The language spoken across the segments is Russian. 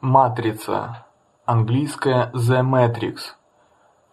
Матрица. Английская The Matrix.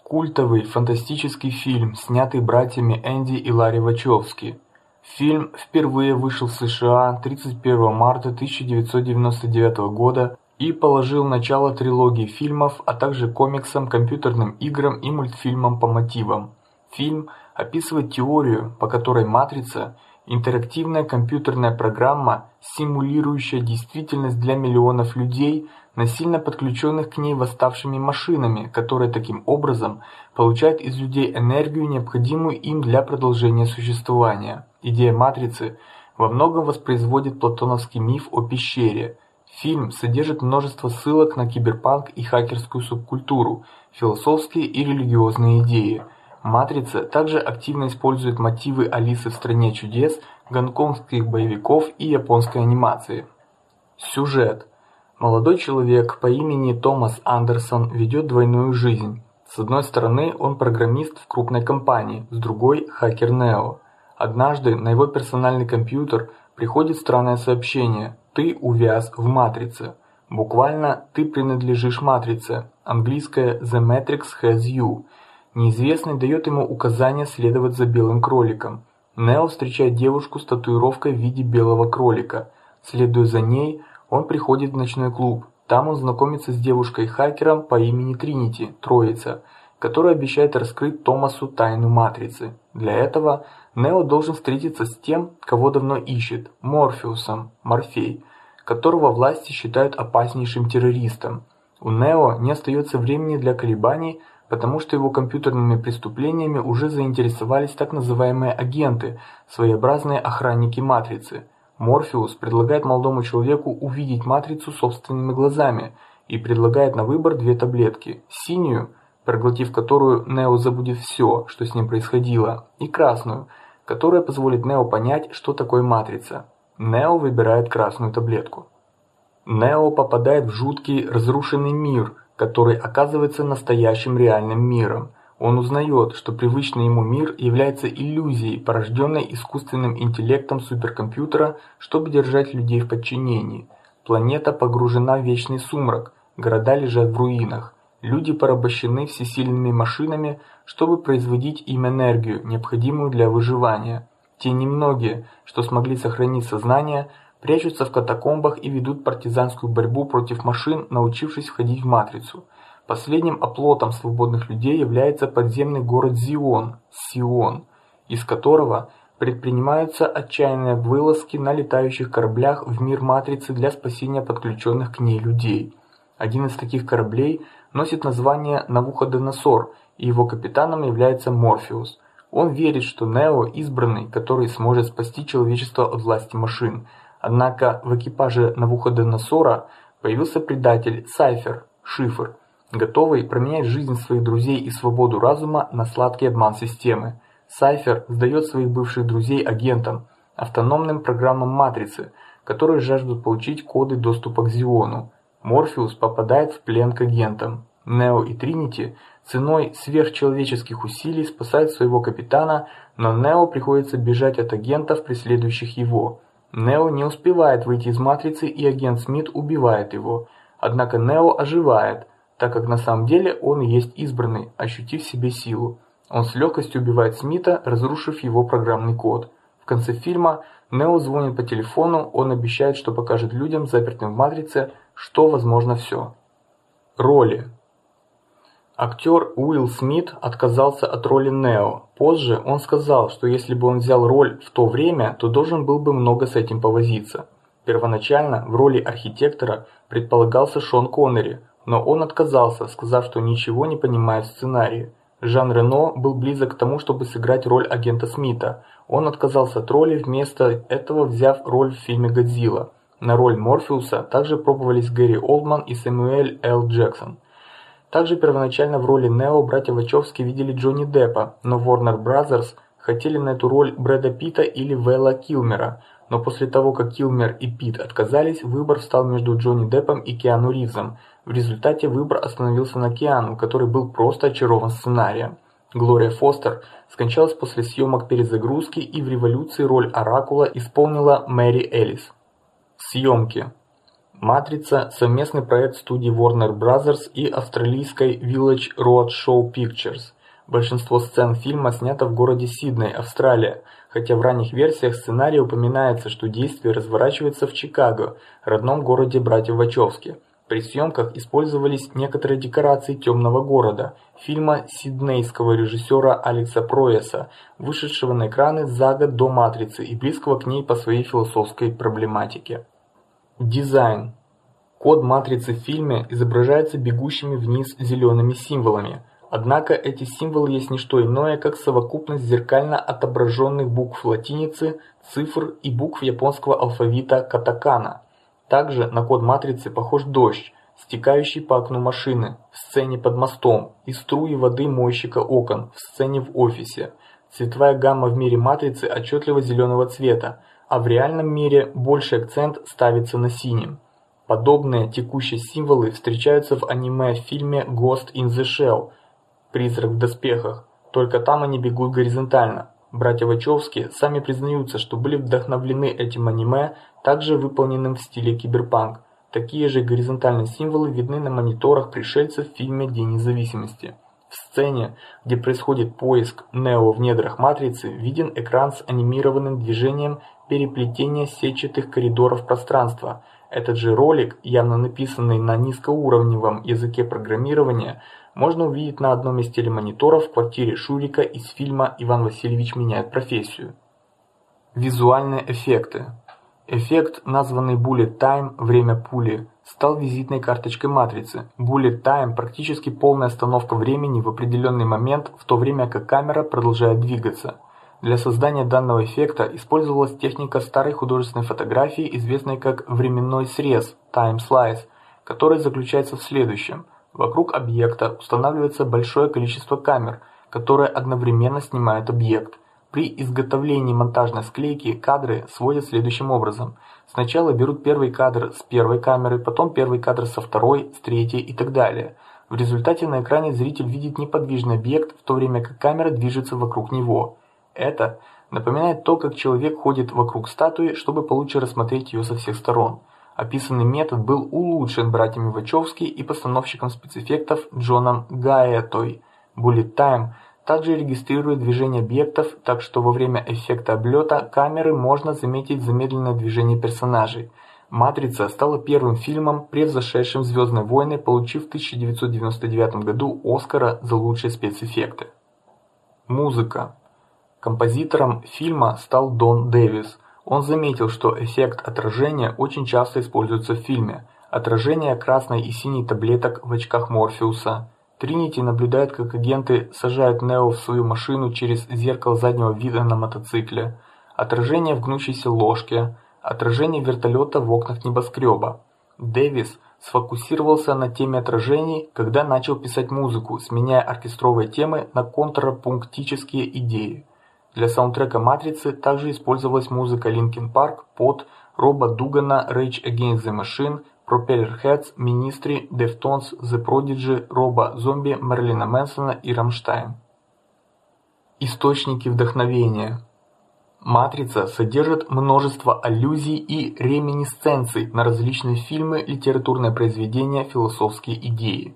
Культовый фантастический фильм, снятый братьями Энди и Ларри Вачовски. Фильм впервые вышел в США 31 марта 1999 года и положил начало трилогии фильмов, а также комиксам, компьютерным играм и мультфильмам по мотивам. Фильм описывает теорию, по которой матрица интерактивная компьютерная программа, симулирующая действительность для миллионов людей, насильно подключенных к ней восставшими машинами, которые таким образом получают из людей энергию, необходимую им для продолжения существования. Идея матрицы во многом воспроизводит платоновский миф о пещере. Фильм содержит множество ссылок на киберпанк и хакерскую субкультуру, философские и религиозные идеи. Матрица также активно использует мотивы Алисы в стране чудес, гонконгских боевиков и японской анимации. Сюжет. Молодой человек по имени Томас Андерсон ведет двойную жизнь. С одной стороны, он программист в крупной компании, с другой хакер Нео. Однажды на его персональный компьютер приходит странное сообщение: "Ты увяз в матрице". Буквально "ты принадлежишь матрице". Английское "The Matrix has you". Неизвестный дает ему указание следовать за белым кроликом. Нео встречает девушку с татуировкой в виде белого кролика. Следуя за ней, он приходит в ночной клуб. Там он знакомится с девушкой-хакером по имени Тринити, Троица, которая обещает раскрыть Томасу тайну матрицы. Для этого Нео должен встретиться с тем, кого давно ищет, Морфеусом, Морфей, которого власти считают опаснейшим террористом. У Нео не остается времени для колебаний, потому что его компьютерными преступлениями уже заинтересовались так называемые агенты, своеобразные охранники матрицы. Морфеус предлагает молодому человеку увидеть матрицу собственными глазами и предлагает на выбор две таблетки: синюю, проглотив которую Нео забудет все, что с ним происходило, и красную, которая позволит Нео понять, что такое матрица. Нео выбирает красную таблетку. Нео попадает в жуткий разрушенный мир, который оказывается настоящим реальным миром. Он узнает, что привычный ему мир является иллюзией, порожденной искусственным интеллектом суперкомпьютера, чтобы держать людей в подчинении. Планета погружена в вечный сумрак, города лежат в руинах, люди порабощены всесильными машинами, чтобы производить им энергию, необходимую для выживания. Те немногие, что смогли сохранить сознание, прячутся в катакомбах и ведут партизанскую борьбу против машин, научившись входить в матрицу. Последним оплотом свободных людей является подземный город Зион, Сион, из которого предпринимаются отчаянные вылазки на летающих кораблях в мир матрицы для спасения подключенных к ней людей. Один из таких кораблей носит название Навуходоносор, и его капитаном является Морфеус. Он верит, что Нео избранный, который сможет спасти человечество от власти машин. Однако в экипаже Навуходоносора появился предатель Сайфер, Шифр готовый променять жизнь своих друзей и свободу разума на сладкий обман системы. Сайфер сдает своих бывших друзей агентам, автономным программам матрицы, которые жаждут получить коды доступа к Зиону. Морфеус попадает в плен к агентам. Нео и Тринити ценой сверхчеловеческих усилий спасают своего капитана, но Нео приходится бежать от агентов, преследующих его. Нео не успевает выйти из матрицы, и агент Смит убивает его. Однако Нео оживает так как на самом деле он есть избранный, ощутив в себе силу. Он с легкостью убивает Смита, разрушив его программный код. В конце фильма Нео звонит по телефону, он обещает, что покажет людям, запертым в матрице, что возможно все. Роли. Актер Уилл Смит отказался от роли Нео. Позже он сказал, что если бы он взял роль в то время, то должен был бы много с этим повозиться. Первоначально в роли архитектора предполагался Шон Коннери, но он отказался, сказав, что ничего не понимает в сценарии. Жан Рено был близок к тому, чтобы сыграть роль агента Смита. Он отказался от роли, вместо этого взяв роль в фильме Годзилла. На роль Морфеуса также пробовались Гэри Олдман и Сэмюэль Л. Джексон. Также первоначально в роли Нео братья Вачовски видели Джонни Деппа, но Warner Brothers хотели на эту роль Брэда Питта или Вэлла Килмера. Но после того, как Килмер и Питт отказались, выбор встал между Джонни Деппом и Киану Ривзом. В результате выбор остановился на Киану, который был просто очарован сценарием. Глория Фостер скончалась после съемок перезагрузки и в революции роль Оракула исполнила Мэри Элис. Съемки. Матрица совместный проект студии Warner Bros. и австралийской Village Roadshow Pictures. Большинство сцен фильма снято в городе Сидней, Австралия, хотя в ранних версиях сценария упоминается, что действие разворачивается в Чикаго, родном городе братьев Вачовски. При съемках использовались некоторые декорации темного города, фильма сиднейского режиссера Алекса Прояса, вышедшего на экраны за год до Матрицы и близкого к ней по своей философской проблематике. Дизайн. Код матрицы в фильме изображается бегущими вниз зелеными символами. Однако эти символы есть не что иное, как совокупность зеркально отображенных букв латиницы, цифр и букв японского алфавита катакана. Также на код матрицы похож дождь, стекающий по окну машины, в сцене под мостом, и струи воды мойщика окон, в сцене в офисе. Цветовая гамма в мире матрицы отчетливо зеленого цвета, а в реальном мире больший акцент ставится на синем. Подобные текущие символы встречаются в аниме-фильме Ghost in the Shell Призрак в доспехах, только там они бегут горизонтально. Братья Вачовски сами признаются, что были вдохновлены этим аниме, также выполненным в стиле киберпанк. Такие же горизонтальные символы видны на мониторах пришельцев в фильме День независимости. В сцене, где происходит поиск Нео в недрах матрицы, виден экран с анимированным движением переплетения сетчатых коридоров пространства. Этот же ролик, явно написанный на низкоуровневом языке программирования, можно увидеть на одном из телемониторов в квартире Шурика из фильма Иван Васильевич меняет профессию. Визуальные эффекты. Эффект, названный Bullet Time время пули, стал визитной карточкой матрицы. Bullet Time практически полная остановка времени в определенный момент, в то время как камера продолжает двигаться. Для создания данного эффекта использовалась техника старой художественной фотографии, известной как временной срез (time slice), который заключается в следующем: вокруг объекта устанавливается большое количество камер, которые одновременно снимают объект. При изготовлении монтажной склейки кадры сводят следующим образом: сначала берут первый кадр с первой камеры, потом первый кадр со второй, с третьей и так далее. В результате на экране зритель видит неподвижный объект, в то время как камера движется вокруг него. Это напоминает то, как человек ходит вокруг статуи, чтобы получше рассмотреть ее со всех сторон. Описанный метод был улучшен братьями Вачовски и постановщиком спецэффектов Джоном Гаэтой. Bullet Time также регистрирует движение объектов, так что во время эффекта облета камеры можно заметить замедленное движение персонажей. Матрица стала первым фильмом, превзошедшим Звездные войны, получив в 1999 году Оскара за лучшие спецэффекты. Музыка. Композитором фильма стал Дон Дэвис. Он заметил, что эффект отражения очень часто используется в фильме. Отражение красной и синей таблеток в очках Морфеуса. Тринити наблюдает, как агенты сажают Нео в свою машину через зеркало заднего вида на мотоцикле. Отражение в гнущейся ложке. Отражение вертолета в окнах небоскреба. Дэвис сфокусировался на теме отражений, когда начал писать музыку, сменяя оркестровые темы на контрапунктические идеи. Для саундтрека Матрицы также использовалась музыка Linkin Park, под Роба Дугана, Rage Against the Machine, Propeller Heads, Ministry, Deftones, The Prodigy, Роба Зомби, Мерлина Мэнсона и Рамштайн. Источники вдохновения. Матрица содержит множество аллюзий и реминисценций на различные фильмы, литературные произведения, философские идеи.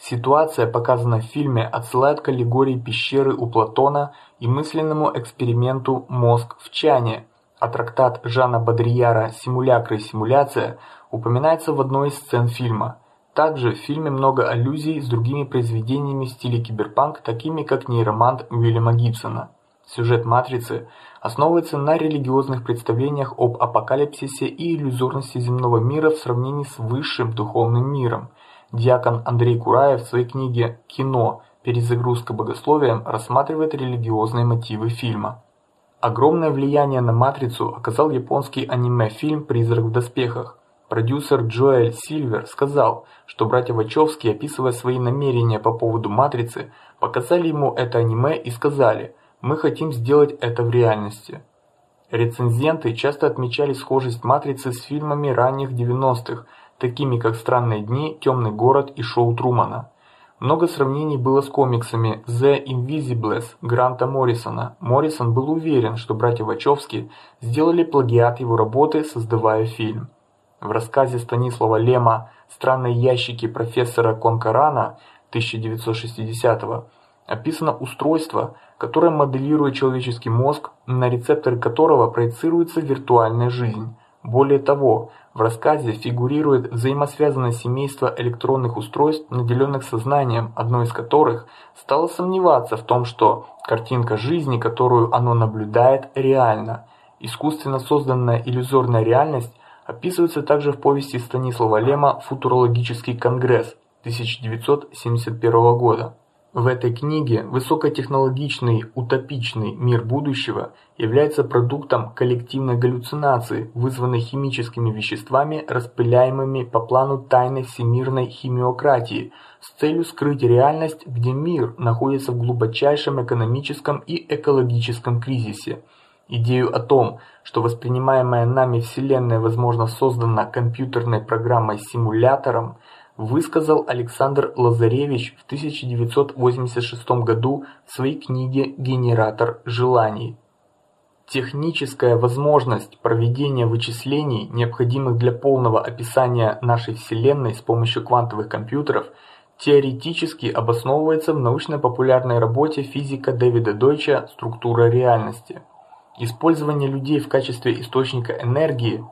Ситуация, показанная в фильме, отсылает к аллегории пещеры у Платона и мысленному эксперименту «Мозг в чане», а трактат Жана Бодрияра «Симулякры и симуляция» упоминается в одной из сцен фильма. Также в фильме много аллюзий с другими произведениями в стиле киберпанк, такими как нейромант Уильяма Гибсона. Сюжет Матрицы основывается на религиозных представлениях об апокалипсисе и иллюзорности земного мира в сравнении с высшим духовным миром. Диакон Андрей Кураев в своей книге «Кино. Перезагрузка богословием» рассматривает религиозные мотивы фильма. Огромное влияние на матрицу оказал японский аниме-фильм «Призрак в доспехах». Продюсер Джоэль Сильвер сказал, что братья Вачовски, описывая свои намерения по поводу матрицы, показали ему это аниме и сказали: "Мы хотим сделать это в реальности". Рецензенты часто отмечали схожесть матрицы с фильмами ранних 90-х, такими как Странные дни, Темный город и Шоу Трумана. Много сравнений было с комиксами The Invisibles Гранта Моррисона. Моррисон был уверен, что братья Вачовски сделали плагиат его работы, создавая фильм. В рассказе Станислава Лема «Странные ящики профессора Конкарана» 1960 описано устройство, которое моделирует человеческий мозг, на рецепторы которого проецируется виртуальная жизнь. Более того, в рассказе фигурирует взаимосвязанное семейство электронных устройств, наделенных сознанием, одно из которых стало сомневаться в том, что картинка жизни, которую оно наблюдает, реальна. Искусственно созданная иллюзорная реальность описывается также в повести Станислава Лема «Футурологический конгресс» 1971 года. В этой книге высокотехнологичный утопичный мир будущего является продуктом коллективной галлюцинации, вызванной химическими веществами, распыляемыми по плану тайной всемирной химиократии, с целью скрыть реальность, где мир находится в глубочайшем экономическом и экологическом кризисе. Идею о том, что воспринимаемая нами Вселенная возможно создана компьютерной программой-симулятором, высказал Александр Лазаревич в 1986 году в своей книге «Генератор желаний». Техническая возможность проведения вычислений, необходимых для полного описания нашей Вселенной с помощью квантовых компьютеров, теоретически обосновывается в научно-популярной работе физика Дэвида Дойча «Структура реальности». Использование людей в качестве источника энергии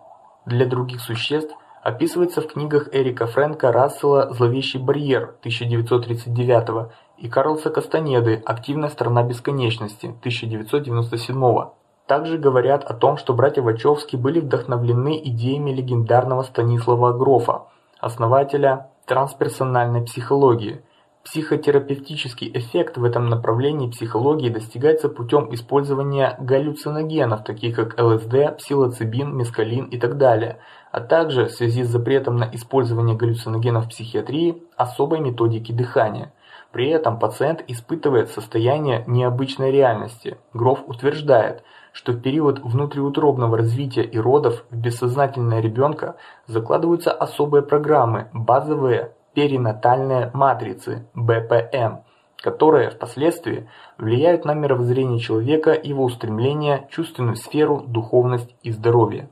для других существ – описывается в книгах Эрика Фрэнка Рассела «Зловещий барьер» 1939 и Карлса Кастанеды «Активная сторона бесконечности» 1997. Также говорят о том, что братья Вачовски были вдохновлены идеями легендарного Станислава Грофа, основателя трансперсональной психологии, Психотерапевтический эффект в этом направлении психологии достигается путем использования галлюциногенов, таких как ЛСД, псилоцибин, мескалин и так далее, а также в связи с запретом на использование галлюциногенов в психиатрии особой методики дыхания. При этом пациент испытывает состояние необычной реальности. Гроф утверждает, что в период внутриутробного развития и родов в бессознательное ребенка закладываются особые программы, базовые перинатальные матрицы (БПМ), которые впоследствии влияют на мировоззрение человека, его устремления, чувственную сферу, духовность и здоровье.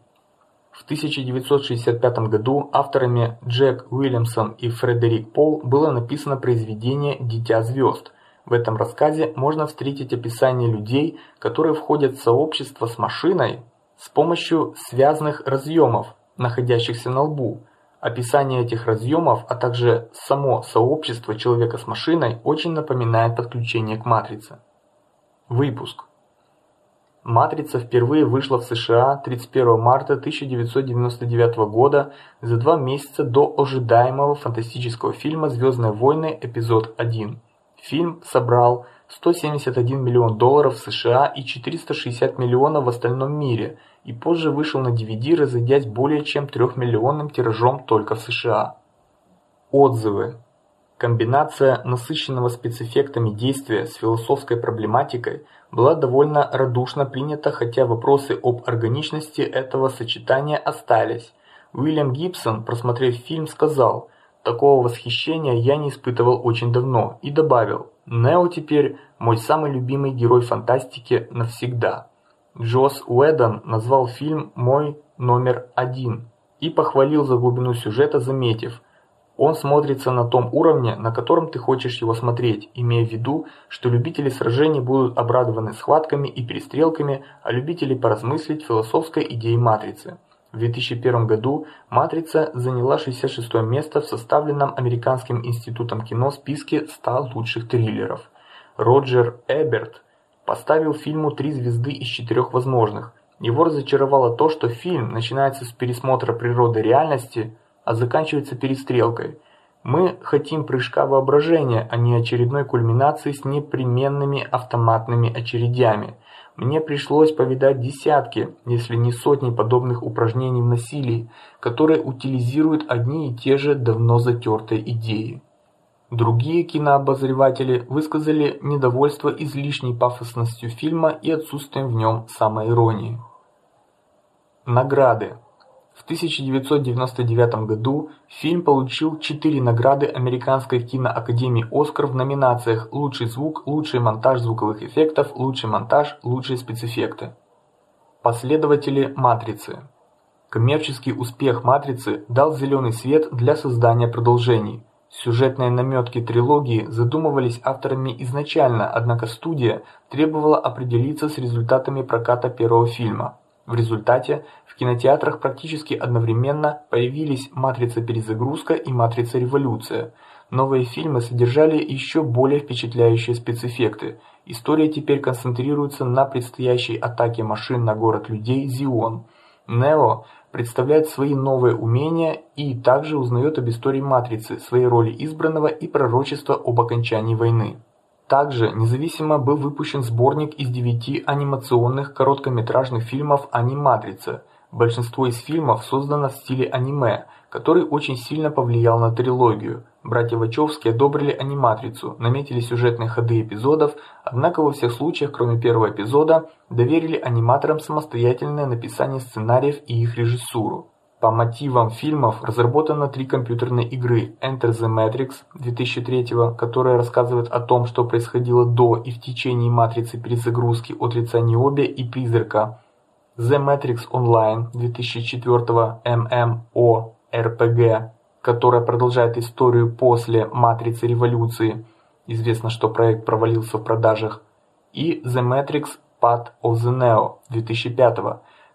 В 1965 году авторами Джек Уильямсон и Фредерик Пол было написано произведение «Дитя звезд». В этом рассказе можно встретить описание людей, которые входят в сообщество с машиной с помощью связанных разъемов, находящихся на лбу, Описание этих разъемов, а также само сообщество человека с машиной очень напоминает подключение к матрице. Выпуск. Матрица впервые вышла в США 31 марта 1999 года, за два месяца до ожидаемого фантастического фильма Звездные войны эпизод 1. Фильм собрал 171 миллион долларов США и 460 миллионов в остальном мире и позже вышел на DVD, разойдясь более чем трехмиллионным тиражом только в США. Отзывы. Комбинация насыщенного спецэффектами действия с философской проблематикой была довольно радушно принята, хотя вопросы об органичности этого сочетания остались. Уильям Гибсон, просмотрев фильм, сказал: "Такого восхищения я не испытывал очень давно" и добавил: "Нео теперь мой самый любимый герой фантастики навсегда". Джосс Уэдон назвал фильм «Мой номер один» и похвалил за глубину сюжета, заметив: он смотрится на том уровне, на котором ты хочешь его смотреть, имея в виду, что любители сражений будут обрадованы схватками и перестрелками, а любители поразмыслить философской идеей матрицы. В 2001 году Матрица заняла 66 место в составленном Американским институтом кино списке 100 лучших триллеров. Роджер Эберт поставил фильму три звезды из четырех возможных. Его разочаровало то, что фильм начинается с пересмотра природы реальности, а заканчивается перестрелкой. Мы хотим прыжка воображения, а не очередной кульминации с непременными автоматными очередями. Мне пришлось повидать десятки, если не сотни подобных упражнений в насилии, которые утилизируют одни и те же давно затертые идеи. Другие кинообозреватели высказали недовольство излишней пафосностью фильма и отсутствием в нем самоиронии. Награды. В 1999 году фильм получил четыре награды Американской киноакадемии Оскар в номинациях «Лучший звук», «Лучший монтаж звуковых эффектов», «Лучший монтаж», «Лучшие спецэффекты». Последователи «Матрицы». Коммерческий успех Матрицы дал зеленый свет для создания продолжений. Сюжетные наметки трилогии задумывались авторами изначально, однако студия требовала определиться с результатами проката первого фильма. В результате в кинотеатрах практически одновременно появились Матрица перезагрузка и Матрица революция. Новые фильмы содержали еще более впечатляющие спецэффекты. История теперь концентрируется на предстоящей атаке машин на город людей Зион. Нео представляет свои новые умения и также узнает об истории Матрицы, своей роли избранного и пророчества об окончании войны. Также независимо был выпущен сборник из девяти анимационных короткометражных фильмов «Аниматрица». Большинство из фильмов создано в стиле аниме, который очень сильно повлиял на трилогию. Братья Вачовски одобрили аниматрицу, наметили сюжетные ходы эпизодов, однако во всех случаях, кроме первого эпизода, доверили аниматорам самостоятельное написание сценариев и их режиссуру. По мотивам фильмов разработано три компьютерные игры: Enter the Matrix 2003, которая рассказывает о том, что происходило до и в течение матрицы перезагрузки от лица Необи и Призрака, The Matrix Online 2004 MMORPG, которая продолжает историю после Матрицы Революции. Известно, что проект провалился в продажах, и The Matrix Path of the Neo 2005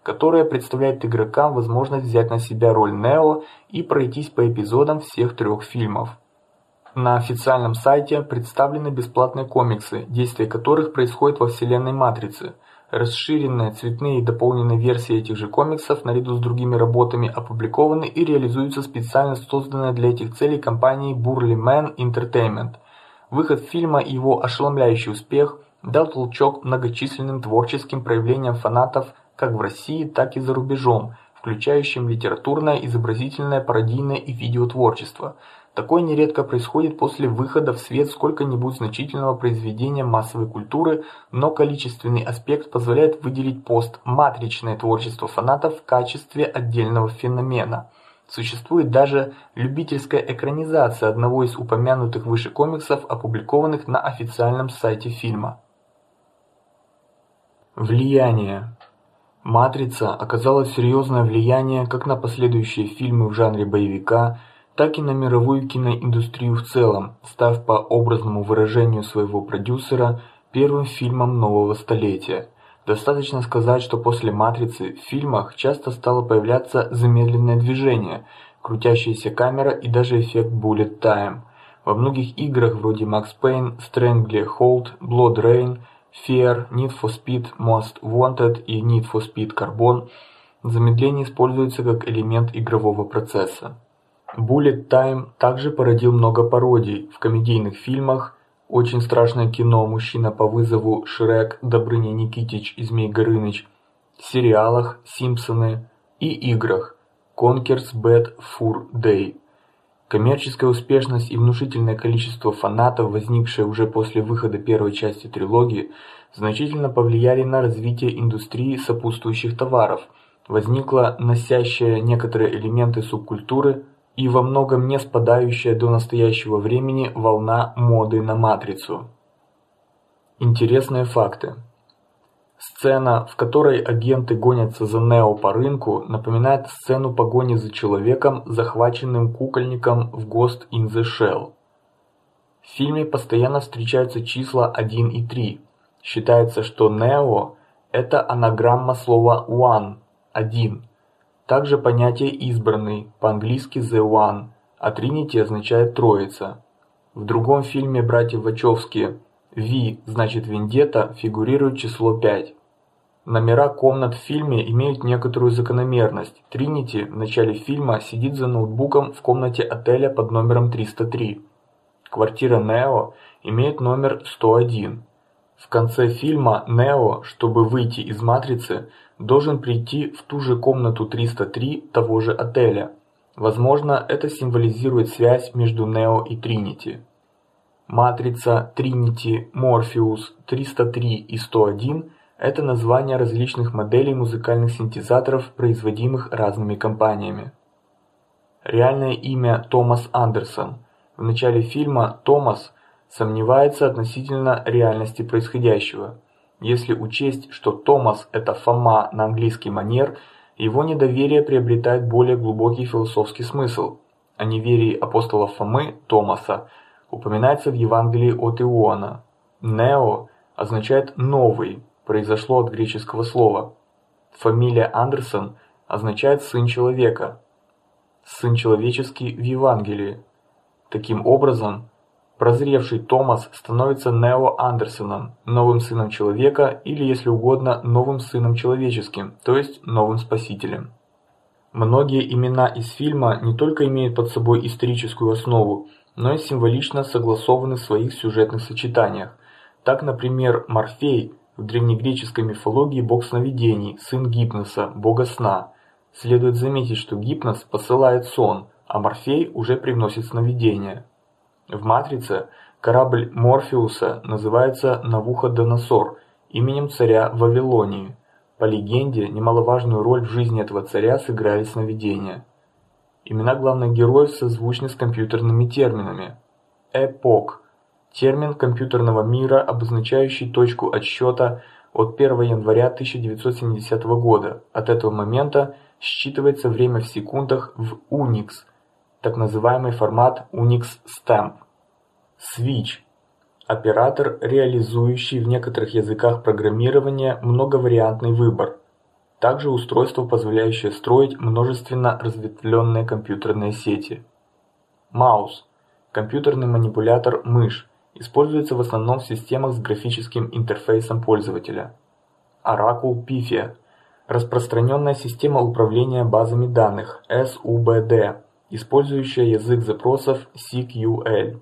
которая представляет игрокам возможность взять на себя роль Нео и пройтись по эпизодам всех трех фильмов. На официальном сайте представлены бесплатные комиксы, действие которых происходит во вселенной Матрицы. Расширенные, цветные и дополненные версии этих же комиксов наряду с другими работами опубликованы и реализуются специально созданной для этих целей компанией Burly Man Entertainment. Выход фильма и его ошеломляющий успех дал толчок многочисленным творческим проявлениям фанатов как в России, так и за рубежом, включающим литературное, изобразительное, пародийное и видеотворчество. Такое нередко происходит после выхода в свет сколько-нибудь значительного произведения массовой культуры, но количественный аспект позволяет выделить пост матричное творчество фанатов в качестве отдельного феномена. Существует даже любительская экранизация одного из упомянутых выше комиксов, опубликованных на официальном сайте фильма. Влияние Матрица оказала серьезное влияние как на последующие фильмы в жанре боевика, так и на мировую киноиндустрию в целом, став по образному выражению своего продюсера первым фильмом нового столетия. Достаточно сказать, что после Матрицы в фильмах часто стало появляться замедленное движение, крутящаяся камера и даже эффект bullet time. Во многих играх вроде Max Payne, Strangely Hold, Blood Rain Fear, Need for Speed Most Wanted и Need for Speed Carbon замедление используется как элемент игрового процесса. Bullet Time также породил много пародий в комедийных фильмах «Очень страшное кино. Мужчина по вызову. Шрек. Добрыня Никитич и Змей Горыныч», сериалах «Симпсоны» и играх «Conker's Bad Fur Day». Коммерческая успешность и внушительное количество фанатов, возникшее уже после выхода первой части трилогии, значительно повлияли на развитие индустрии сопутствующих товаров. Возникла носящая некоторые элементы субкультуры и во многом не спадающая до настоящего времени волна моды на матрицу. Интересные факты. Сцена, в которой агенты гонятся за Нео по рынку, напоминает сцену погони за человеком, захваченным кукольником в Ghost in the Shell. В фильме постоянно встречаются числа 1 и 3. Считается, что Нео – это анаграмма слова one – один. Также понятие избранный, по-английски the one, а Trinity означает троица. В другом фильме братьев Вачовски V значит вендетта фигурирует число 5. Номера комнат в фильме имеют некоторую закономерность. Тринити в начале фильма сидит за ноутбуком в комнате отеля под номером 303. Квартира Нео имеет номер 101. В конце фильма Нео, чтобы выйти из матрицы, должен прийти в ту же комнату 303 того же отеля. Возможно, это символизирует связь между Нео и Тринити. Матрица, Тринити, Морфеус, 303 и 101 – это названия различных моделей музыкальных синтезаторов, производимых разными компаниями. Реальное имя Томас Андерсон. В начале фильма Томас сомневается относительно реальности происходящего. Если учесть, что Томас – это Фома на английский манер, Его недоверие приобретает более глубокий философский смысл. О неверии апостола Фомы Томаса упоминается в Евангелии от Иоанна. Нео означает новый, произошло от греческого слова. Фамилия Андерсон означает сын человека. Сын человеческий в Евангелии. Таким образом, прозревший Томас становится Нео Андерсоном, новым сыном человека или, если угодно, новым сыном человеческим, то есть новым спасителем. Многие имена из фильма не только имеют под собой историческую основу, но и символично согласованы в своих сюжетных сочетаниях. Так, например, Морфей в древнегреческой мифологии бог сновидений, сын Гипноса, бога сна. Следует заметить, что Гипнос посылает сон, а Морфей уже привносит сновидения. В Матрице корабль Морфеуса называется Навуходоносор именем царя Вавилонии. По легенде, немаловажную роль в жизни этого царя сыграли сновидения. Имена главных героев созвучны с компьютерными терминами. Эпок – термин компьютерного мира, обозначающий точку отсчета от 1 января 1970 года. От этого момента считывается время в секундах в Unix, так называемый формат Unix Stamp. Switch – оператор, реализующий в некоторых языках программирования многовариантный выбор. Также устройство, позволяющее строить множественно разветвленные компьютерные сети. Маус – компьютерный манипулятор-мышь, используется в основном в системах с графическим интерфейсом пользователя. Oracle Pifia – распространенная система управления базами данных SUBD, использующая язык запросов CQL.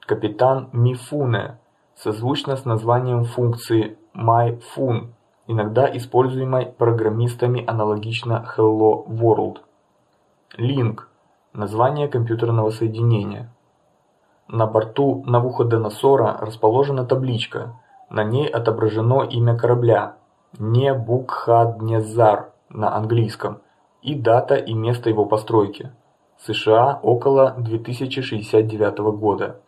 Капитан Мифуне – созвучно с названием функции MyFun иногда используемой программистами аналогично Hello World. Link – название компьютерного соединения. На борту Навуходоносора расположена табличка, на ней отображено имя корабля – Небукхаднезар на английском и дата и место его постройки – США около 2069 года.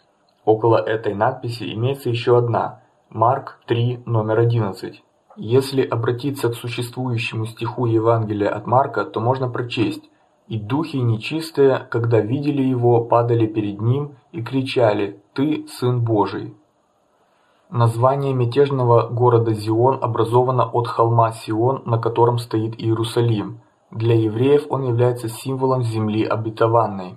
Около этой надписи имеется еще одна – Марк 3 номер 11. Если обратиться к существующему стиху Евангелия от Марка, то можно прочесть: «И духи нечистые, когда видели его, падали перед ним и кричали: Ты сын Божий». Название мятежного города Зион образовано от холма Сион, на котором стоит Иерусалим. Для евреев он является символом земли обетованной.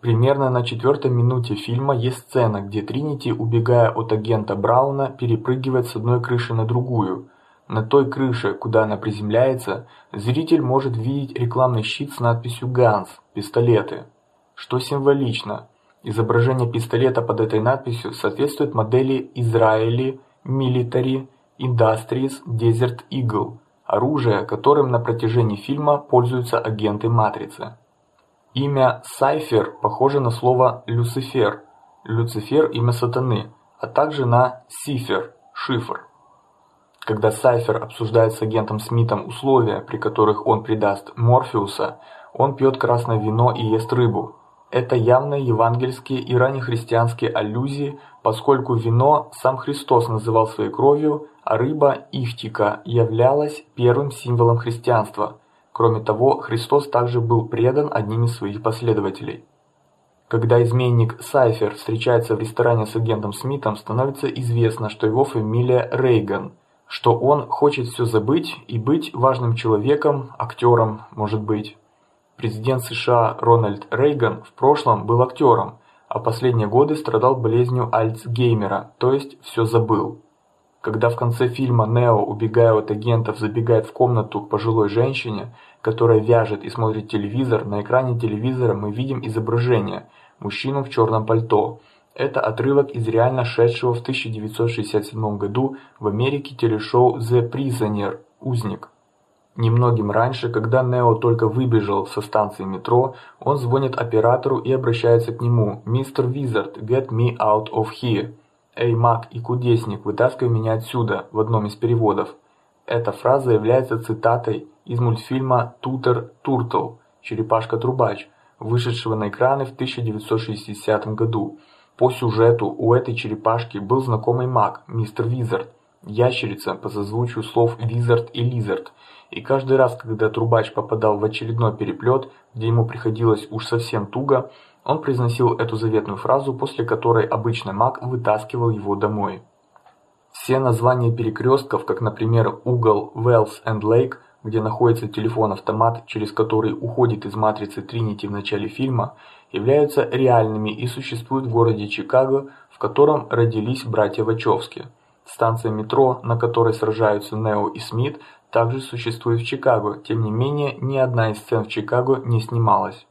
Примерно на четвертой минуте фильма есть сцена, где Тринити, убегая от агента Брауна, перепрыгивает с одной крыши на другую. На той крыше, куда она приземляется, зритель может видеть рекламный щит с надписью «Ганс» – пистолеты, что символично. Изображение пистолета под этой надписью соответствует модели Израили Military Industries Desert Eagle – оружие, которым на протяжении фильма пользуются агенты Матрицы. Имя Сайфер похоже на слово Люцифер, Люцифер имя сатаны, а также на Сифер, шифр. Когда Сайфер обсуждает с агентом Смитом условия, при которых он предаст Морфеуса, он пьет красное вино и ест рыбу. Это явные евангельские и раннехристианские аллюзии, поскольку вино сам Христос называл своей кровью, рыба Ифтика являлась первым символом христианства – Кроме того, Христос также был предан одним из своих последователей. Когда изменник Сайфер встречается в ресторане с агентом Смитом, становится известно, что его фамилия Рейган, что он хочет все забыть и быть важным человеком, актером, может быть. Президент США Рональд Рейган в прошлом был актером, а последние годы страдал болезнью Альцгеймера, то есть все забыл. Когда в конце фильма Нео, убегая от агентов, забегает в комнату к пожилой женщине, которая вяжет и смотрит телевизор, на экране телевизора мы видим изображение мужчину в черном пальто. Это отрывок из реально шедшего в 1967 году в Америке телешоу The Prisoner Узник. Немногим раньше, когда Нео только выбежал со станции метро, он звонит оператору и обращается к нему: "Мистер Визард, get me out of here". «Эй, маг и кудесник, вытаскивай меня отсюда» в одном из переводов. Эта фраза является цитатой из мультфильма Tooter Turtle Черепашка-трубач, вышедшего на экраны в 1960 году. По сюжету у этой черепашки был знакомый маг, мистер Визард. ящерица по созвучию слов wizard и lizard, и каждый раз, когда трубач попадал в очередной переплет, где ему приходилось уж совсем туго, он произносил эту заветную фразу, после которой обычный маг вытаскивал его домой. Все названия перекрестков, как, например, угол Wells and Lake, где находится телефон-автомат, через который уходит из матрицы Тринити в начале фильма, являются реальными и существуют в городе Чикаго, в котором родились братья Вачовски. Станция метро, на которой сражаются Нео и Смит, также существует в Чикаго. Тем не менее, ни одна из сцен в Чикаго не снималась.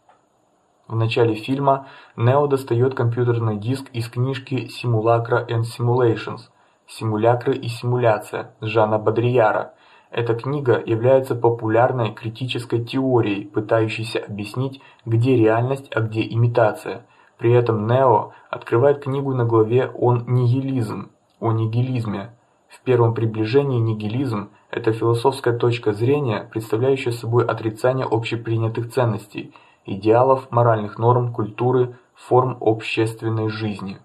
В начале фильма Нео достает компьютерный диск из книжки Simulacra and Simulations Симулякры и симуляция Жана Бодрияра. Эта книга является популярной критической теорией, пытающейся объяснить, где реальность, а где имитация. При этом Нео открывает книгу на главе «Он нигилизм», о нигилизме. В первом приближении нигилизм – это философская точка зрения, представляющая собой отрицание общепринятых ценностей, идеалов, моральных норм, культуры, форм общественной жизни.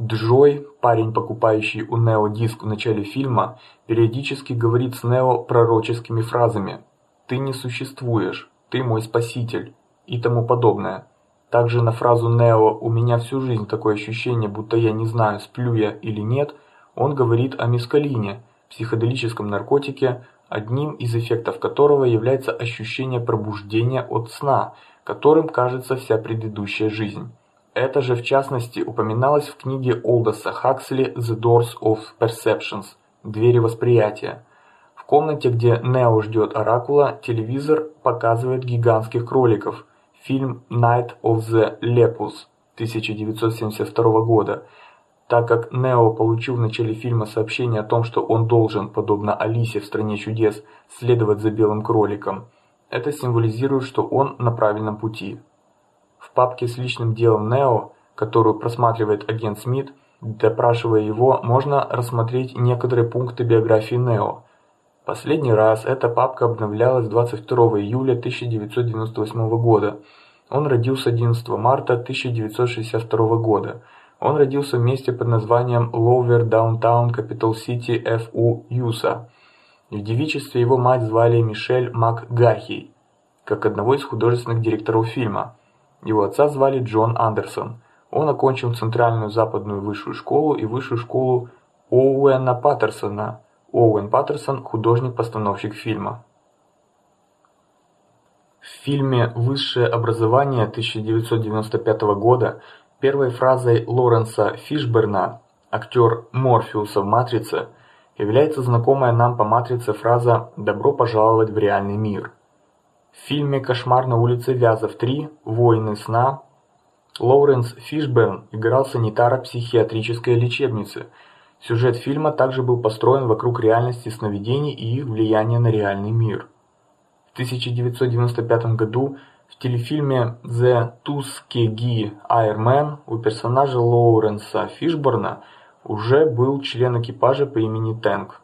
Джой, парень, покупающий у Нео диск в начале фильма, периодически говорит с Нео пророческими фразами: "Ты не существуешь, ты мой спаситель" и тому подобное. Также на фразу Нео "У меня всю жизнь такое ощущение, будто я не знаю, сплю я или нет", он говорит о мескалине, психоделическом наркотике, одним из эффектов которого является ощущение пробуждения от сна, которым кажется вся предыдущая жизнь. Это же в частности упоминалось в книге Олдоса Хаксли The Doors of Perceptions Двери восприятия. В комнате, где Нео ждет оракула, телевизор показывает гигантских кроликов. Фильм Night of the Lepus 1972 года. Так как Нео получил в начале фильма сообщение о том, что он должен, подобно Алисе в стране чудес, следовать за белым кроликом, это символизирует, что он на правильном пути. В папке с личным делом Нео, которую просматривает агент Смит, допрашивая его, можно рассмотреть некоторые пункты биографии Нео. Последний раз эта папка обновлялась 22 июля 1998 года. Он родился 11 марта 1962 года. Он родился в месте под названием Lower Downtown Capital City FU USA. В девичестве его мать звали Мишель МакГахи, как одного из художественных директоров фильма. Его отца звали Джон Андерсон. Он окончил Центральную западную высшую школу и высшую школу Оуэна Паттерсона. Оуэн Паттерсон – художник-постановщик фильма. В фильме «Высшее образование» 1995 года первой фразой Лоренса Фишберна, актер Морфеуса в «Матрице», является знакомая нам по «Матрице» фраза «Добро пожаловать в реальный мир». В фильме «Кошмар на улице Вязов 3. Воины сна» Лоуренс Фишберн играл санитара психиатрической лечебницы. Сюжет фильма также был построен вокруг реальности сновидений и их влияния на реальный мир. В 1995 году в телефильме The Tuskegee Airmen у персонажа Лоуренса Фишберна уже был член экипажа по имени Тэнк.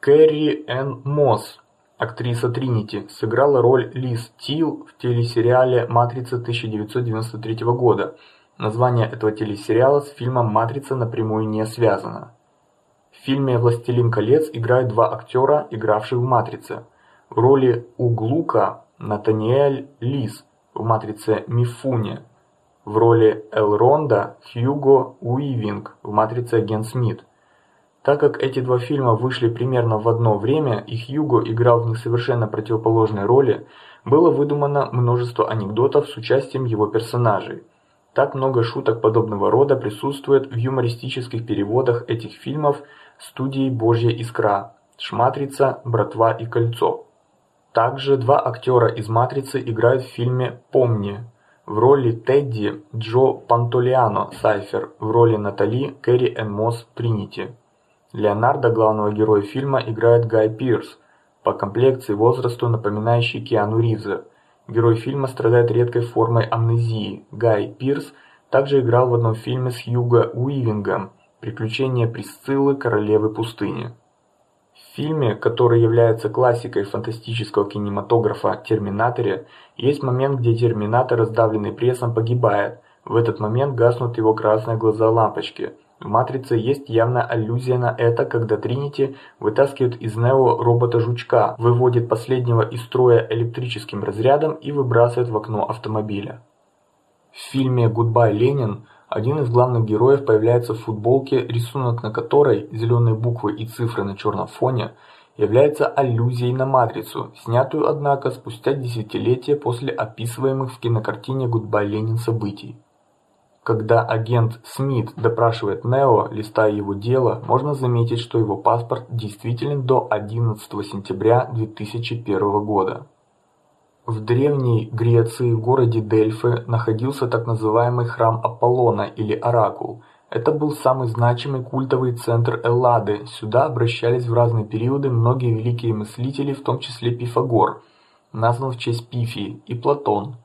Кэрри Энн Мосс Актриса Тринити сыграла роль Лиз Тил в телесериале «Матрица» 1993 года. Название этого телесериала с фильмом «Матрица» напрямую не связано. В фильме «Властелин колец» играют два актера, игравших в «Матрице». В роли Углука Натаниэль Лиз в «Матрице» Мифуне. В роли Элронда Хьюго Уивинг в «Матрице» Агент Смит. Так как эти два фильма вышли примерно в одно время и Хьюго играл в них совершенно противоположные роли, было выдумано множество анекдотов с участием его персонажей. Так много шуток подобного рода присутствует в юмористических переводах этих фильмов студии Божья искра, Шматрица, Братва и Кольцо. Также два актера из Матрицы играют в фильме Помни. В роли Тедди Джо Пантолиано Сайфер, в роли Натали Кэрри Энн Мосс Тринити. Леонардо, главного героя фильма, играет Гай Пирс, по комплекции и возрасту напоминающий Киану Ривза. Герой фильма страдает редкой формой амнезии. Гай Пирс также играл в одном фильме с Хьюго Уивингом «Приключения Присциллы, королевы пустыни». Фильме, который является классикой фантастического кинематографа «Терминаторе», есть момент, где Терминатор, раздавленный прессом, погибает. В этот момент гаснут его красные глаза лампочки – В «Матрице» есть явная аллюзия на это, когда Тринити вытаскивает из Нео робота-жучка, выводит последнего из строя электрическим разрядом и выбрасывает в окно автомобиля. В фильме «Гудбай, Ленин» один из главных героев появляется в футболке, рисунок на которой, зеленые буквы и цифры на черном фоне, является аллюзией на «Матрицу», снятую, однако, спустя десятилетия после описываемых в кинокартине «Гудбай, Ленин» событий. Когда агент Смит допрашивает Нео, листая его дело, можно заметить, что его паспорт действителен до 11 сентября 2001 года. В древней Греции в городе Дельфы находился так называемый храм Аполлона или Оракул. Это был самый значимый культовый центр Эллады. Сюда обращались в разные периоды многие великие мыслители, в том числе Пифагор, назван в честь Пифии, и Платон.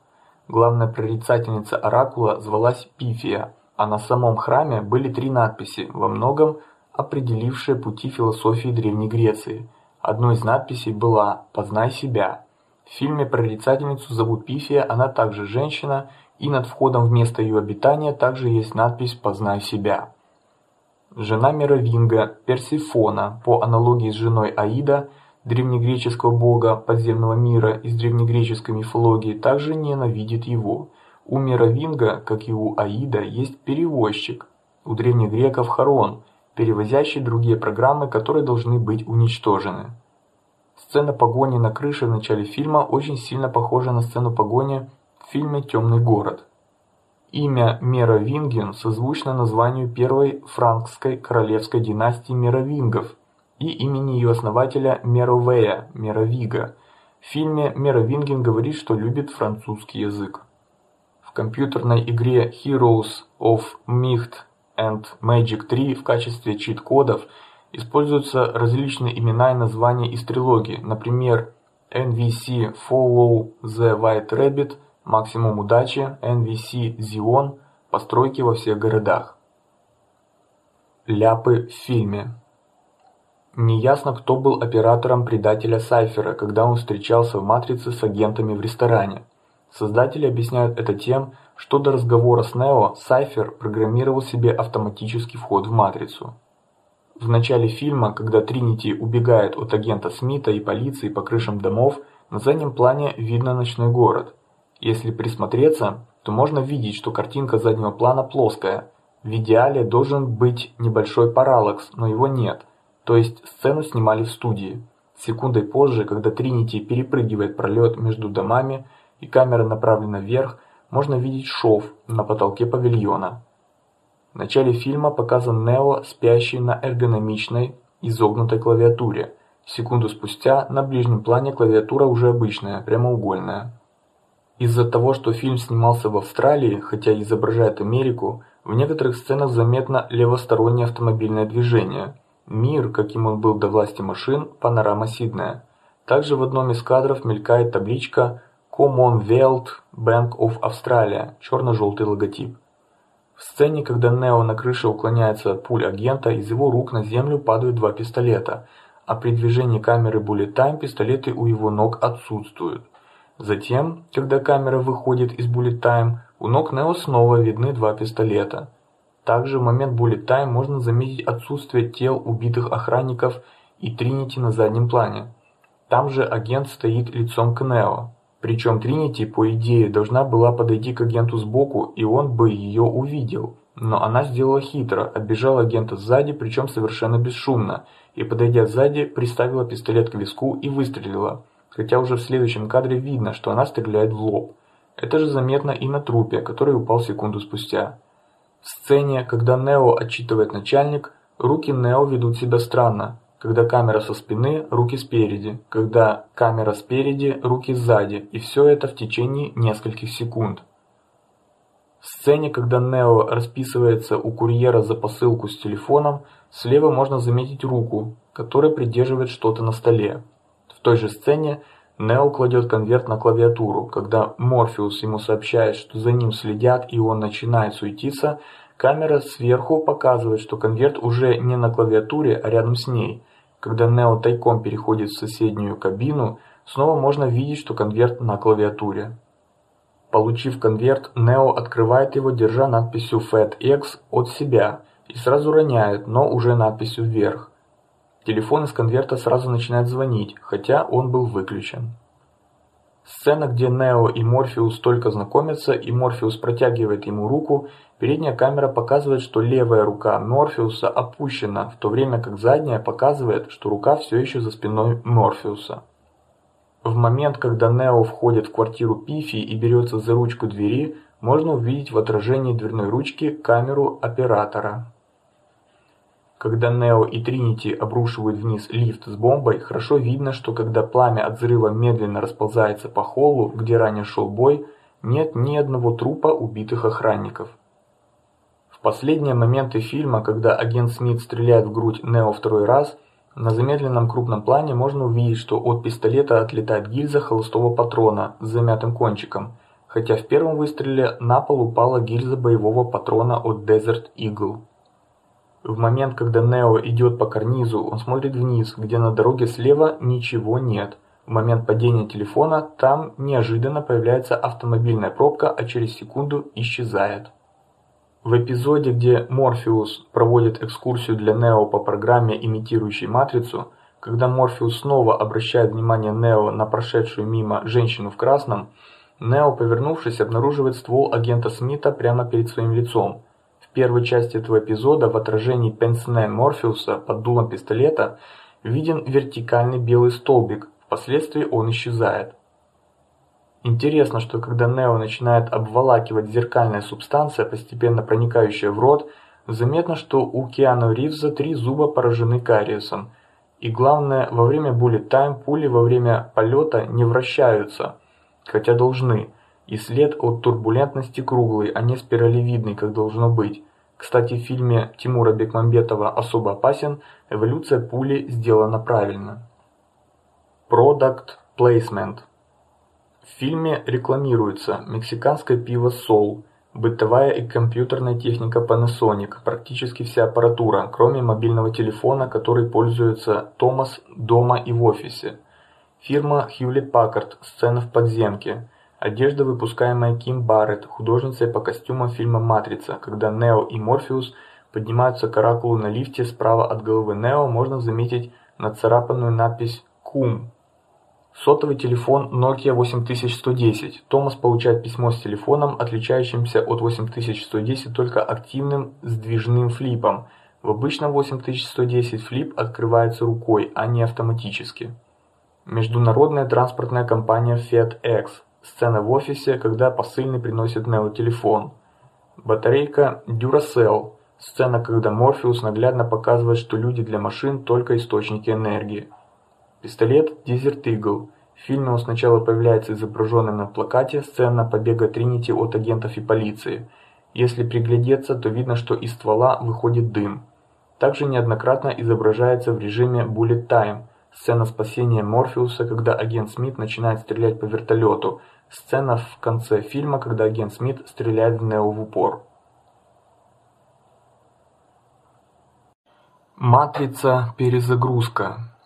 Главная прорицательница оракула звалась Пифия, а на самом храме были три надписи, во многом определившие пути философии древней Греции. Одной из надписей была «Познай себя». В фильме прорицательницу зовут Пифия, она также женщина, и над входом в место ее обитания также есть надпись «Познай себя». Жена Мировинга, Персифона, по аналогии с женой Аида, древнегреческого бога подземного мира из древнегреческой мифологии, также ненавидит его. У Мировинга, как и у Аида, есть перевозчик. У древних греков Харон, перевозящий другие программы, которые должны быть уничтожены. Сцена погони на крыше в начале фильма очень сильно похожа на сцену погони в фильме «Темный город». Имя Меровинген созвучно названию первой франкской королевской династии Меровингов, и имени ее основателя Меровея Меровига. В фильме Меровинген говорит, что любит французский язык. В компьютерной игре Heroes of Might and Magic 3 в качестве чит-кодов используются различные имена и названия из трилогии, например, NVC Follow the White Rabbit, Максимум удачи, NVC Zion, постройки во всех городах. Ляпы в фильме. Неясно, кто был оператором предателя Сайфера, когда он встречался в Матрице с агентами в ресторане. Создатели объясняют это тем, что до разговора с Нео Сайфер программировал себе автоматический вход в Матрицу. В начале фильма, когда Тринити убегает от агента Смита и полиции по крышам домов, на заднем плане видно ночной город. Если присмотреться, то можно видеть, что картинка заднего плана плоская. В идеале должен быть небольшой параллакс, но его нет. То есть сцену снимали в студии. Секундой позже, когда Тринити перепрыгивает пролет между домами и камера направлена вверх, можно видеть шов на потолке павильона. В начале фильма показан Нео, спящий на эргономичной, изогнутой клавиатуре. Секунду спустя на ближнем плане клавиатура уже обычная, прямоугольная. Из-за того, что фильм снимался в Австралии, хотя изображает Америку, в некоторых сценах заметно левостороннее автомобильное движение – Мир, каким он был до власти машин, панорама Сиднея. Также в одном из кадров мелькает табличка Commonwealth Bank of Australia, черно-желтый логотип. В сцене, когда Нео на крыше уклоняется от пуль агента, из его рук на землю падают два пистолета, а при движении камеры Bullet Time пистолеты у его ног отсутствуют. Затем, когда камера выходит из Bullet Time, у ног Нео снова видны два пистолета. Также в момент bullet time можно заметить отсутствие тел убитых охранников и Тринити на заднем плане. Там же агент стоит лицом к Нео. Причем Тринити, по идее, должна была подойти к агенту сбоку, и он бы ее увидел. Но она сделала хитро, оббежала агента сзади, причем совершенно бесшумно, и подойдя сзади, приставила пистолет к виску и выстрелила. Хотя уже в следующем кадре видно, что она стреляет в лоб. Это же заметно и на трупе, который упал секунду спустя. В сцене, когда Нео отчитывает начальник, руки Нео ведут себя странно. Когда камера со спины, руки спереди. Когда камера спереди, руки сзади. И все это в течение нескольких секунд. В сцене, когда Нео расписывается у курьера за посылку с телефоном, слева можно заметить руку, которая придерживает что-то на столе. В той же сцене Нео кладет конверт на клавиатуру. Когда Морфеус ему сообщает, что за ним следят и он начинает суетиться, камера сверху показывает, что конверт уже не на клавиатуре, а рядом с ней. Когда Нео тайком переходит в соседнюю кабину, снова можно видеть, что конверт на клавиатуре. Получив конверт, Нео открывает его, держа надписью FedEx от себя. и сразу роняет, но уже надписью вверх. Телефон из конверта сразу начинает звонить, хотя он был выключен. Сцена, где Нео и Морфеус только знакомятся, и Морфеус протягивает ему руку, передняя камера показывает, что левая рука Морфеуса опущена, в то время как задняя показывает, что рука все еще за спиной Морфеуса. В момент, когда Нео входит в квартиру Пифи и берется за ручку двери, можно увидеть в отражении дверной ручки камеру оператора. Когда Нео и Тринити обрушивают вниз лифт с бомбой, хорошо видно, что когда пламя от взрыва медленно расползается по холлу, где ранее шел бой, нет ни одного трупа убитых охранников. Последние моменты фильма, когда агент Смит стреляет в грудь Нео второй раз, на замедленном крупном плане можно увидеть, что от пистолета отлетает гильза холостого патрона с замятым кончиком, хотя в первом выстреле на пол упала гильза боевого патрона от Desert Eagle. В момент, когда Нео идет по карнизу, он смотрит вниз, где на дороге слева ничего нет. В момент падения телефона там неожиданно появляется автомобильная пробка, а через секунду исчезает. В эпизоде, где Морфеус проводит экскурсию для Нео по программе, имитирующей матрицу, когда Морфеус снова обращает внимание Нео на прошедшую мимо женщину в красном, Нео, повернувшись, обнаруживает ствол агента Смита прямо перед своим лицом. В первой части этого эпизода в отражении пенсне Морфеуса под дулом пистолета виден вертикальный белый столбик, впоследствии он исчезает. Интересно, что когда Нео начинает обволакивать зеркальная субстанция, постепенно проникающая в рот, заметно, что у Киану Ривза три зуба поражены кариесом. И главное, во время bullet time пули во время полета не вращаются, хотя должны и след от турбулентности круглый, а не спиралевидный, как должно быть. Кстати, в фильме Тимура Бекмамбетова «Особо опасен» эволюция пули сделана правильно. Product Placement В фильме рекламируется мексиканское пиво Sol, бытовая и компьютерная техника Panasonic, практически вся аппаратура, кроме мобильного телефона, который пользуется Томас дома и в офисе. Фирма Hewlett Packard, сцена в подземке – Одежда, выпускаемая Ким Барретт, художницей по костюмам фильма «Матрица», когда Нео и Морфеус поднимаются к оракулу на лифте, справа от головы Нео можно заметить нацарапанную надпись «Кум». Сотовый телефон Nokia 8110. Томас получает письмо с телефоном, отличающимся от 8110 только активным сдвижным флипом. В обычном 8110 флип открывается рукой, а не автоматически. Международная транспортная компания FedEx Сцена в офисе, когда посыльный приносит Нео телефон. Батарейка Duracell. Сцена, когда Морфеус наглядно показывает, что люди для машин только источники энергии. Пистолет Desert Eagle. В фильме он сначала появляется изображенным на плакате, сцена побега Тринити от агентов и полиции. Если приглядеться, то видно, что из ствола выходит дым. Также неоднократно изображается в режиме Bullet Time – Сцена спасения Морфеуса, когда агент Смит начинает стрелять по вертолету. Сцена в конце фильма, когда агент Смит стреляет в Нео в упор. Матрица. Перезагрузка.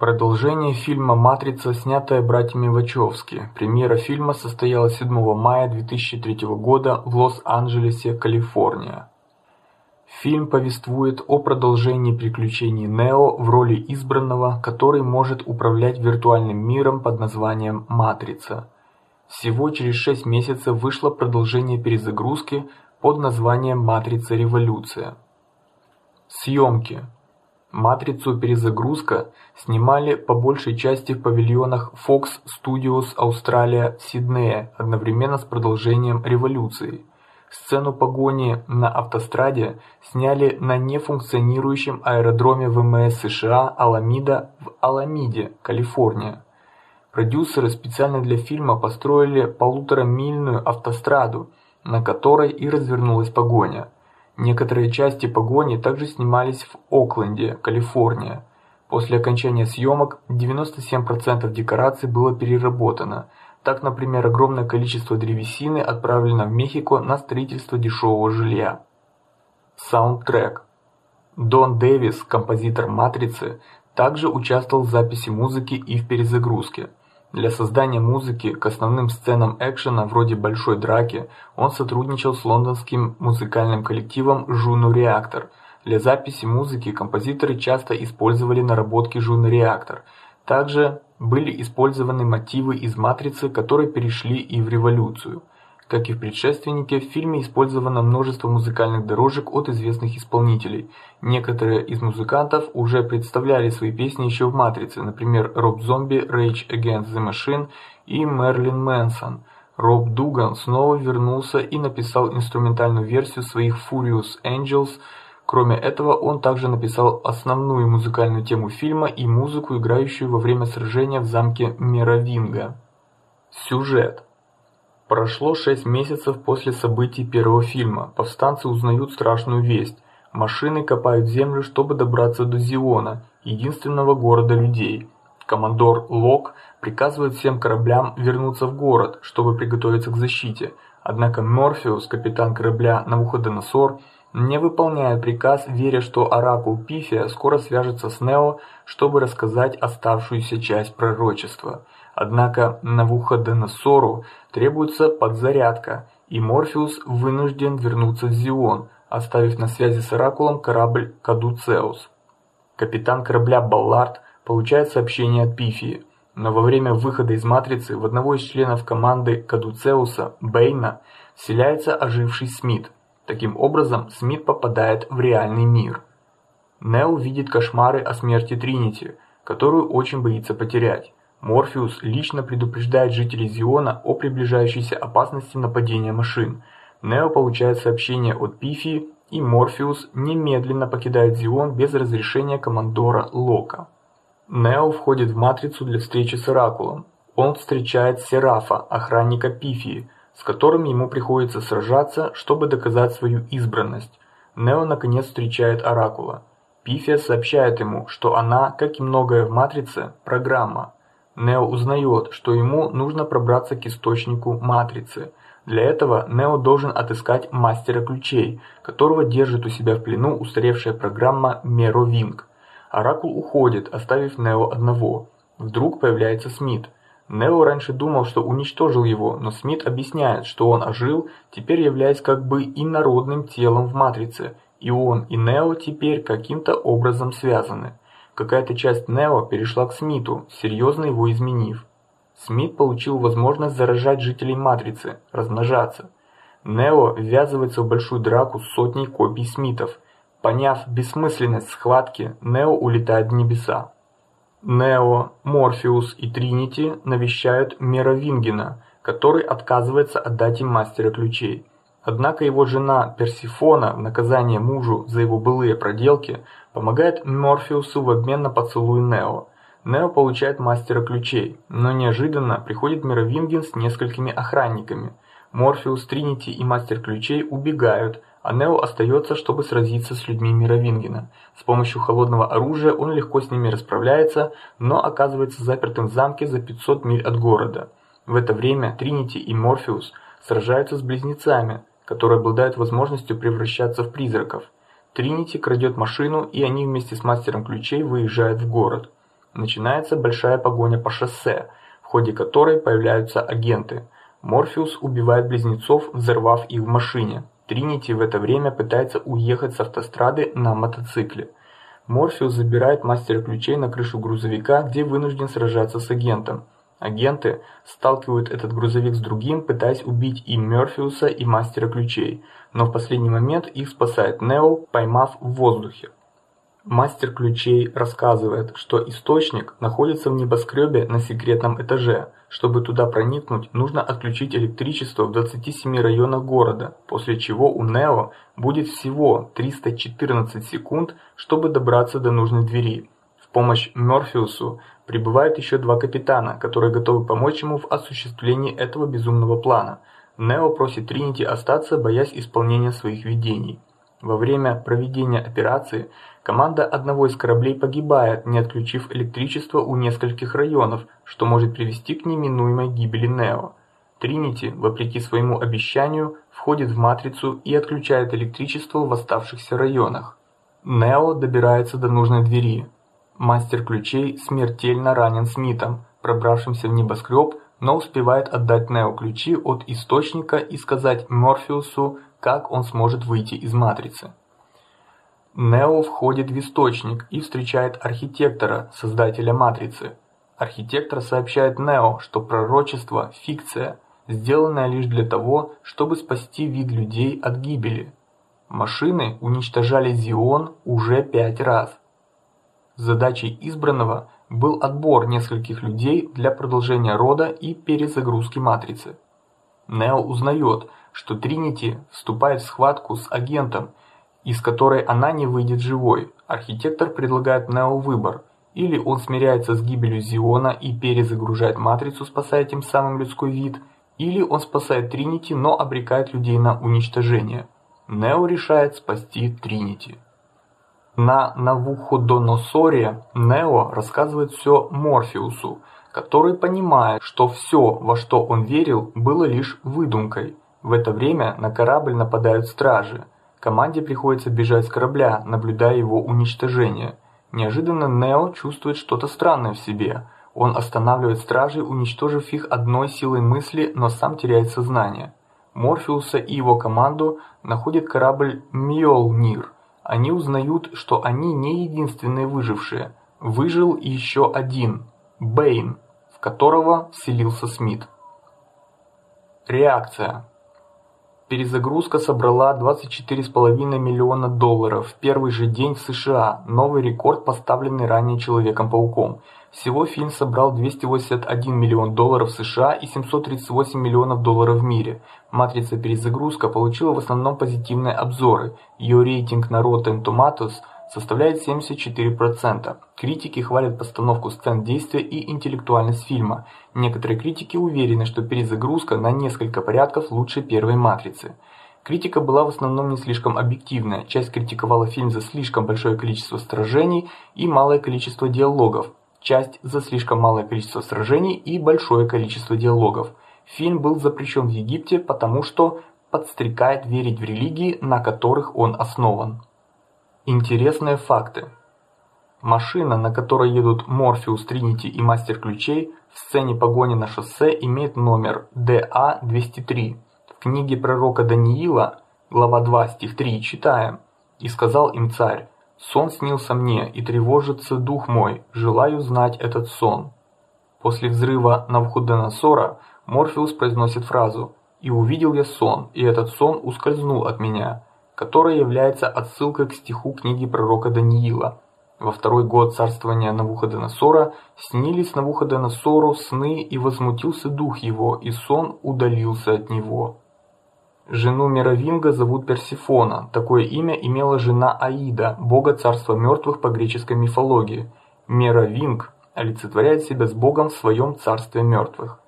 Продолжение фильма «Матрица», снятое братьями Вачовски. Премьера фильма состоялась 7 мая 2003 года в Лос-Анджелесе, Калифорния. Фильм повествует о продолжении приключений Нео в роли избранного, который может управлять виртуальным миром под названием Матрица. Всего через шесть месяцев вышло продолжение перезагрузки под названием Матрица Революция. Съемки. Матрицу Перезагрузка снимали по большей части в павильонах Fox Studios Australia Сиднея одновременно с продолжением Революции. Сцену погони на автостраде сняли на нефункционирующем аэродроме ВМС США Аламида в Аламиде, Калифорния. Продюсеры специально для фильма построили полуторамильную автостраду, на которой и развернулась погоня. Некоторые части погони также снимались в Окленде, Калифорния. После окончания съемок 97% декораций было переработано, так, например, огромное количество древесины отправлено в Мехико на строительство дешевого жилья. Саундтрек. Дон Дэвис, композитор Матрицы, также участвовал в записи музыки и в перезагрузке. Для создания музыки к основным сценам экшена вроде большой драки он сотрудничал с лондонским музыкальным коллективом Juno Reactor. Для записи музыки композиторы часто использовали наработки Juno Reactor. Также были использованы мотивы из Матрицы, которые перешли и в революцию. Как и в предшественнике, в фильме использовано множество музыкальных дорожек от известных исполнителей. Некоторые из музыкантов уже представляли свои песни еще в Матрице, например, Роб Зомби, Rage Against the Machine и Мерлин Мэнсон. Роб Дуган снова вернулся и написал инструментальную версию своих Furious Angels. Кроме этого, он также написал основную музыкальную тему фильма и музыку, играющую во время сражения в замке Меровинга. Сюжет Прошло шесть месяцев после событий первого фильма. Повстанцы узнают страшную весть. Машины копают землю, чтобы добраться до Зиона, единственного города людей. Командор Лок приказывает всем кораблям вернуться в город, чтобы приготовиться к защите. Однако Морфеус, капитан корабля Навуходоносор, не выполняет приказ, веря, что оракул Пифия скоро свяжется с Нео, чтобы рассказать оставшуюся часть пророчества. Однако Навуходоносору требуется подзарядка, и Морфеус вынужден вернуться в Зион, оставив на связи с Оракулом корабль Кадуцеус. Капитан корабля Баллард получает сообщение от Пифии, но во время выхода из матрицы в одного из членов команды Кадуцеуса, Бэйна, вселяется оживший Смит. Таким образом, Смит попадает в реальный мир. Нео видит кошмары о смерти Тринити, которую очень боится потерять. Морфеус лично предупреждает жителей Зиона о приближающейся опасности нападения машин. Нео получает сообщение от Пифии, и Морфеус немедленно покидает Зион без разрешения командора Лока. Нео входит в матрицу для встречи с Оракулом. Он встречает Серафа, охранника Пифии, с которым ему приходится сражаться, чтобы доказать свою избранность. Нео наконец встречает Оракула. Пифия сообщает ему, что она, как и многое в матрице, программа. Нео узнает, что ему нужно пробраться к источнику матрицы. Для этого Нео должен отыскать мастера ключей, которого держит у себя в плену устаревшая программа Меровинг. Оракул уходит, оставив Нео одного. Вдруг появляется Смит. Нео раньше думал, что уничтожил его, но Смит объясняет, что он ожил, теперь являясь как бы инородным телом в матрице, и он и Нео теперь каким-то образом связаны. Какая-то часть Нео перешла к Смиту, серьезно его изменив. Смит получил возможность заражать жителей Матрицы, размножаться. Нео ввязывается в большую драку с сотней копий Смитов. Поняв бессмысленность схватки, Нео улетает в небеса. Нео, Морфеус и Тринити навещают Меровингена, который отказывается отдать им мастера ключей. Однако его жена Персифона наказание мужу за его былые проделки помогает Морфеусу в обмен на поцелуй Нео. Нео получает мастера ключей, но неожиданно приходит Мировингин с несколькими охранниками. Морфеус, Тринити и мастер ключей убегают, а Нео остается, чтобы сразиться с людьми Мировингена. С помощью холодного оружия он легко с ними расправляется, но оказывается запертым в замке за 500 миль от города. В это время Тринити и Морфеус сражаются с близнецами, которые обладают возможностью превращаться в призраков. Тринити крадет машину, и они вместе с мастером ключей выезжают в город. Начинается большая погоня по шоссе, в ходе которой появляются агенты. Морфеус убивает близнецов, взорвав их в машине. Тринити в это время пытается уехать с автострады на мотоцикле. Морфеус забирает мастера ключей на крышу грузовика, где вынужден сражаться с агентом. Агенты сталкивают этот грузовик с другим, пытаясь убить и Мёрфиуса, и мастера ключей, но в последний момент их спасает Нео, поймав в воздухе. Мастер ключей рассказывает, что источник находится в небоскребе на секретном этаже. Чтобы туда проникнуть, нужно отключить электричество в 27 районах города, после чего у Нео будет всего 314 секунд, чтобы добраться до нужной двери. В помощь Мёрфиусу Прибывают еще два капитана, которые готовы помочь ему в осуществлении этого безумного плана. Нео просит Тринити остаться, боясь исполнения своих видений. Во время проведения операции команда одного из кораблей погибает, не отключив электричество у нескольких районов, что может привести к неминуемой гибели Нео. Тринити, вопреки своему обещанию, входит в матрицу и отключает электричество в оставшихся районах. Нео добирается до нужной двери, Мастер ключей смертельно ранен Смитом, пробравшимся в небоскреб, но успевает отдать Нео ключи от источника и сказать Морфеусу, как он сможет выйти из матрицы. Нео входит в источник и встречает архитектора, создателя матрицы. Архитектор сообщает Нео, что пророчество фикция, сделанная лишь для того, чтобы спасти вид людей от гибели. Машины уничтожали Зион уже пять раз. Задачей избранного был отбор нескольких людей для продолжения рода и перезагрузки матрицы. Нео узнает, что Тринити вступает в схватку с агентом, из которой она не выйдет живой. Архитектор предлагает Нео выбор: или он смиряется с гибелью Зиона и перезагружает матрицу, спасая тем самым людской вид, или он спасает Тринити, но обрекает людей на уничтожение. Нео решает спасти Тринити. На Навуходоносоре Нео рассказывает все Морфеусу, который понимает, что все, во что он верил, было лишь выдумкой. В это время на корабль нападают стражи. Команде приходится бежать с корабля, наблюдая его уничтожение. Неожиданно Нео чувствует что-то странное в себе. Он останавливает стражей, уничтожив их одной силой мысли, но сам теряет сознание. Морфеуса и его команду находит корабль Мьолнир. Они узнают, что они не единственные выжившие. Выжил еще один Бэйн, в которого вселился Смит. Реакция. Перезагрузка собрала 24,5 миллиона долларов в первый же день в США, новый рекорд, поставленный ранее Человеком-пауком. Всего фильм собрал 281 миллион долларов США и 738 миллионов долларов в мире. Матрица перезагрузка получила в основном позитивные обзоры. Ее рейтинг на Rotten Tomatoes составляет 74%. Критики хвалят постановку сцен действия и интеллектуальность фильма. Некоторые критики уверены, что перезагрузка на несколько порядков лучше первой матрицы. Критика была в основном не слишком объективная. Часть критиковала фильм за слишком большое количество сражений и малое количество диалогов. Часть за слишком малое количество сражений и большое количество диалогов. Фильм был запрещен в Египте, потому что подстрекает верить в религии, на которых он основан. Интересные факты. Машина, на которой едут Морфеус, Тринити и Мастер Ключей, в сцене погони на шоссе имеет номер ДА-203. В книге пророка Даниила, глава 2, стих 3, читаем: "И сказал им царь: Сон снился мне, и тревожится дух мой, желаю знать этот сон". После взрыва Навуходоносора Морфеус произносит фразу: "И увидел я сон, и этот сон ускользнул от меня" которая является отсылкой к стиху книги пророка Даниила. Во второй год царствования Навуходоносора снились Навуходоносору сны, и возмутился дух его, и сон удалился от него. Жену Мировинга зовут Персифона. Такое имя имела жена Аида, бога царства мертвых по греческой мифологии. Мировинг олицетворяет себя с богом в своем царстве мертвых.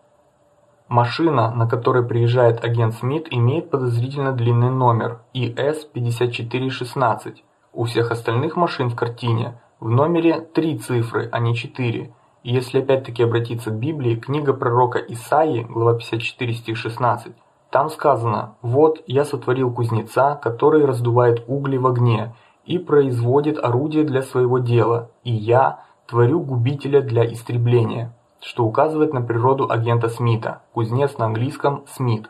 Машина, на которой приезжает агент Смит, имеет подозрительно длинный номер ИС-5416. У всех остальных машин в картине в номере три цифры, а не четыре. Если опять-таки обратиться к Библии, книга пророка Исаии, глава 54 стих 16, там сказано: "Вот я сотворил кузнеца, который раздувает угли в огне и производит орудие для своего дела, и я творю губителя для истребления" что указывает на природу агента Смита. Кузнец на английском Смит.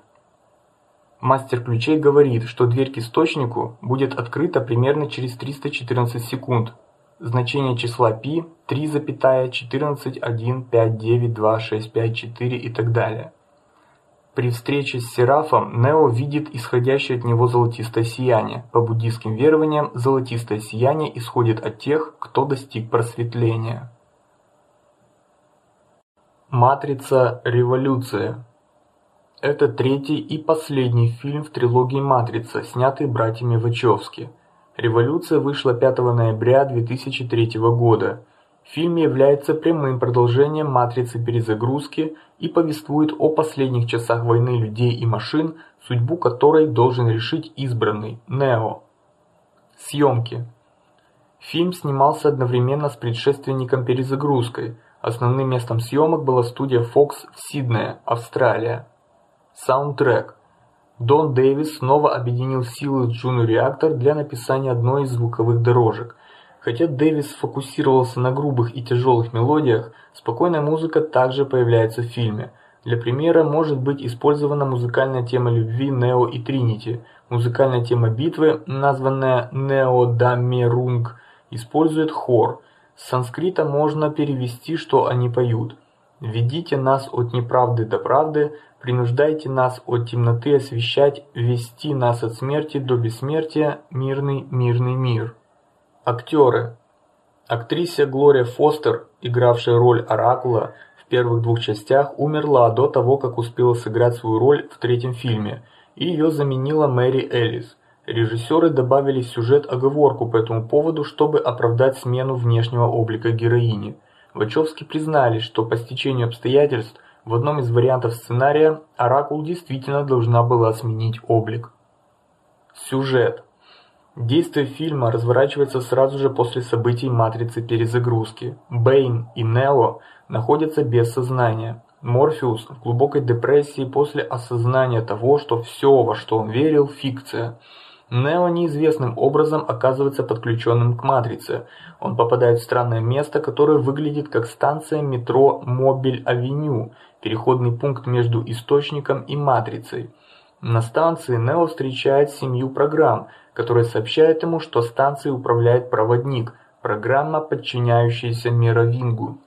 Мастер ключей говорит, что дверь к источнику будет открыта примерно через 314 секунд. Значение числа π 3,14,1,5,9,2,6,5,4 и так далее. При встрече с Серафом Нео видит исходящее от него золотистое сияние. По буддийским верованиям, золотистое сияние исходит от тех, кто достиг просветления. Матрица. Революция. Это третий и последний фильм в трилогии Матрица, снятый братьями Вачовски. Революция вышла 5 ноября 2003 года. Фильм является прямым продолжением Матрицы перезагрузки и повествует о последних часах войны людей и машин, судьбу которой должен решить избранный Нео. Съемки. Фильм снимался одновременно с предшественником перезагрузкой. Основным местом съемок была студия Fox в Сиднее, Австралия. Саундтрек. Дон Дэвис снова объединил силы Juno Reactor для написания одной из звуковых дорожек. Хотя Дэвис сфокусировался на грубых и тяжелых мелодиях, спокойная музыка также появляется в фильме. Для примера может быть использована музыкальная тема любви Нео и Тринити. Музыкальная тема битвы, названная Нео Дамерунг, использует хор. С санскрита можно перевести, что они поют. Ведите нас от неправды до правды, принуждайте нас от темноты освещать, вести нас от смерти до бессмертия, мирный, мирный мир. Актеры. Актриса Глория Фостер, игравшая роль Оракула, первых двух частях умерла до того, как успела сыграть свою роль в третьем фильме, и ее заменила Мэри Элис. Режиссеры добавили в сюжет оговорку по этому поводу, чтобы оправдать смену внешнего облика героини. Вачовски признали, что по стечению обстоятельств в одном из вариантов сценария Оракул действительно должна была сменить облик. Сюжет. Действие фильма разворачивается сразу же после событий Матрицы перезагрузки. Бэйн и Нео находятся без сознания. Морфеус в глубокой депрессии после осознания того, что все, во что он верил, фикция. Нео неизвестным образом оказывается подключенным к матрице. Он попадает в странное место, которое выглядит как станция метро Мобиль-Авеню, переходный пункт между источником и матрицей. На станции Нео встречает семью программ, которые сообщают ему, что станцией управляет проводник, программа, подчиняющаяся Меровингу.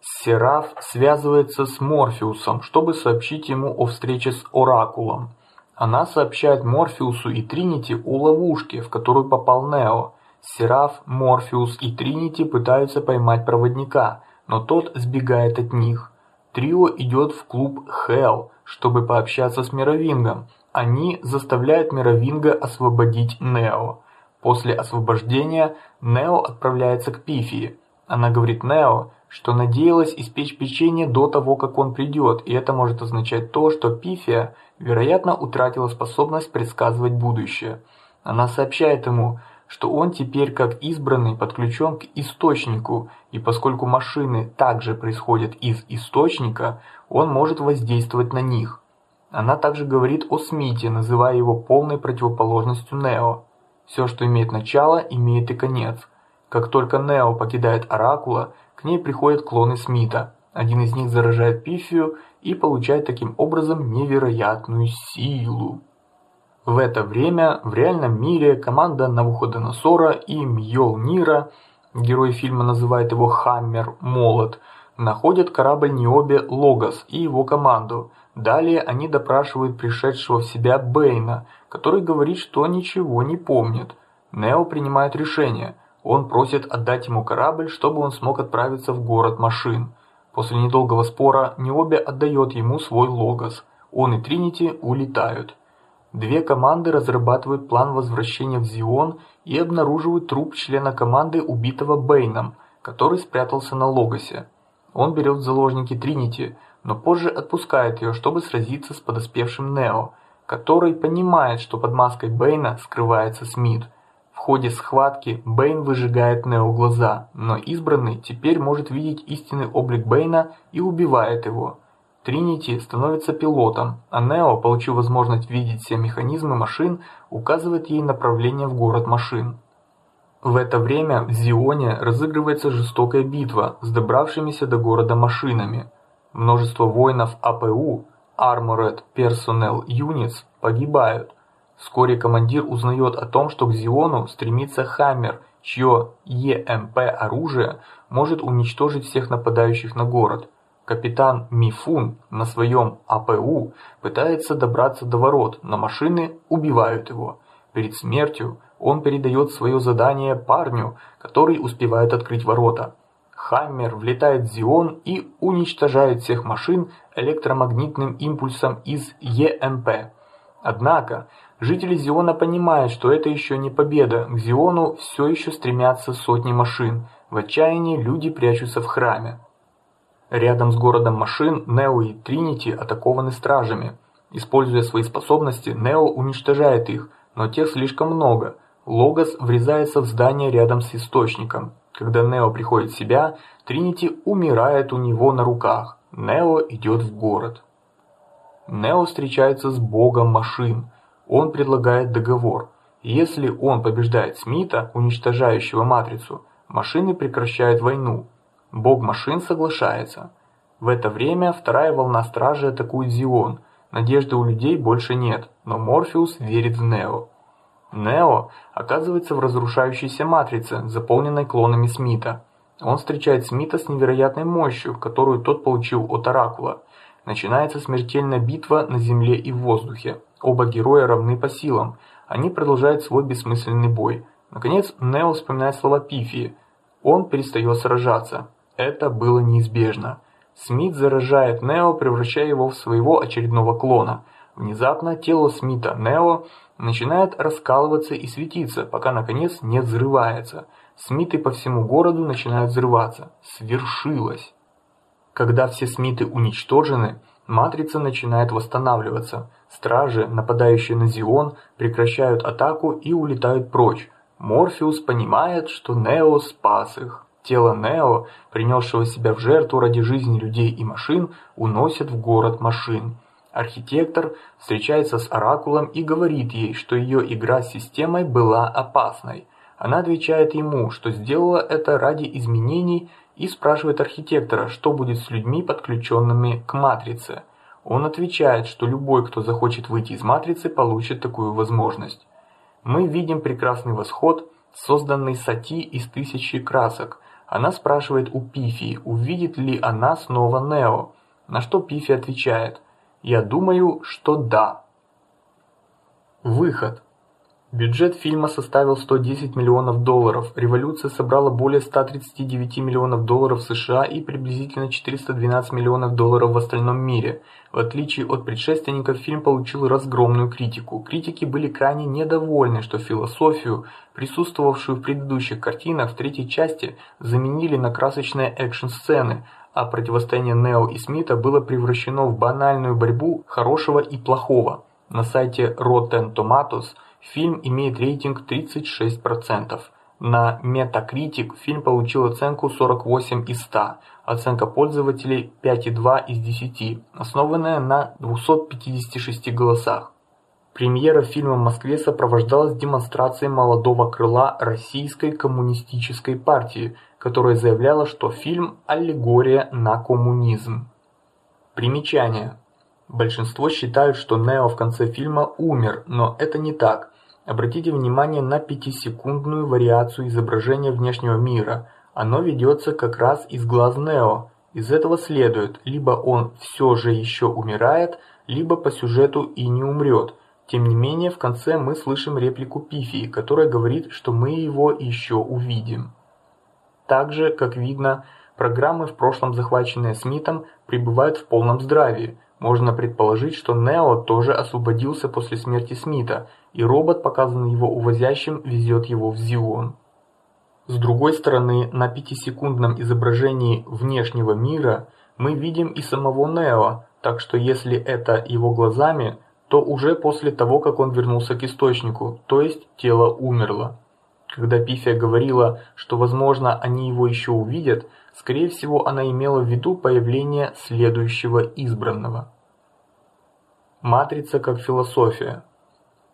Сераф связывается с Морфеусом, чтобы сообщить ему о встрече с Оракулом. Она сообщает Морфеусу и Тринити о ловушке, в которую попал Нео. Сераф, Морфеус и Тринити пытаются поймать проводника, но тот сбегает от них. Трио идет в клуб Хелл, чтобы пообщаться с Мировингом. Они заставляют Мировинга освободить Нео. После освобождения Нео отправляется к Пифии. Она говорит Нео, что надеялась испечь печенье до того, как он придет, и это может означать то, что Пифия, вероятно, утратила способность предсказывать будущее. Она сообщает ему, что он теперь как избранный подключен к источнику, и поскольку машины также происходят из источника, он может воздействовать на них. Она также говорит о Смите, называя его полной противоположностью Нео. Все, что имеет начало, имеет и конец. Как только Нео покидает Оракула, к ней приходят клоны Смита. Один из них заражает Пифию и получает таким образом невероятную силу. В это время в реальном мире команда Навуходоносора и Мьёлнира, герой фильма называет его Хаммер Молот, находят корабль Ниоби Логос и его команду. Далее они допрашивают пришедшего в себя Бэйна, который говорит, что ничего не помнит. Нео принимает решение. Он просит отдать ему корабль, чтобы он смог отправиться в город машин. После недолгого спора Необи отдает ему свой логос. Он и Тринити улетают. Две команды разрабатывают план возвращения в Зион и обнаруживают труп члена команды убитого Бэйном, который спрятался на логосе. Он берет в заложники Тринити, но позже отпускает ее, чтобы сразиться с подоспевшим Нео, который понимает, что под маской Бэйна скрывается Смит. В ходе схватки Бэйн выжигает Нео глаза, но избранный теперь может видеть истинный облик Бэйна и убивает его. Тринити становится пилотом, а Нео, получив возможность видеть все механизмы машин, указывает ей направление в город машин. В это время в Зионе разыгрывается жестокая битва с добравшимися до города машинами. Множество воинов АПУ Armored Personnel Units погибают. Вскоре командир узнает о том, что к Зиону стремится Хаммер, чье ЕМП оружие может уничтожить всех нападающих на город. Капитан Мифун на своем АПУ пытается добраться до ворот, но машины убивают его. Перед смертью он передает свое задание парню, который успевает открыть ворота. Хаммер влетает в Зион и уничтожает всех машин электромагнитным импульсом из ЕМП. Однако Жители Зиона понимают, что это еще не победа. К Зиону все еще стремятся сотни машин. В отчаянии люди прячутся в храме. Рядом с городом машин Нео и Тринити атакованы стражами. Используя свои способности, Нео уничтожает их, но тех слишком много. Логос врезается в здание рядом с источником. Когда Нео приходит в себя, Тринити умирает у него на руках. Нео идет в город. Нео встречается с богом машин. Он предлагает договор. Если он побеждает Смита, уничтожающего матрицу, Машины прекращают войну. Бог машин соглашается. В это время вторая волна стражи атакует Зион. Надежды у людей больше нет, но Морфеус верит в Нео. Нео оказывается в разрушающейся матрице, заполненной клонами Смита. Он встречает Смита с невероятной мощью, которую тот получил от Оракула. Начинается смертельная битва на земле и в воздухе. Оба героя равны по силам. Они продолжают свой бессмысленный бой. Наконец Нео вспоминает слова Пифии. Он перестает сражаться. Это было неизбежно. Смит заражает Нео, превращая его в своего очередного клона. Внезапно тело Смита Нео начинает раскалываться и светиться, пока наконец не взрывается. Смиты по всему городу начинают взрываться. Свершилось. Когда все Смиты уничтожены, матрица начинает восстанавливаться. Стражи, нападающие на Зион, прекращают атаку и улетают прочь. Морфеус понимает, что Нео спас их. Тело Нео, принесшего себя в жертву ради жизни людей и машин, уносят в город машин. Архитектор встречается с Оракулом и говорит ей, что ее игра с системой была опасной. Она отвечает ему, что сделала это ради изменений и спрашивает архитектора, что будет с людьми, подключенными к матрице. Он отвечает, что любой, кто захочет выйти из матрицы, получит такую возможность. Мы видим прекрасный восход, созданный Сати из тысячи красок. Она спрашивает у Пифи, увидит ли она снова Нео, на что Пифи отвечает: я думаю, что да. Выход. Бюджет фильма составил 110 миллионов долларов. Революция собрала более 139 миллионов долларов США и приблизительно 412 миллионов долларов в остальном мире. В отличие от предшественников, фильм получил разгромную критику. Критики были крайне недовольны, что философию, присутствовавшую в предыдущих картинах, в третьей части заменили на красочные экшн-сцены, а противостояние Нео и Смита было превращено в банальную борьбу хорошего и плохого. На сайте Rotten Tomatoes фильм имеет рейтинг 36%. На Metacritic фильм получил оценку 48 из 100, оценка пользователей 5,2 из 10, основанная на 256 голосах. Премьера фильма в Москве сопровождалась демонстрацией молодого крыла Российской коммунистической партии, которая заявляла, что фильм аллегория на коммунизм. Примечание: Большинство считают, что Нео в конце фильма умер, но это не так. Обратите внимание на пятисекундную вариацию изображения внешнего мира. Оно ведется как раз из глаз Нео. Из этого следует, либо он все же еще умирает, либо по сюжету и не умрет. Тем не менее, в конце мы слышим реплику Пифии, которая говорит, что мы его еще увидим. Также, как видно, программы в прошлом захваченные Смитом пребывают в полном здравии. Можно предположить, что Нео тоже освободился после смерти Смита, и робот, показанный его увозящим, везет его в Зион. С другой стороны, на пятисекундном изображении внешнего мира мы видим и самого Нео, так что если это его глазами, то уже после того, как он вернулся к источнику, то есть тело умерло. Когда Пифия говорила, что возможно они его еще увидят, скорее всего она имела в виду появление следующего избранного. Матрица как философия.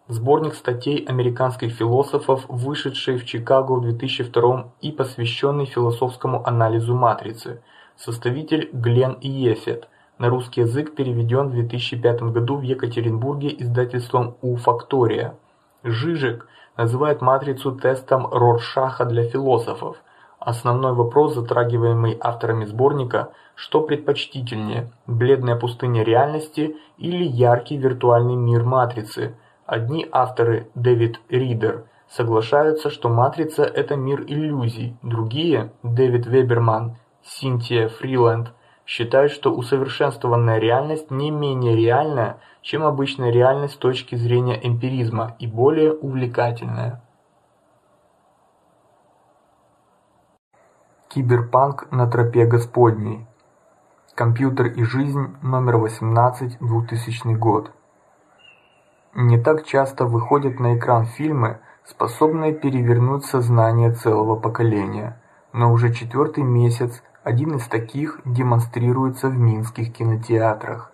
Сборник статей американских философов, вышедший в Чикаго в 2002 и посвященный философскому анализу матрицы. Составитель Глен Иефет. На русский язык переведен в 2005 году в Екатеринбурге издательством У Фактория. Жижик называет матрицу тестом Роршаха для философов. Основной вопрос, затрагиваемый авторами сборника, что предпочтительнее: бледная пустыня реальности или яркий виртуальный мир матрицы. Одни авторы, Дэвид Ридер, соглашаются, что матрица это мир иллюзий, другие, Дэвид Веберман, Синтия Фриланд считают, что усовершенствованная реальность не менее реальная, чем обычная реальность с точки зрения эмпиризма и более увлекательная. Киберпанк на тропе Господней. Компьютер и жизнь, номер 18, 2000 год. Не так часто выходят на экран фильмы, способные перевернуть сознание целого поколения, но уже четвертый месяц один из таких демонстрируется в минских кинотеатрах.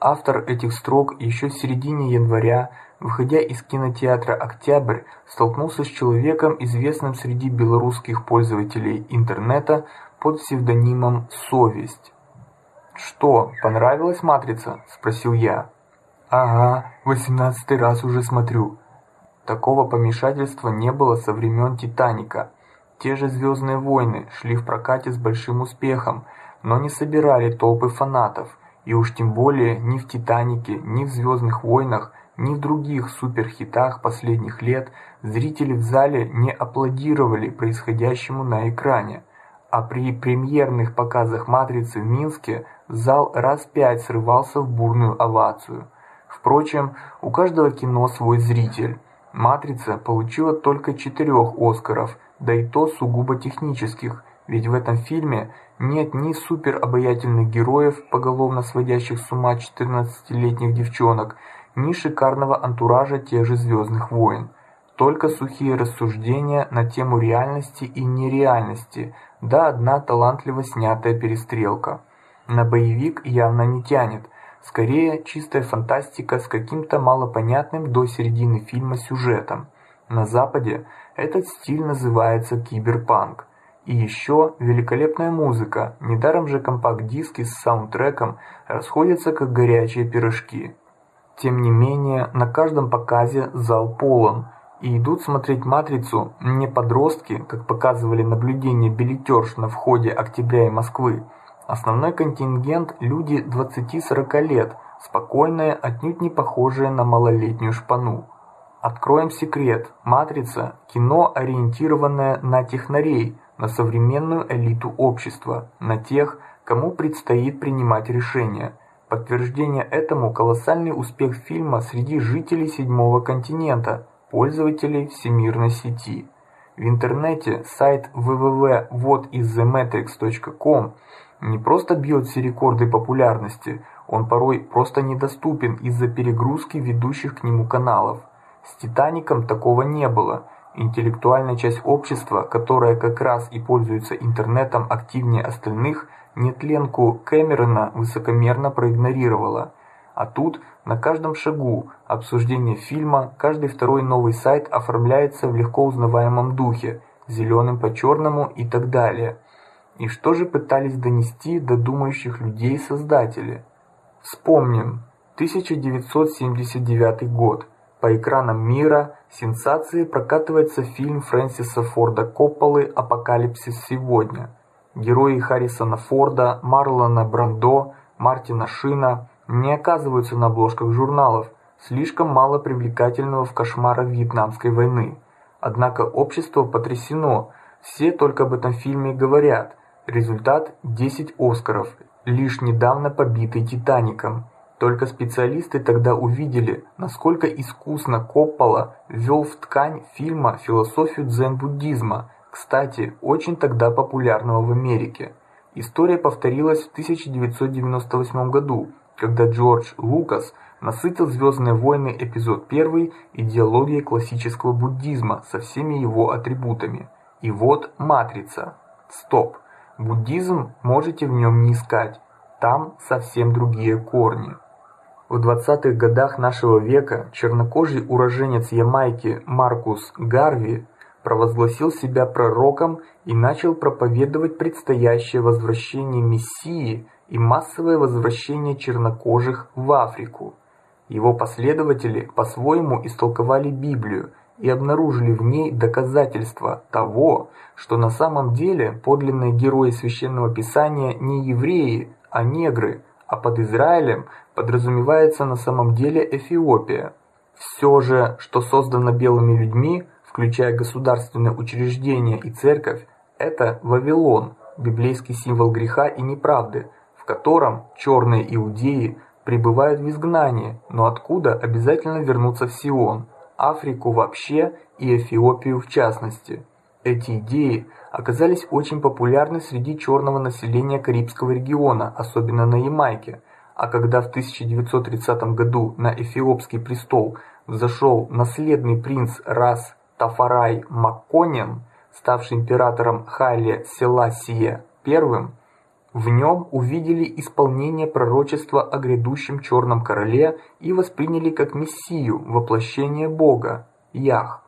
Автор этих строк еще в середине января выходя из кинотеатра Октябрь, столкнулся с человеком, известным среди белорусских пользователей интернета под псевдонимом Совесть. Что, понравилась Матрица? – спросил я. Ага, восемнадцатый раз уже смотрю. Такого помешательства не было со времен Титаника. Те же Звездные войны шли в прокате с большим успехом, но не собирали толпы фанатов, и уж тем более ни в Титанике, ни в Звездных войнах, ни в других суперхитах последних лет зрители в зале не аплодировали происходящему на экране, а при премьерных показах Матрицы в Минске зал раз пять срывался в бурную овацию. Впрочем, у каждого кино свой зритель. Матрица получила только четырех Оскаров, да и то сугубо технических, ведь в этом фильме нет ни суперобаятельных героев, поголовно сводящих с ума 14-летних девчонок, ни шикарного антуража тех же Звездных войн. Только сухие рассуждения на тему реальности и нереальности, да одна талантливо снятая перестрелка. На боевик явно не тянет, Скорее чистая фантастика с каким-то малопонятным до середины фильма сюжетом. На Западе этот стиль называется киберпанк. И еще великолепная музыка. Недаром же компакт-диски с саундтреком расходятся как горячие пирожки. Тем не менее, на каждом показе зал полон, и идут смотреть матрицу не подростки, как показывали наблюдения билетерш на входе Октября и Москвы, Основной контингент люди 20-40 лет, спокойные, отнюдь не похожие на малолетнюю шпану. Откроем секрет: Матрица кино, ориентированное на технарей, на современную элиту общества, на тех, кому предстоит принимать решения. Подтверждение этому колоссальный успех фильма среди жителей седьмого континента, пользователей всемирной сети. В интернете сайт www.whatisthematrix.com не просто бьет все рекорды популярности, он порой просто недоступен из-за перегрузки ведущих к нему каналов. С Титаником такого не было. Интеллектуальная часть общества, которая как раз и пользуется интернетом активнее остальных, нетленку Кэмерона высокомерно проигнорировала. А тут на каждом шагу обсуждение фильма, каждый второй новый сайт оформляется в легко узнаваемом духе, зеленым по черному и так далее. И что же пытались донести до думающих людей создатели? Вспомним 1979 год. По экранам мира сенсацией прокатывается фильм Фрэнсиса Форда Копполы Апокалипсис сегодня. Герои Харрисона Форда, Марлона Брандо, Мартина Шина не оказываются на обложках журналов, слишком мало привлекательного в кошмарах Вьетнамской войны. Однако общество потрясено, все только об этом фильме говорят. Результат 10 Оскаров, лишь недавно побитый Титаником. Только специалисты тогда увидели, насколько искусно Коппола ввел в ткань фильма философию дзен-буддизма, кстати, очень тогда популярного в Америке. История повторилась в 1998 году, когда Джордж Лукас насытил Звездные войны эпизод 1 идеологией классического буддизма со всеми его атрибутами. И вот Матрица. Стоп. Буддизм можете в нем не искать, там совсем другие корни. В 20-х годах нашего века чернокожий уроженец Ямайки Маркус Гарви провозгласил себя пророком и начал проповедовать предстоящее возвращение Мессии и массовое возвращение чернокожих в Африку. Его последователи по-своему истолковали Библию и обнаружили в ней доказательства того, что на самом деле подлинные герои священного писания не евреи, а негры, а под Израилем подразумевается на самом деле Эфиопия. Все же, что создано белыми людьми, включая государственные учреждения и церковь, это Вавилон, библейский символ греха и неправды, в котором черные иудеи пребывают в изгнании, но откуда обязательно вернутся в Сион. Африку вообще и Эфиопию в частности. Эти идеи оказались очень популярны среди черного населения Карибского региона, особенно на Ямайке. А когда в 1930 году на эфиопский престол взошел наследный принц Рас Тафарай Макконен, ставший императором Хайле Селасия I, В нем увидели исполнение пророчества о грядущем черном короле и восприняли как мессию, воплощение Бога, Ях.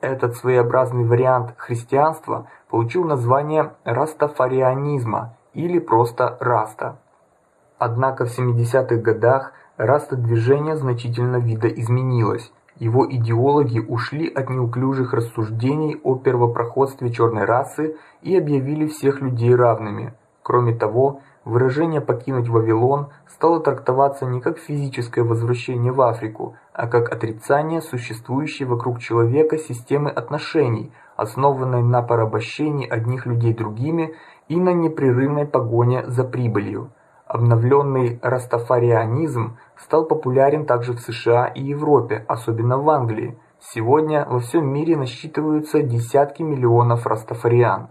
Этот своеобразный вариант христианства получил название растафарианизма или просто раста. Однако в 70-х годах раста движение значительно видоизменилось. Его идеологи ушли от неуклюжих рассуждений о первопроходстве черной расы и объявили всех людей равными. Кроме того, выражение покинуть Вавилон стало трактоваться не как физическое возвращение в Африку, а как отрицание существующей вокруг человека системы отношений, основанной на порабощении одних людей другими и на непрерывной погоне за прибылью. Обновленный растафарианизм стал популярен также в США и Европе, особенно в Англии. Сегодня во всем мире насчитываются десятки миллионов растафариан.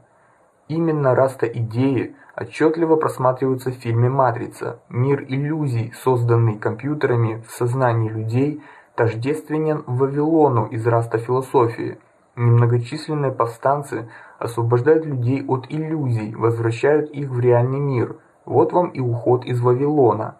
Именно раста-идеи отчетливо просматриваются в фильме Матрица. Мир иллюзий, созданный компьютерами в сознании людей, тождественен Вавилону из раста философии. Немногочисленные повстанцы освобождают людей от иллюзий, возвращают их в реальный мир. Вот вам и уход из Вавилона.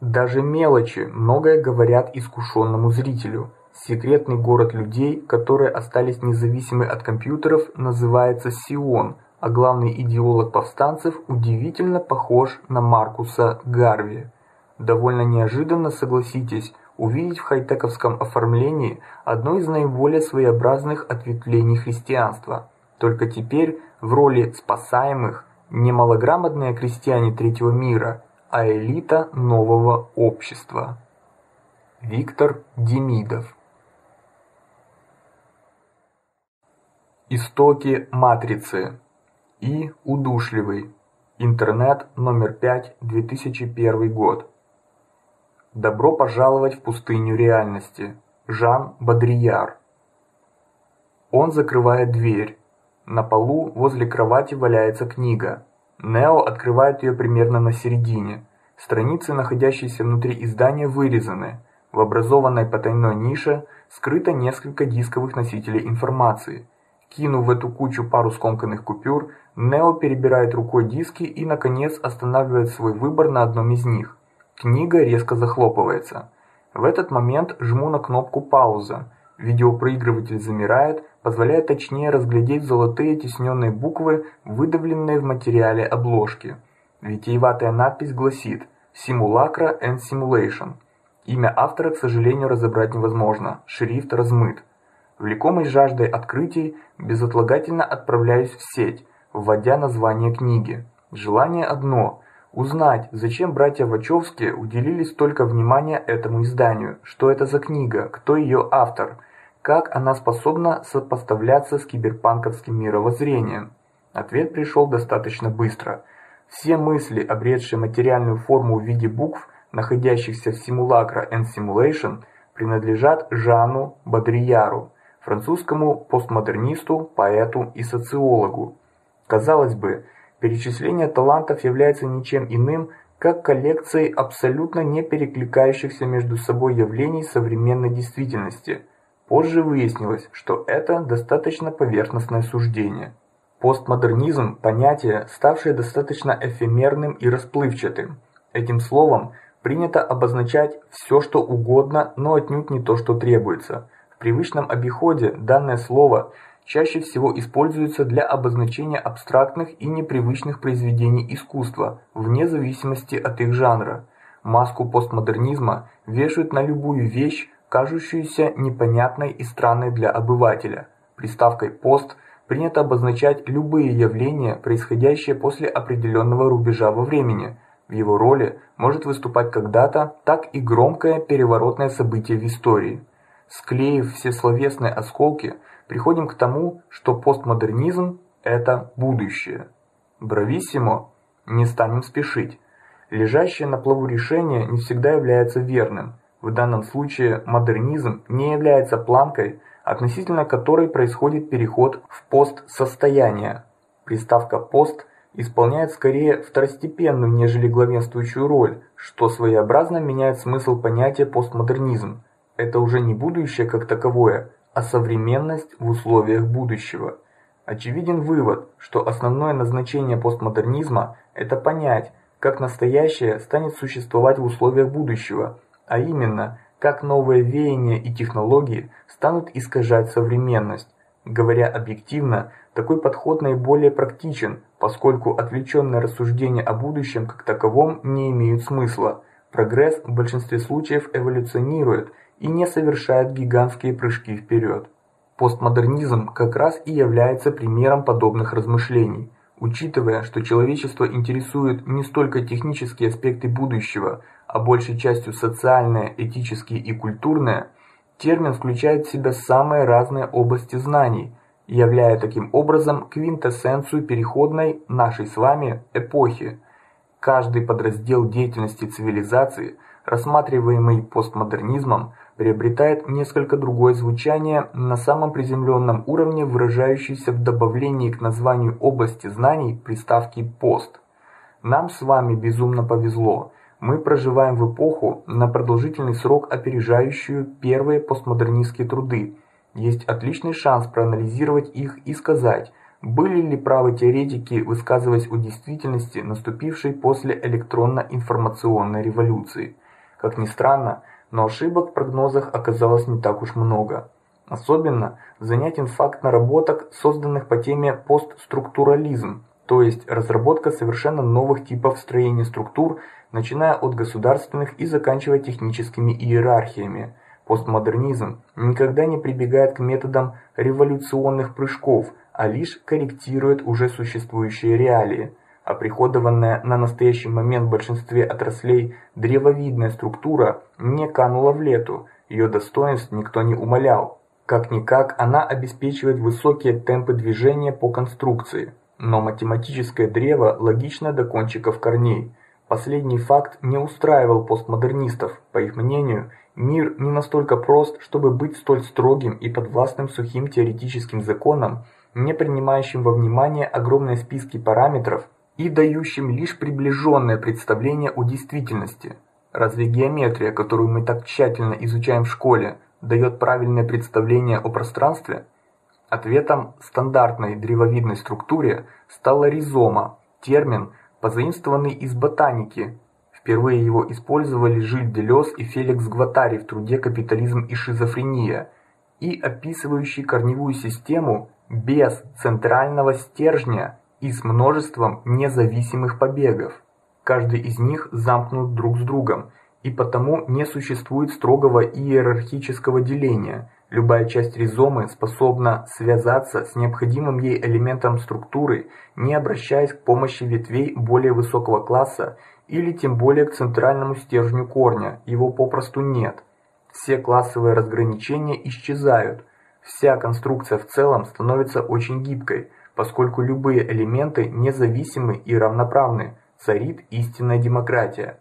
Даже мелочи многое говорят искушенному зрителю. Секретный город людей, которые остались независимы от компьютеров, называется Сион а главный идеолог повстанцев удивительно похож на Маркуса Гарви. Довольно неожиданно, согласитесь, увидеть в хайтековском оформлении одно из наиболее своеобразных ответвлений христианства. Только теперь в роли спасаемых не малограмотные крестьяне третьего мира, а элита нового общества. Виктор Демидов Истоки матрицы и удушливый. Интернет номер 5, 2001 год. Добро пожаловать в пустыню реальности. Жан Бодрияр. Он закрывает дверь. На полу возле кровати валяется книга. Нео открывает ее примерно на середине. Страницы, находящиеся внутри издания, вырезаны. В образованной потайной нише скрыто несколько дисковых носителей информации. Кинув в эту кучу пару скомканных купюр, Нео перебирает рукой диски и наконец останавливает свой выбор на одном из них. Книга резко захлопывается. В этот момент жму на кнопку пауза. Видеопроигрыватель замирает, позволяя точнее разглядеть золотые тисненные буквы, выдавленные в материале обложки. Витиеватая надпись гласит: Simulacra and Simulation. Имя автора, к сожалению, разобрать невозможно. Шрифт размыт. Влекомый жаждой открытий, безотлагательно отправляюсь в сеть вводя название книги. Желание одно узнать, зачем братья Вачовски уделили столько внимания этому изданию, что это за книга, кто ее автор, как она способна сопоставляться с киберпанковским мировоззрением. Ответ пришел достаточно быстро. Все мысли, обретшие материальную форму в виде букв, находящихся в Simulacra and Simulation, принадлежат Жану Бодрияру, французскому постмодернисту, поэту и социологу. Казалось бы, перечисление талантов является ничем иным, как коллекцией абсолютно не перекликающихся между собой явлений современной действительности. Позже выяснилось, что это достаточно поверхностное суждение. Постмодернизм понятие, ставшее достаточно эфемерным и расплывчатым. Этим словом принято обозначать все, что угодно, но отнюдь не то, что требуется. Привычном обиходе данное слово чаще всего используются для обозначения абстрактных и непривычных произведений искусства, вне зависимости от их жанра. Маску постмодернизма вешают на любую вещь, кажущуюся непонятной и странной для обывателя. Приставкой пост принято обозначать любые явления, происходящие после определенного рубежа во времени. В его роли может выступать как дата, так и громкое переворотное событие в истории. Склеив все словесные осколки, приходим к тому, что постмодернизм это будущее. Брависсимо, не станем спешить. Лежащее на плаву решение не всегда является верным. В данном случае модернизм не является планкой, относительно которой происходит переход в постсостояние. Приставка пост исполняет скорее второстепенную, нежели главенствующую роль, что своеобразно меняет смысл понятия постмодернизм. Это уже не будущее как таковое, а современность в условиях будущего. Очевиден вывод, что основное назначение постмодернизма это понять, как настоящее станет существовать в условиях будущего, а именно, как новые веяния и технологии станут искажать современность. Говоря объективно, такой подход наиболее практичен, поскольку отвлеченные рассуждения о будущем как таковом не имеют смысла. Прогресс в большинстве случаев эволюционирует и не совершает гигантские прыжки вперед. Постмодернизм как раз и является примером подобных размышлений. Учитывая, что человечество интересует не столько технические аспекты будущего, а большей частью социальные, этические и культурные, термин включает в себя самые разные области знаний, являя таким образом квинтэссенцию переходной нашей с вами эпохи. Каждый подраздел деятельности цивилизации, рассматриваемый постмодернизмом, приобретает несколько другое звучание на самом приземленном уровне, выражающееся в добавлении к названию области знаний приставки пост. Нам с вами безумно повезло. Мы проживаем в эпоху на продолжительный срок опережающую первые постмодернистские труды. Есть отличный шанс проанализировать их и сказать, были ли правы теоретики, высказываясь о действительности, наступившей после электронно-информационной революции. Как ни странно, но ошибок в прогнозах оказалось не так уж много. Особенно занятен факт наработок, созданных по теме постструктурализм, то есть разработка совершенно новых типов строения структур, начиная от государственных и заканчивая техническими иерархиями. Постмодернизм никогда не прибегает к методам революционных прыжков, а лишь корректирует уже существующие реалии оприходованная на настоящий момент в большинстве отраслей древовидная структура не канула в лету, ее достоинств никто не умалял. Как никак она обеспечивает высокие темпы движения по конструкции, но математическое древо логично до кончиков корней. Последний факт не устраивал постмодернистов. По их мнению, мир не настолько прост, чтобы быть столь строгим и подвластным сухим теоретическим законам, не принимающим во внимание огромные списки параметров, и дающим лишь приближенное представление о действительности. Разве геометрия, которую мы так тщательно изучаем в школе, дает правильное представление о пространстве? Ответом стандартной древовидной структуре стала ризома, термин, позаимствованный из ботаники. Впервые его использовали Жиль Делес и Феликс Гваттари в труде Капитализм и шизофрения, и описывающий корневую систему без центрального стержня и с множеством независимых побегов. Каждый из них замкнут друг с другом, и потому не существует строгого иерархического деления. Любая часть ризомы способна связаться с необходимым ей элементом структуры, не обращаясь к помощи ветвей более высокого класса или тем более к центральному стержню корня. Его попросту нет. Все классовые разграничения исчезают. Вся конструкция в целом становится очень гибкой поскольку любые элементы независимы и равноправны, царит истинная демократия.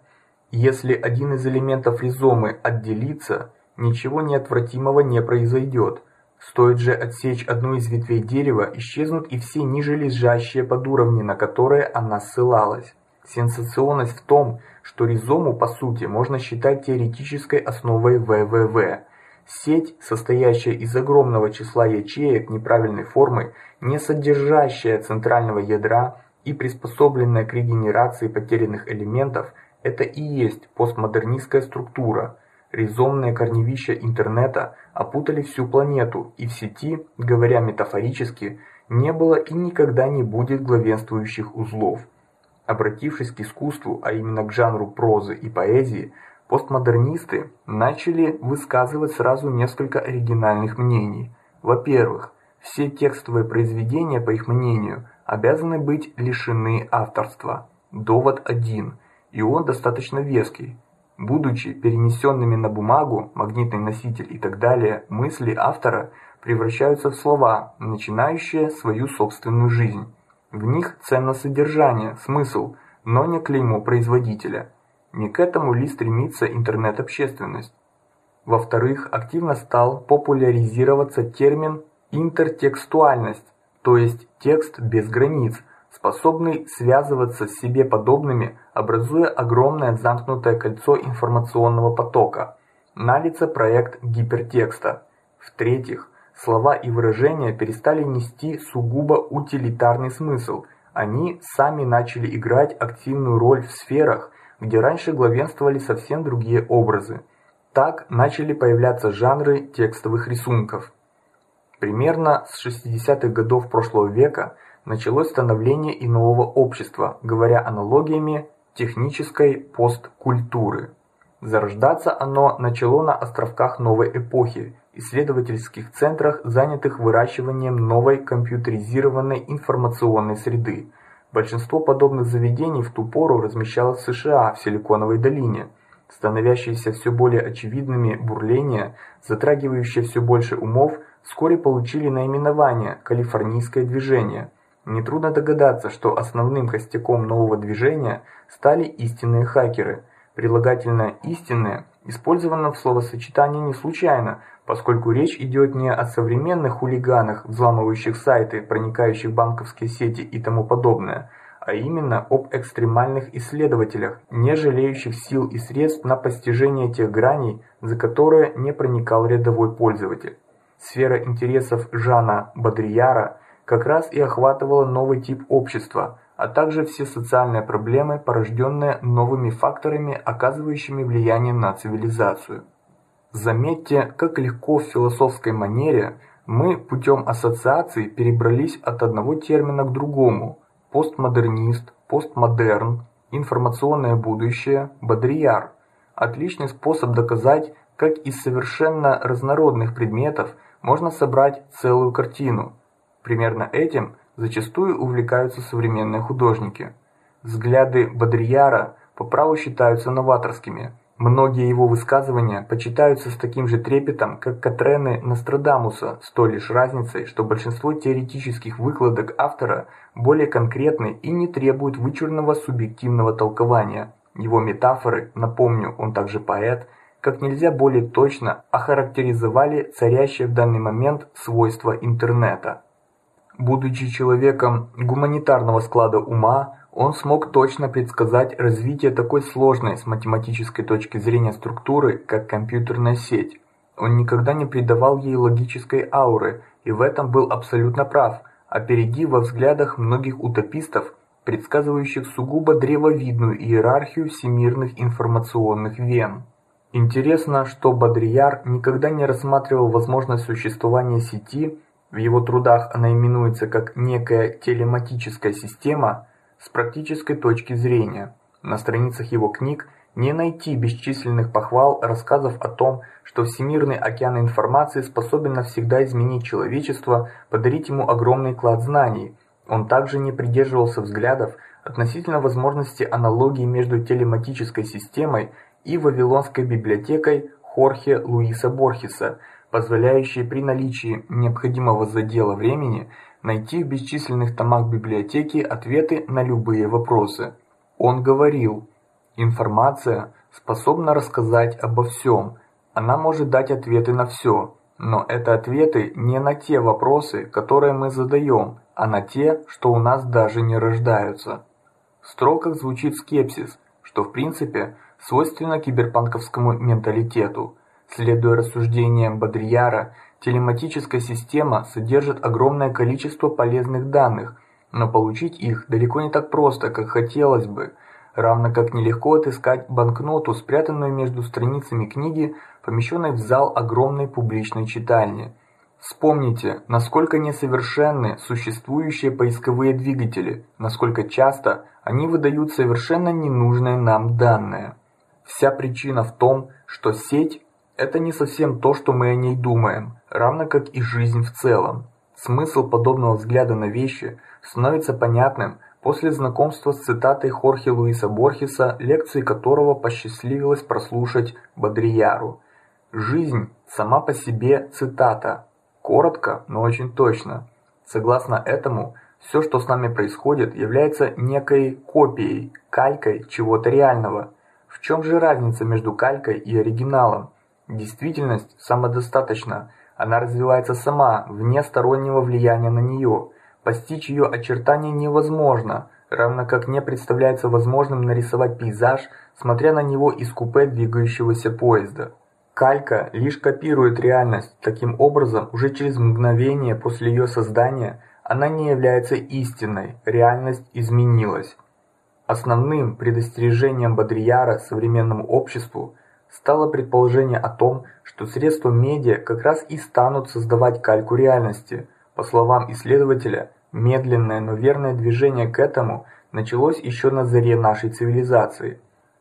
Если один из элементов ризомы отделится, ничего неотвратимого не произойдет. Стоит же отсечь одну из ветвей дерева, исчезнут и все ниже лежащие подуровни, на которые она ссылалась. Сенсационность в том, что ризому по сути можно считать теоретической основой ВВВ. Сеть, состоящая из огромного числа ячеек неправильной формы, не содержащая центрального ядра и приспособленная к регенерации потерянных элементов, это и есть постмодернистская структура. Ризомные корневища интернета опутали всю планету, и в сети, говоря метафорически, не было и никогда не будет главенствующих узлов. Обратившись к искусству, а именно к жанру прозы и поэзии, Постмодернисты начали высказывать сразу несколько оригинальных мнений. Во-первых, все текстовые произведения, по их мнению, обязаны быть лишены авторства. Довод один, и он достаточно веский. Будучи перенесенными на бумагу, магнитный носитель и так далее, мысли автора превращаются в слова, начинающие свою собственную жизнь. В них ценно содержание, смысл, но не клеймо производителя. Не к этому ли стремится интернет-общественность? Во-вторых, активно стал популяризироваться термин интертекстуальность, то есть текст без границ, способный связываться с себе подобными, образуя огромное замкнутое кольцо информационного потока. Налицо проект гипертекста. В-третьих, слова и выражения перестали нести сугубо утилитарный смысл. Они сами начали играть активную роль в сферах, где раньше главенствовали совсем другие образы. Так начали появляться жанры текстовых рисунков. Примерно с 60-х годов прошлого века началось становление и нового общества, говоря аналогиями технической посткультуры. Зарождаться оно начало на островках новой эпохи, исследовательских центрах, занятых выращиванием новой компьютеризированной информационной среды. Большинство подобных заведений в ту пору размещалось в США, в Силиконовой долине. Становящиеся все более очевидными бурления, затрагивающие все больше умов, вскоре получили наименование «Калифорнийское движение». Нетрудно догадаться, что основным костяком нового движения стали истинные хакеры – Прилагательное «истинное» использовано в словосочетании не случайно, поскольку речь идет не о современных хулиганах, взламывающих сайты, проникающих в банковские сети и тому подобное, а именно об экстремальных исследователях, не жалеющих сил и средств на постижение тех граней, за которые не проникал рядовой пользователь. Сфера интересов Жана Бодрияра как раз и охватывала новый тип общества – а также все социальные проблемы, порожденные новыми факторами, оказывающими влияние на цивилизацию. Заметьте, как легко в философской манере мы путем ассоциаций перебрались от одного термина к другому: постмодернист, постмодерн, информационное будущее, бодрияр. Отличный способ доказать, как из совершенно разнородных предметов можно собрать целую картину. Примерно этим зачастую увлекаются современные художники. Взгляды Бодрияра по праву считаются новаторскими. Многие его высказывания почитаются с таким же трепетом, как Катрены Нострадамуса, с той лишь разницей, что большинство теоретических выкладок автора более конкретны и не требуют вычурного субъективного толкования. Его метафоры, напомню, он также поэт, как нельзя более точно охарактеризовали царящее в данный момент свойства интернета. Будучи человеком гуманитарного склада ума, он смог точно предсказать развитие такой сложной с математической точки зрения структуры, как компьютерная сеть. Он никогда не придавал ей логической ауры, и в этом был абсолютно прав, опередив во взглядах многих утопистов, предсказывающих сугубо древовидную иерархию всемирных информационных вен. Интересно, что Бодрияр никогда не рассматривал возможность существования сети в его трудах она именуется как некая телематическая система с практической точки зрения. На страницах его книг не найти бесчисленных похвал, рассказов о том, что всемирный океан информации способен навсегда изменить человечество, подарить ему огромный клад знаний. Он также не придерживался взглядов относительно возможности аналогии между телематической системой и Вавилонской библиотекой Хорхе Луиса Борхеса, позволяющие при наличии необходимого задела времени найти в бесчисленных томах библиотеки ответы на любые вопросы. Он говорил: информация способна рассказать обо всем, она может дать ответы на все, но это ответы не на те вопросы, которые мы задаем, а на те, что у нас даже не рождаются. В строках звучит скепсис, что в принципе свойственно киберпанковскому менталитету. Следуя рассуждениям Бодрияра, телематическая система содержит огромное количество полезных данных, но получить их далеко не так просто, как хотелось бы, равно как нелегко отыскать банкноту, спрятанную между страницами книги, помещенной в зал огромной публичной читальни. Вспомните, насколько несовершенны существующие поисковые двигатели, насколько часто они выдают совершенно ненужные нам данные. Вся причина в том, что сеть это не совсем то, что мы о ней думаем, равно как и жизнь в целом. Смысл подобного взгляда на вещи становится понятным после знакомства с цитатой Хорхе Луиса Борхеса, лекции которого посчастливилось прослушать Бодрияру. Жизнь сама по себе цитата. Коротко, но очень точно. Согласно этому, все, что с нами происходит, является некой копией, калькой чего-то реального. В чем же разница между калькой и оригиналом? Действительность самодостаточна, она развивается сама, вне стороннего влияния на нее. Постичь ее очертания невозможно, равно как не представляется возможным нарисовать пейзаж, смотря на него из купе двигающегося поезда. Калька лишь копирует реальность, таким образом уже через мгновение после ее создания она не является истинной, реальность изменилась. Основным предостережением Бодрияра современному обществу стало предположение о том, что средства медиа как раз и станут создавать кальку реальности. По словам исследователя, медленное, но верное движение к этому началось еще на заре нашей цивилизации.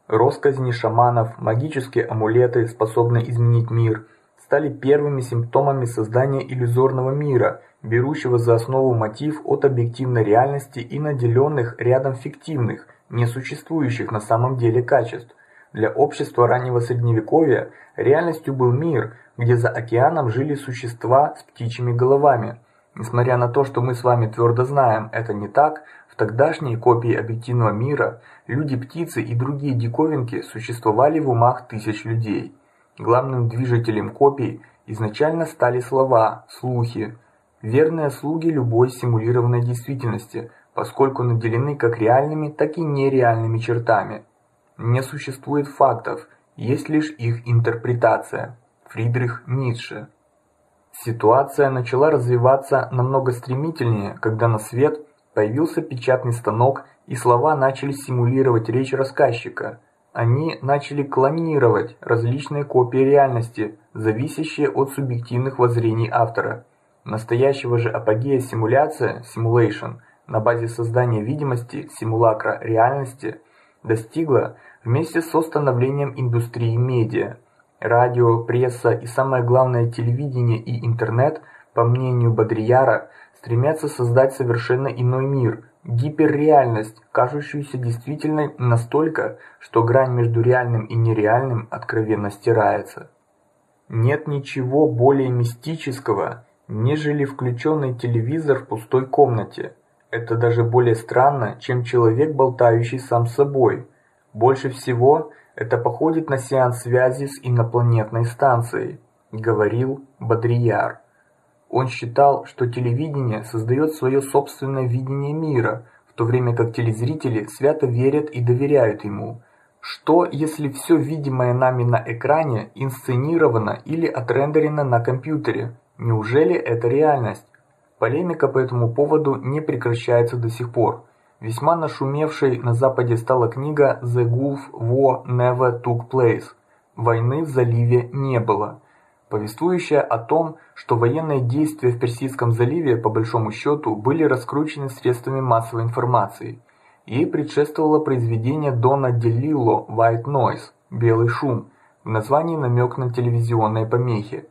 Росказни шаманов, магические амулеты, способные изменить мир, стали первыми симптомами создания иллюзорного мира, берущего за основу мотив от объективной реальности и наделенных рядом фиктивных, несуществующих на самом деле качеств. Для общества раннего средневековья реальностью был мир, где за океаном жили существа с птичьими головами. Несмотря на то, что мы с вами твердо знаем, это не так, в тогдашней копии объективного мира люди-птицы и другие диковинки существовали в умах тысяч людей. Главным движителем копий изначально стали слова, слухи, верные слуги любой симулированной действительности, поскольку наделены как реальными, так и нереальными чертами. Не существует фактов, есть лишь их интерпретация. Фридрих Ницше. Ситуация начала развиваться намного стремительнее, когда на свет появился печатный станок, и слова начали симулировать речь рассказчика. Они начали клонировать различные копии реальности, зависящие от субъективных воззрений автора. Настоящего же апогея симуляция, simulation, на базе создания видимости, симулакра реальности, достигла вместе с становлением индустрии медиа. Радио, пресса и самое главное телевидение и интернет, по мнению Бодрияра, стремятся создать совершенно иной мир, гиперреальность, кажущуюся действительной настолько, что грань между реальным и нереальным откровенно стирается. Нет ничего более мистического, нежели включенный телевизор в пустой комнате. Это даже более странно, чем человек, болтающий сам с собой. Больше всего это походит на сеанс связи с инопланетной станцией, говорил Бодрияр. Он считал, что телевидение создает свое собственное видение мира, в то время как телезрители свято верят и доверяют ему. Что, если все видимое нами на экране инсценировано или отрендерено на компьютере? Неужели это реальность? Полемика по этому поводу не прекращается до сих пор. Весьма нашумевшей на Западе стала книга The Gulf War Never Took Place. Войны в заливе не было повествующая о том, что военные действия в Персидском заливе по большому счету были раскручены средствами массовой информации. Ей предшествовало произведение Дона Делилло White Noise Белый шум, в названии намек на телевизионные помехи.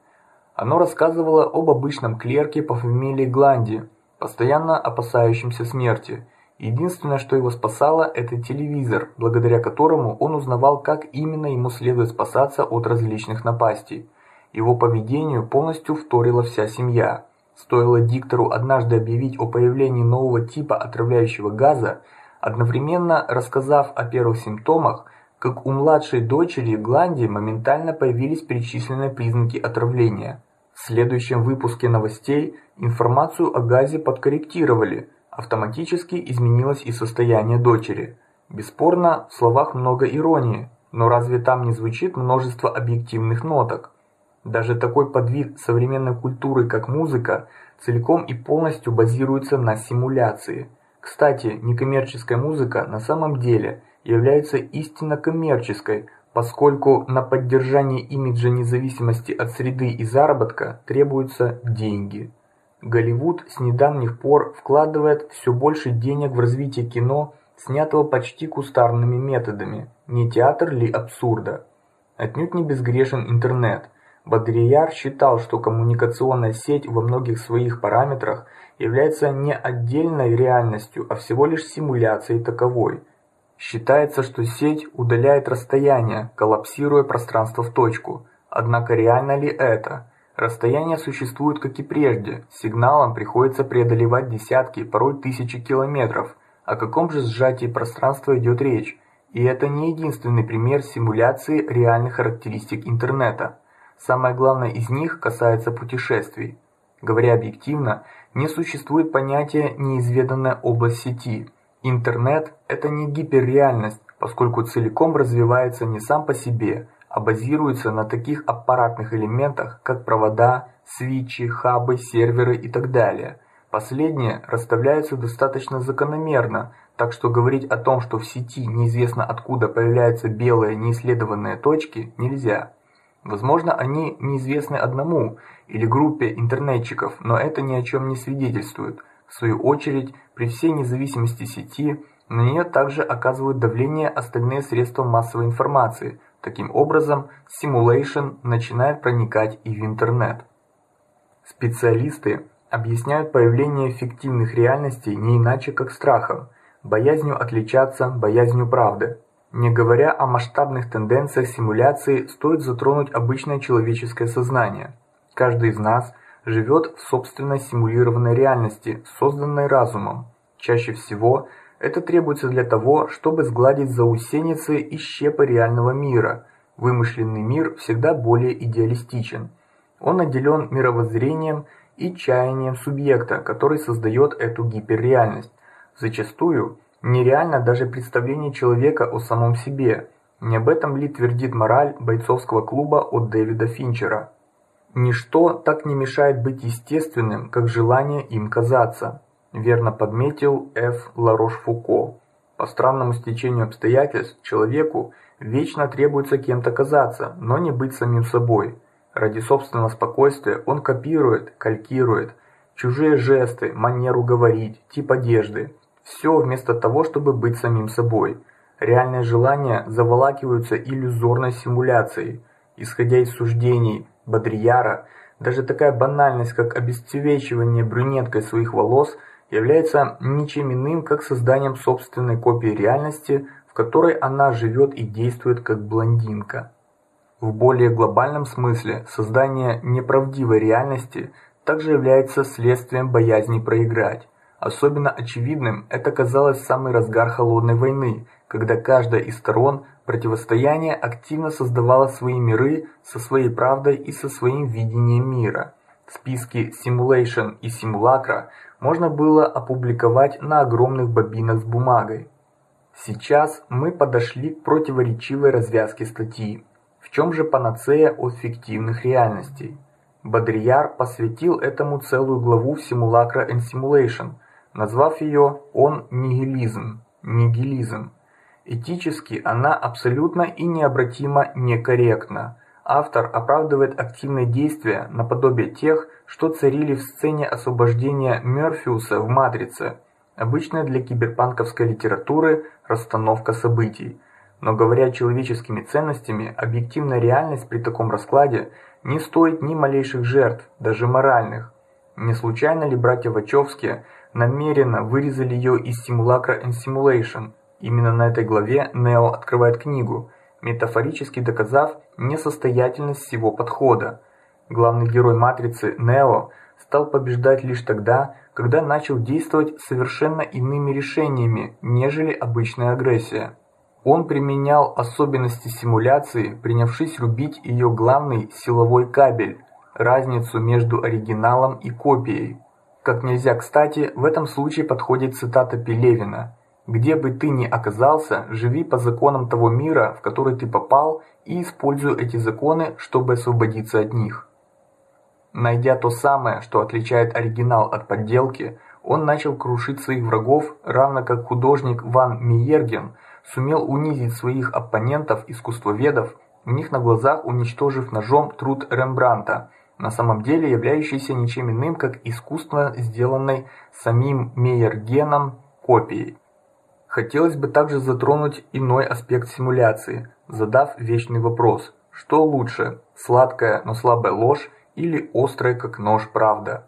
Оно рассказывало об обычном клерке по фамилии Гланди, постоянно опасающемся смерти. Единственное, что его спасало, это телевизор, благодаря которому он узнавал, как именно ему следует спасаться от различных напастей. Его поведению полностью вторила вся семья. Стоило диктору однажды объявить о появлении нового типа отравляющего газа, одновременно рассказав о первых симптомах, как у младшей дочери Гланди моментально появились перечисленные признаки отравления. В следующем выпуске новостей информацию о газе подкорректировали, автоматически изменилось и состояние дочери. Бесспорно, в словах много иронии, но разве там не звучит множество объективных ноток? Даже такой подвид современной культуры, как музыка, целиком и полностью базируется на симуляции. Кстати, некоммерческая музыка на самом деле является истинно коммерческой, поскольку на поддержание имиджа независимости от среды и заработка требуются деньги. Голливуд с недавних пор вкладывает все больше денег в развитие кино, снятого почти кустарными методами. Не театр ли абсурда? Отнюдь не безгрешен интернет – Бодрияр считал, что коммуникационная сеть во многих своих параметрах является не отдельной реальностью, а всего лишь симуляцией таковой. Считается, что сеть удаляет расстояние, коллапсируя пространство в точку. Однако реально ли это? Расстояния существуют как и прежде. Сигналам приходится преодолевать десятки, порой тысячи километров. О каком же сжатии пространства идет речь? И это не единственный пример симуляции реальных характеристик интернета. Самое главное из них касается путешествий. Говоря объективно, не существует понятия неизведанная область сети. Интернет это не гиперреальность, поскольку целиком развивается не сам по себе, а базируется на таких аппаратных элементах, как провода, свитчи, хабы, серверы и так далее. Последние расставляются достаточно закономерно, так что говорить о том, что в сети неизвестно откуда появляются белые неисследованные точки, нельзя. Возможно, они неизвестны одному или группе интернетчиков, но это ни о чем не свидетельствует. В свою очередь, при всей независимости сети, на нее также оказывают давление остальные средства массовой информации. Таким образом, simulation начинает проникать и в интернет. Специалисты объясняют появление фиктивных реальностей не иначе как страхом, боязнью отличаться, боязнью правды. Не говоря о масштабных тенденциях симуляции, стоит затронуть обычное человеческое сознание. Каждый из нас живет в собственной симулированной реальности, созданной разумом. Чаще всего это требуется для того, чтобы сгладить заусеницы и щепы реального мира. Вымышленный мир всегда более идеалистичен. Он наделен мировоззрением и чаянием субъекта, который создает эту гиперреальность. Зачастую нереально даже представление человека о самом себе. Не об этом ли твердит мораль бойцовского клуба от Дэвида Финчера? Ничто так не мешает быть естественным, как желание им казаться. Верно подметил Ф. Ларош-Фуко. По странному стечению обстоятельств человеку вечно требуется кем-то казаться, но не быть самим собой. Ради собственного спокойствия он копирует, калькирует чужие жесты, манеру говорить, тип одежды. Все вместо того, чтобы быть самим собой. Реальные желания заволакиваются иллюзорной симуляцией. Исходя из суждений Бодрияра, даже такая банальность, как обесцвечивание брюнеткой своих волос, является ничем иным, как созданием собственной копии реальности, в которой она живет и действует как блондинка. В более глобальном смысле создание неправдивой реальности также является следствием боязни проиграть. Особенно очевидным это казалось в самый разгар холодной войны, когда каждая из сторон противостояния активно создавала свои миры со своей правдой и со своим видением мира. Списки simulation и симулакра можно было опубликовать на огромных бобинах с бумагой. Сейчас мы подошли к противоречивой развязке статьи. В чем же панацея от фиктивных реальностей? Бодрияр посвятил этому целую главу в Simulacra and Simulation, назвав ее «Он нигилизм», «нигилизм». Этически она абсолютно и необратимо некорректна. Автор оправдывает активные действия наподобие тех, что царили в сцене освобождения Мёрфиуса в Матрице. Обычная для киберпанковской литературы расстановка событий. Но говоря человеческими ценностями, объективная реальность при таком раскладе не стоит ни малейших жертв, даже моральных. Не случайно ли братья Вачовски намеренно вырезали ее из Simulacra and Simulation? Именно на этой главе Нео открывает книгу, метафорически доказав несостоятельность всего подхода. Главный герой Матрицы Нео стал побеждать лишь тогда, когда начал действовать совершенно иными решениями, нежели обычная агрессия. Он применял особенности симуляции, принявшись рубить ее главный силовой кабель, разницу между оригиналом и копией. Как нельзя кстати, в этом случае подходит цитата Пелевина: "Где бы ты ни оказался, живи по законам того мира, в который ты попал, и используй эти законы, чтобы освободиться от них". Найдя то самое, что отличает оригинал от подделки, он начал крушить своих врагов, равно как художник Ван Миерген сумел унизить своих оппонентов-искусствоведов, у них на глазах уничтожив ножом труд Рембранта, на самом деле являющийся ничем иным, как искусственно сделанной самим Мейергеном копией. Хотелось бы также затронуть иной аспект симуляции, задав вечный вопрос: что лучше, сладкая, но слабая ложь или острая как нож правда?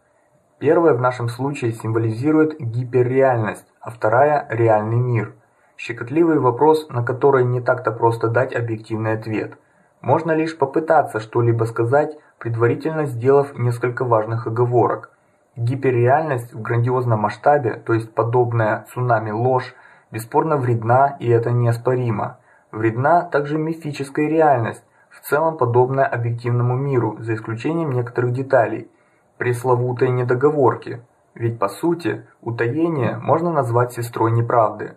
Первая в нашем случае символизирует гиперреальность, а вторая реальный мир. Щекотливый вопрос, на который не так-то просто дать объективный ответ. Можно лишь попытаться что-либо сказать, предварительно сделав несколько важных оговорок. Гиперреальность в грандиозном масштабе, то есть подобная цунами ложь, бесспорно вредна, и это неоспоримо. Вредна также мифическая реальность, в целом подобная объективному миру, за исключением некоторых деталей. Пресловутые недоговорки. Ведь по сути, утаение можно назвать сестрой неправды.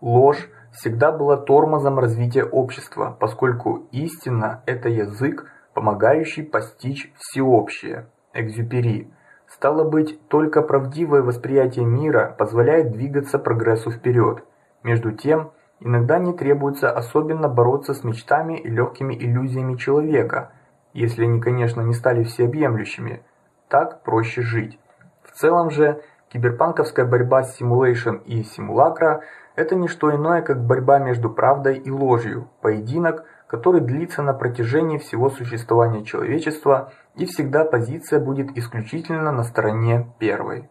Ложь всегда была тормозом развития общества, поскольку истина это язык, помогающий постичь всеобщее. Экзюпери. Стало быть, только правдивое восприятие мира позволяет двигаться прогрессу вперед. Между тем, иногда не требуется особенно бороться с мечтами и легкими иллюзиями человека, если они, конечно, не стали всеобъемлющими. Так проще жить. В целом же киберпанковская борьба с симулейшн и симулакра это не что иное, как борьба между правдой и ложью, поединок, который длится на протяжении всего существования человечества, и всегда позиция будет исключительно на стороне первой.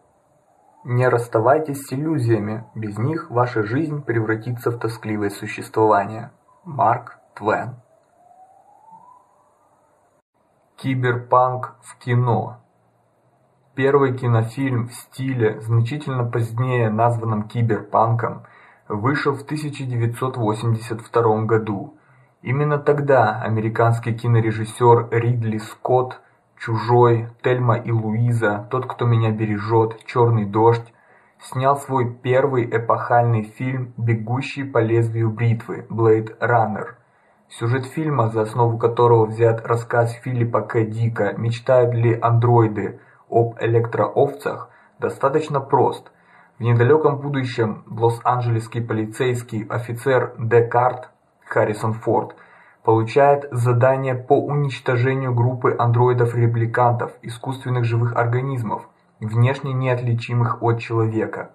Не расставайтесь с иллюзиями, без них ваша жизнь превратится в тоскливое существование. Марк Твен. Киберпанк в кино. Первый кинофильм в стиле, значительно позднее названном киберпанком, вышел в 1982 году. Именно тогда американский кинорежиссер Ридли Скотт Чужой, Тельма и Луиза, Тот, кто меня бережет, Черный дождь, снял свой первый эпохальный фильм Бегущий по лезвию бритвы Blade Runner. Сюжет фильма, за основу которого взят рассказ Филиппа К. Дика «Мечтают ли андроиды об электроовцах», достаточно прост. В недалеком будущем лос-анджелесский полицейский офицер Декарт Харрисон Форд – получает задание по уничтожению группы андроидов-репликантов, искусственных живых организмов, внешне неотличимых от человека.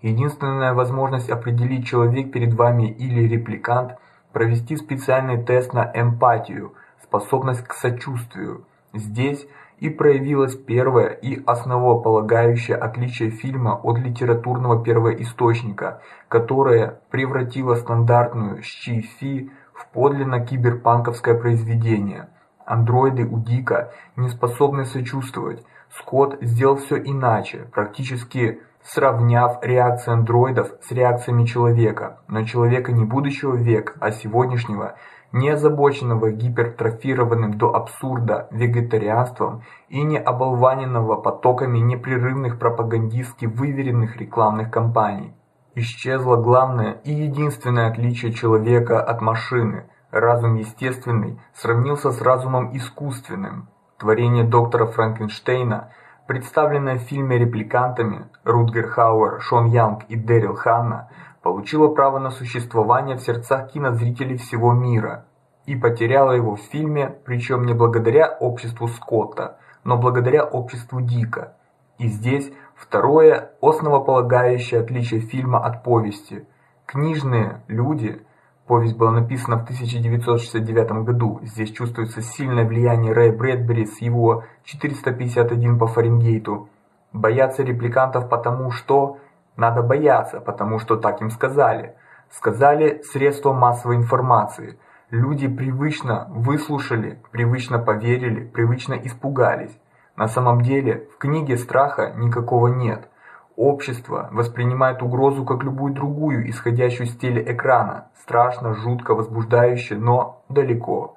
Единственная возможность определить, человек перед вами или репликант, провести специальный тест на эмпатию, способность к сочувствию. Здесь и проявилось первое и основополагающее отличие фильма от литературного первоисточника, которое превратило стандартную щи-фи в подлинно киберпанковское произведение. Андроиды у Дика не способны сочувствовать. Скотт сделал все иначе, практически сравняв реакции андроидов с реакциями человека, но человека не будущего века, а сегодняшнего, не озабоченного гипертрофированным до абсурда вегетарианством и не оболваненного потоками непрерывных пропагандистски выверенных рекламных кампаний. Исчезло главное и единственное отличие человека от машины. Разум естественный сравнился с разумом искусственным. Творение доктора Франкенштейна, представленное в фильме репликантами Рутгер Хауэр, Шон Янг и Дэрил Ханна, получило право на существование в сердцах кинозрителей всего мира и потеряло его в фильме, причем не благодаря обществу Скотта, но благодаря обществу Дика. И здесь Второе основополагающее отличие фильма от повести. Книжные люди Повесть была написана в 1969 году. Здесь чувствуется сильное влияние Рэя Брэдбери с его 451 по Фаренгейту. Боятся репликантов потому, что надо бояться, потому что так им сказали. Сказали средства массовой информации. Люди привычно выслушали, привычно поверили, привычно испугались. На самом деле, в книге страха никакого нет. Общество воспринимает угрозу как любую другую, исходящую с телеэкрана, страшно, жутко, возбуждающе, но далеко.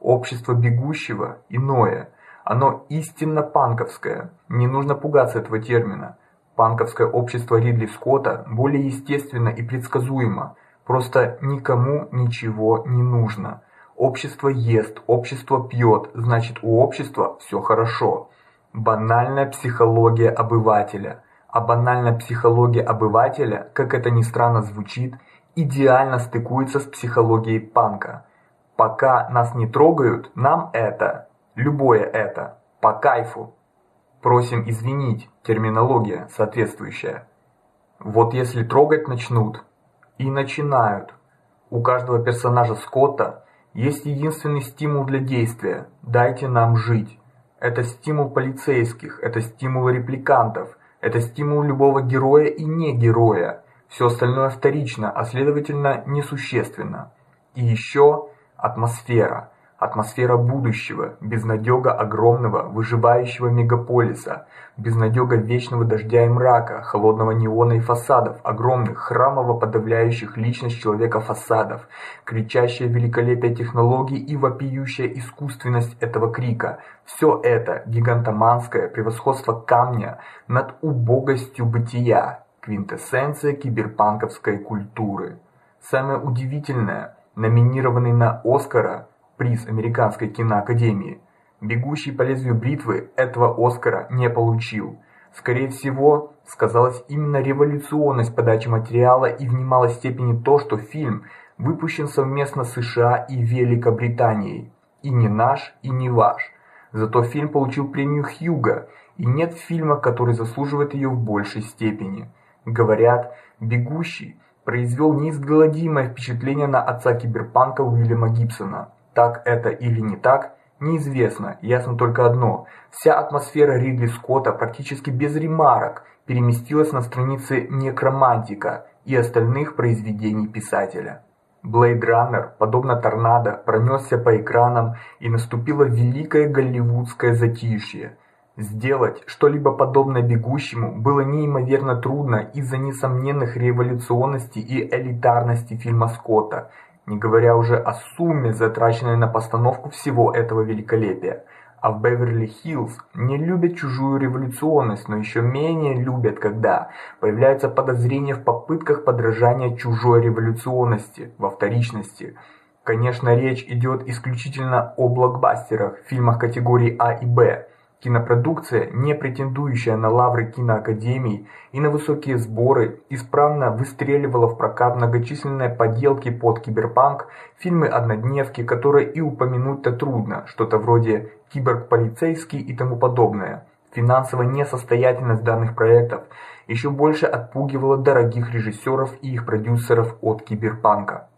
Общество бегущего иное. Оно истинно панковское. Не нужно пугаться этого термина. Панковское общество Ридли Скотта более естественно и предсказуемо. Просто никому ничего не нужно. Общество ест, общество пьет, значит у общества все хорошо. Банальная психология обывателя. А банальная психология обывателя, как это ни странно звучит, идеально стыкуется с психологией панка. Пока нас не трогают, нам это, любое это, по кайфу. Просим извинить, терминология соответствующая. Вот если трогать начнут, и начинают. У каждого персонажа Скотта есть единственный стимул для действия дайте нам жить. Это стимул полицейских, это стимул репликантов, это стимул любого героя и не героя. Все остальное вторично, а следовательно несущественно. И еще атмосфера атмосфера будущего, безнадега огромного выживающего мегаполиса, безнадега вечного дождя и мрака, холодного неона и фасадов, огромных храмово подавляющих личность человека фасадов, кричащее великолепие технологий и вопиющая искусственность этого крика. Все это гигантоманское превосходство камня над убогостью бытия, квинтэссенция киберпанковской культуры. Самое удивительное, номинированный на Оскара приз Американской киноакадемии, бегущий по лезвию бритвы этого Оскара не получил. Скорее всего, сказалась именно революционность подачи материала и в немалой степени то, что фильм выпущен совместно с США и Великобританией. И не наш, и не ваш. Зато фильм получил премию Хьюга, и нет фильма, который заслуживает ее в большей степени. Говорят, Бегущий произвел неизгладимое впечатление на отца киберпанка Уильяма Гибсона. Так это или не так, неизвестно. Ясно только одно: вся атмосфера Ридли Скотта практически без ремарок переместилась на страницы Некромантика и остальных произведений писателя. Blade Runner, подобно торнадо, пронесся по экранам, и наступило великое голливудское затишье. Сделать что-либо подобное бегущему было неимоверно трудно из-за несомненных революционности и элитарности фильма Скотта, не говоря уже о сумме, затраченной на постановку всего этого великолепия. А в Беверли-Хиллз не любят чужую революционность, но еще менее любят, когда появляются подозрения в попытках подражания чужой революционности, во вторичности. Конечно, речь идет исключительно о блокбастерах, фильмах категории А и Б. Кинопродукция, не претендующая на лавры киноакадемий и на высокие сборы, исправно выстреливала в прокат многочисленные поделки под киберпанк, фильмы-однодневки, которые и упомянуть-то трудно, что-то вроде «Киберполицейский» и тому подобное. Финансовая несостоятельность данных проектов еще больше отпугивала дорогих режиссеров и их продюсеров от киберпанка.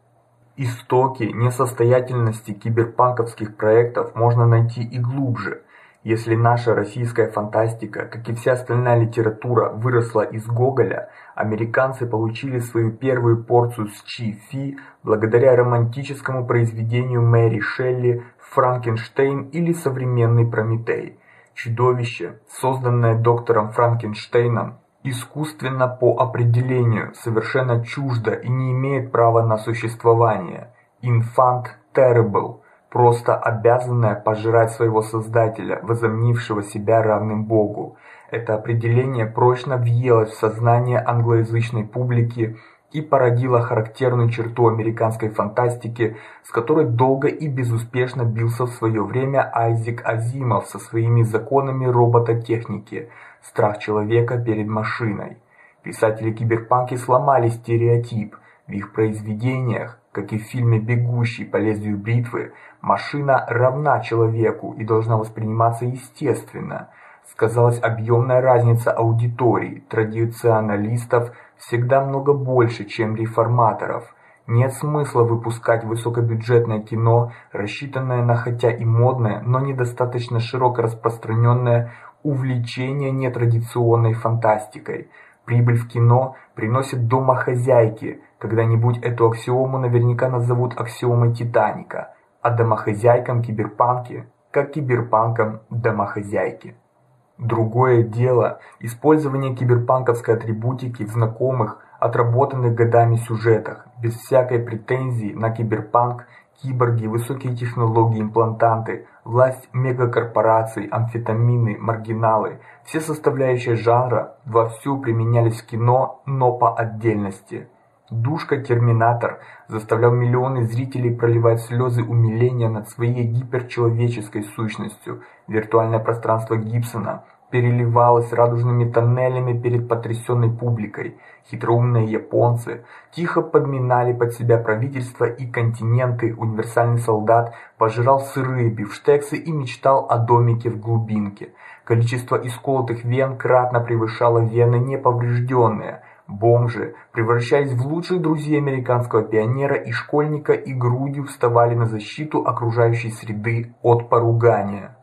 Истоки несостоятельности киберпанковских проектов можно найти и глубже – если наша российская фантастика, как и вся остальная литература, выросла из Гоголя, американцы получили свою первую порцию скифи благодаря романтическому произведению Мэри Шелли Франкенштейн или современный Прометей. Чудовище, созданное доктором Франкенштейном, искусственно по определению, совершенно чуждо и не имеет права на существование. Инфант terrible просто обязанная пожирать своего создателя, возомнившего себя равным Богу. Это определение прочно въелось в сознание англоязычной публики и породило характерную черту американской фантастики, с которой долго и безуспешно бился в свое время Айзек Азимов со своими законами робототехники. Страх человека перед машиной. Писатели киберпанки сломали стереотип. В их произведениях как и в фильме «Бегущий по лезвию бритвы», машина равна человеку и должна восприниматься естественно. Сказалась объемная разница аудитории. Традиционалистов всегда много больше, чем реформаторов. Нет смысла выпускать высокобюджетное кино, рассчитанное на хотя и модное, но недостаточно широко распространенное увлечение нетрадиционной фантастикой. Прибыль в кино приносит домохозяйки. Когда-нибудь эту аксиому наверняка назовут аксиомой Титаника, а домохозяйкам киберпанки, как киберпанкам домохозяйки. Другое дело использование киберпанковской атрибутики в знакомых, отработанных годами сюжетах, без всякой претензии на киберпанк киборги, высокие технологии, имплантанты, власть мегакорпораций, амфетамины, маргиналы, все составляющие жанра вовсю применялись в кино, но по отдельности. Душка Терминатор заставлял миллионы зрителей проливать слезы умиления над своей гиперчеловеческой сущностью. Виртуальное пространство Гибсона переливалось радужными тоннелями перед потрясенной публикой. Хитроумные японцы тихо подминали под себя правительства и континенты. Универсальный солдат пожирал сырые бифштексы и мечтал о домике в глубинке. Количество исколотых вен кратно превышало вены неповрежденные. Бомжи превращались в лучших друзей американского пионера и школьника и грудью вставали на защиту окружающей среды от поругания.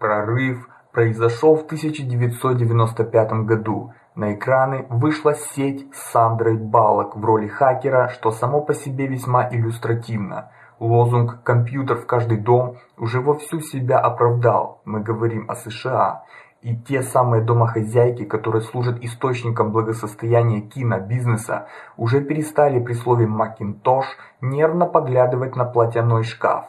Прорыв произошел в 1995 году. На экраны вышла сеть с Сандрой Баллок в роли хакера, что само по себе весьма иллюстративно. Лозунг «компьютер в каждый дом» уже вовсю себя оправдал. Мы говорим о США. И те самые домохозяйки, которые служат источником благосостояния кинобизнеса, уже перестали при слове Макинтош нервно поглядывать на платяной шкаф.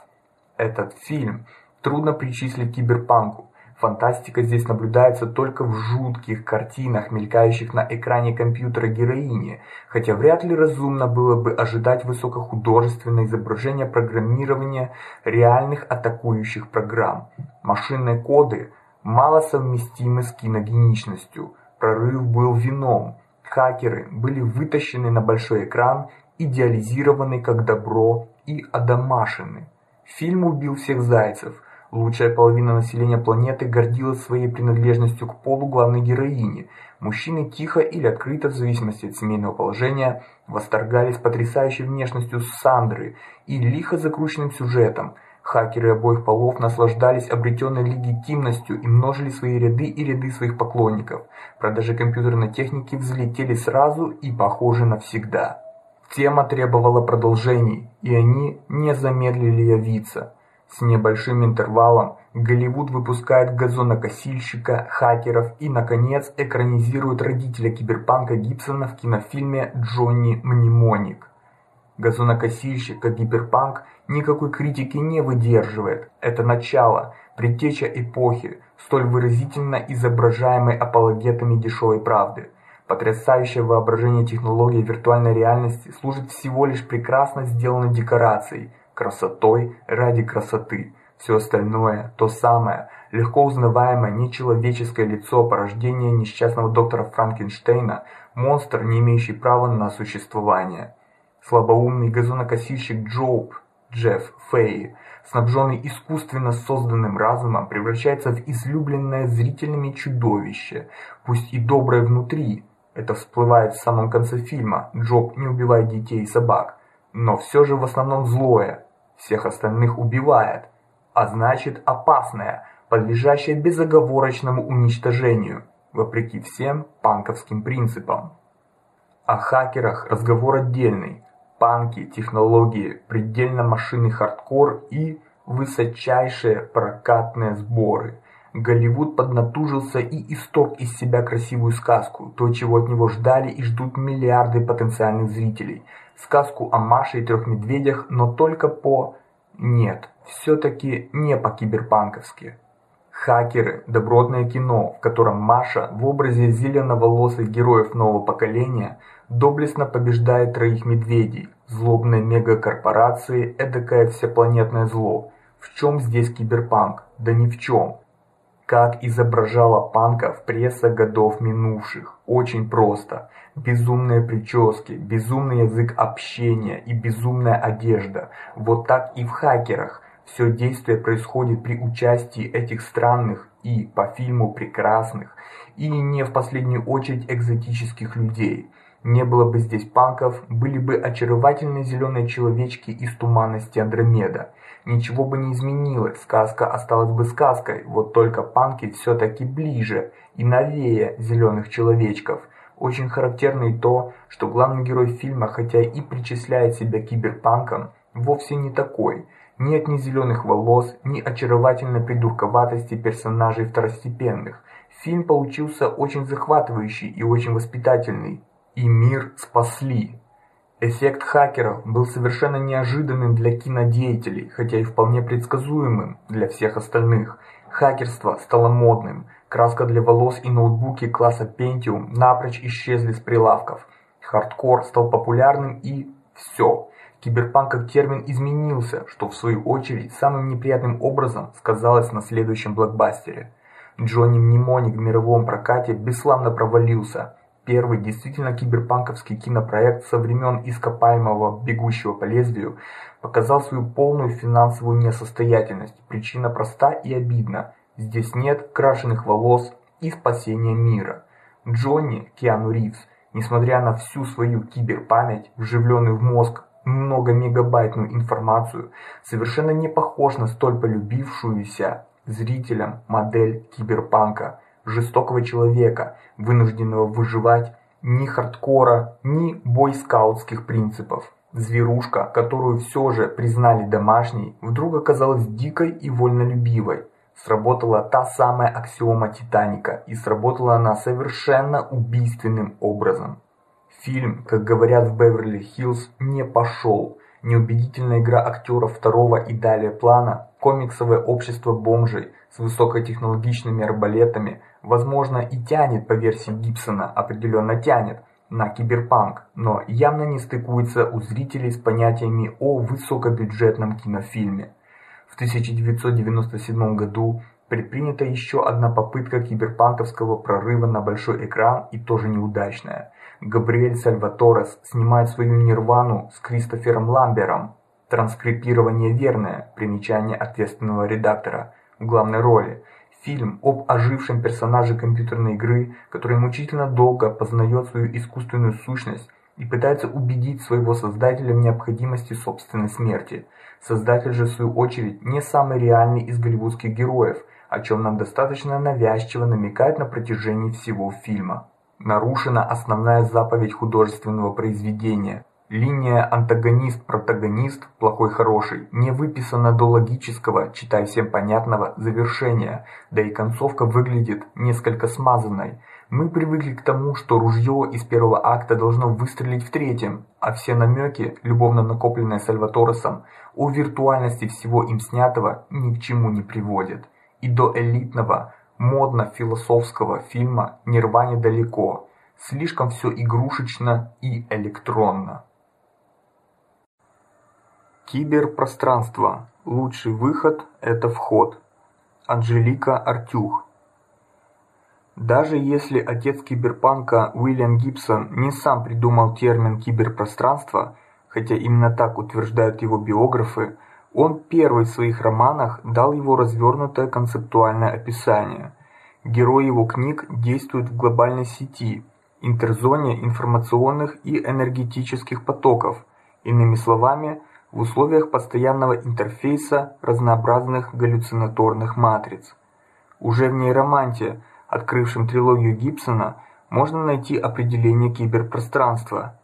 Этот фильм трудно причислить киберпанку. Фантастика здесь наблюдается только в жутких картинах, мелькающих на экране компьютера героини, хотя вряд ли разумно было бы ожидать высокохудожественное изображение программирования реальных атакующих программ. Машинные коды мало совместимы с киногеничностью. Прорыв был вином. Хакеры были вытащены на большой экран, идеализированы как добро и одомашены. Фильм убил всех зайцев Лучшая половина населения планеты гордилась своей принадлежностью к полу главной героини. Мужчины тихо или открыто, в зависимости от семейного положения, восторгались потрясающей внешностью Сандры и лихо закрученным сюжетом. Хакеры обоих полов наслаждались обретенной легитимностью и множили свои ряды и ряды своих поклонников. Продажи компьютерной техники взлетели сразу и, похоже, навсегда. Тема требовала продолжений, и они не замедлили явиться. С небольшим интервалом Голливуд выпускает газонокосильщика, хакеров и наконец экранизирует родителя киберпанка Гибсона в кинофильме Джонни Мнемоник. Газонокосильщик, как гиперпанк, никакой критики не выдерживает. Это начало, предтеча эпохи, столь выразительно изображаемой апологетами дешевой правды. Потрясающее воображение технологии виртуальной реальности служит всего лишь прекрасно сделанной декорацией, красотой ради красоты. Все остальное то самое легко узнаваемое нечеловеческое лицо порождения несчастного доктора Франкенштейна, монстр, не имеющий права на существование. Слабоумный газонокосильщик Джоб, Джефф Фэйи, снабженный искусственно созданным разумом, превращается в излюбленное зрителями чудовище, пусть и доброе внутри. Это всплывает в самом конце фильма. Джоб не убивает детей и собак, но все же в основном злое, всех остальных убивает, а значит опасная, подлежащая безоговорочному уничтожению, вопреки всем панковским принципам. О хакерах разговор отдельный. Панки, технологии, предельно машинный хардкор и высочайшие прокатные сборы. Голливуд поднатужился и исторг из себя красивую сказку, то, чего от него ждали и ждут миллиарды потенциальных зрителей – сказку о Маше и трех медведях, но только по нет, все-таки не по киберпанковски. Хакеры добротное кино, в котором Маша в образе зеленоволосых героев нового поколения доблестно побеждает троих медведей, злобной мегакорпорации, эдакое всепланетное зло. В чем здесь киберпанк? Да ни в чем. Как изображала панков пресса годов минувших. Очень просто. Безумные прически, безумный язык общения и безумная одежда. Вот так и в хакерах. Все действие происходит при участии этих странных и по фильму прекрасных и не в последнюю очередь экзотических людей. Не было бы здесь панков, были бы очаровательные зеленые человечки из туманности Андромеда. Ничего бы не изменилось, сказка осталась бы сказкой, вот только панки все-таки ближе и новее зеленых человечков. Очень характерно и то, что главный герой фильма, хотя и причисляет себя киберпанком, вовсе не такой. Нет ни зеленых волос, ни очаровательной придурковатости персонажей второстепенных. Фильм получился очень захватывающий и очень воспитательный. И мир спасли. Эффект хакеров был совершенно неожиданным для кинодеятелей, хотя и вполне предсказуемым для всех остальных. Хакерство стало модным. Краска для волос и ноутбуки класса Pentium напрочь исчезли с прилавков. Хардкор стал популярным и все. Киберпанк как термин изменился, что в свою очередь самым неприятным образом сказалось на следующем блокбастере. Джонни Мнемоник в мировом прокате бесславно провалился. Первый действительно киберпанковский кинопроект со времен ископаемого «Бегущего по лезвию» показал свою полную финансовую несостоятельность. Причина проста и обидна. Здесь нет крашеных волос и спасения мира. Джонни Киану Ривз, несмотря на всю свою киберпамять, вживленную в мозг много-мегабайтную информацию, совершенно не похож на столь полюбившуюся зрителям модель киберпанка жестокого человека, вынужденного выживать ни хардкора, ни бойскаутских принципов. Зверушка, которую все же признали домашней, вдруг оказалась дикой и вольнолюбивой. Сработала та самая аксиома Титаника, и сработала она совершенно убийственным образом. Фильм, как говорят в Беверли-Хиллз, не пошел. Неубедительная игра актеров второго и далее плана комиксовое общество бомжей с высокотехнологичными арбалетами, возможно, и тянет по версии Гибсона, определенно тянет на киберпанк, но явно не стыкуется у зрителей с понятиями о высокобюджетном кинофильме. В 1997 году предпринята еще одна попытка киберпанковского прорыва на большой экран и тоже неудачная. Габриэль Сальваторес снимает свою Нирвану с Кристофером Ламбером. Транскрипирование верное, примечание ответственного редактора в главной роли. Фильм об ожившем персонаже компьютерной игры, который мучительно долго познает свою искусственную сущность и пытается убедить своего создателя в необходимости собственной смерти. Создатель же в свою очередь не самый реальный из голливудских героев, о чем нам достаточно навязчиво намекает на протяжении всего фильма. Нарушена основная заповедь художественного произведения. Линия антагонист-протагонист, плохой-хороший, не выписана до логического, читай всем понятного, завершения, да и концовка выглядит несколько смазанной. Мы привыкли к тому, что ружье из первого акта должно выстрелить в третьем, а все намеки, любовно накопленные Сальваторесом, о виртуальности всего им снятого ни к чему не приводят. И до элитного, модно-философского фильма Нирване далеко. Слишком все игрушечно и электронно. Киберпространство. Лучший выход это вход. Анжелика Артюх. Даже если отец киберпанка Уильям Гибсон не сам придумал термин киберпространство, хотя именно так утверждают его биографы, он первый в своих романах дал его развернутое концептуальное описание. Герои его книг действуют в глобальной сети, интерзоне информационных и энергетических потоков, иными словами, в условиях постоянного интерфейса разнообразных галлюцинаторных матриц. Уже в нейроманте, открывшем трилогию Гибсона, можно найти определение киберпространства.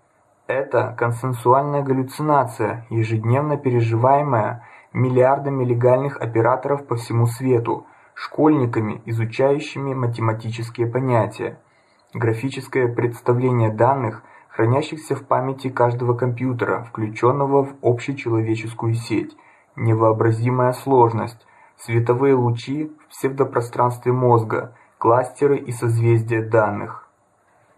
Это консенсуальная галлюцинация, ежедневно переживаемая миллиардами легальных операторов по всему свету, школьниками, изучающими математические понятия. Графическое представление данных – хранящихся в памяти каждого компьютера, включенного в общечеловеческую сеть. Невообразимая сложность, световые лучи в псевдопространстве мозга, кластеры и созвездия данных.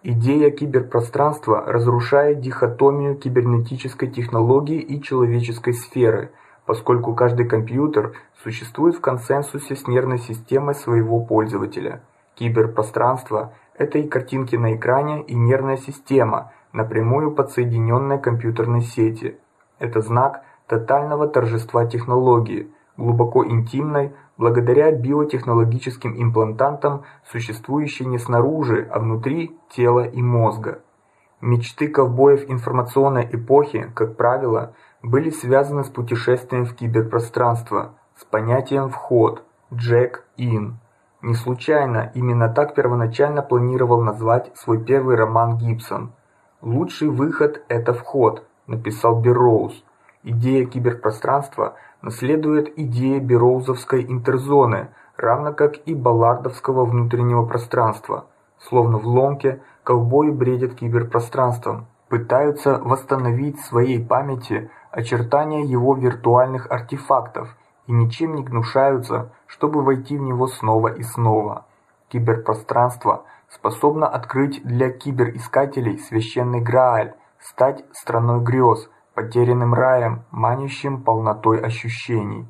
Идея киберпространства разрушает дихотомию кибернетической технологии и человеческой сферы, поскольку каждый компьютер существует в консенсусе с нервной системой своего пользователя. Киберпространство это и картинки на экране, и нервная система, напрямую подсоединенной к компьютерной сети. Это знак тотального торжества технологии, глубоко интимной, благодаря биотехнологическим имплантантам, существующей не снаружи, а внутри тела и мозга. Мечты ковбоев информационной эпохи, как правило, были связаны с путешествием в киберпространство, с понятием вход, Джек-ин. Не случайно именно так первоначально планировал назвать свой первый роман Гибсон – Лучший выход это вход, написал Берроуз. Идея киберпространства наследует идее берроузовской интерзоны, равно как и баллардовского внутреннего пространства. Словно в ломке ковбои бредят киберпространством, пытаются восстановить в своей памяти очертания его виртуальных артефактов и ничем не гнушаются, чтобы войти в него снова и снова. Киберпространство способна открыть для киберискателей священный Грааль, стать страной грез, потерянным раем, манящим полнотой ощущений.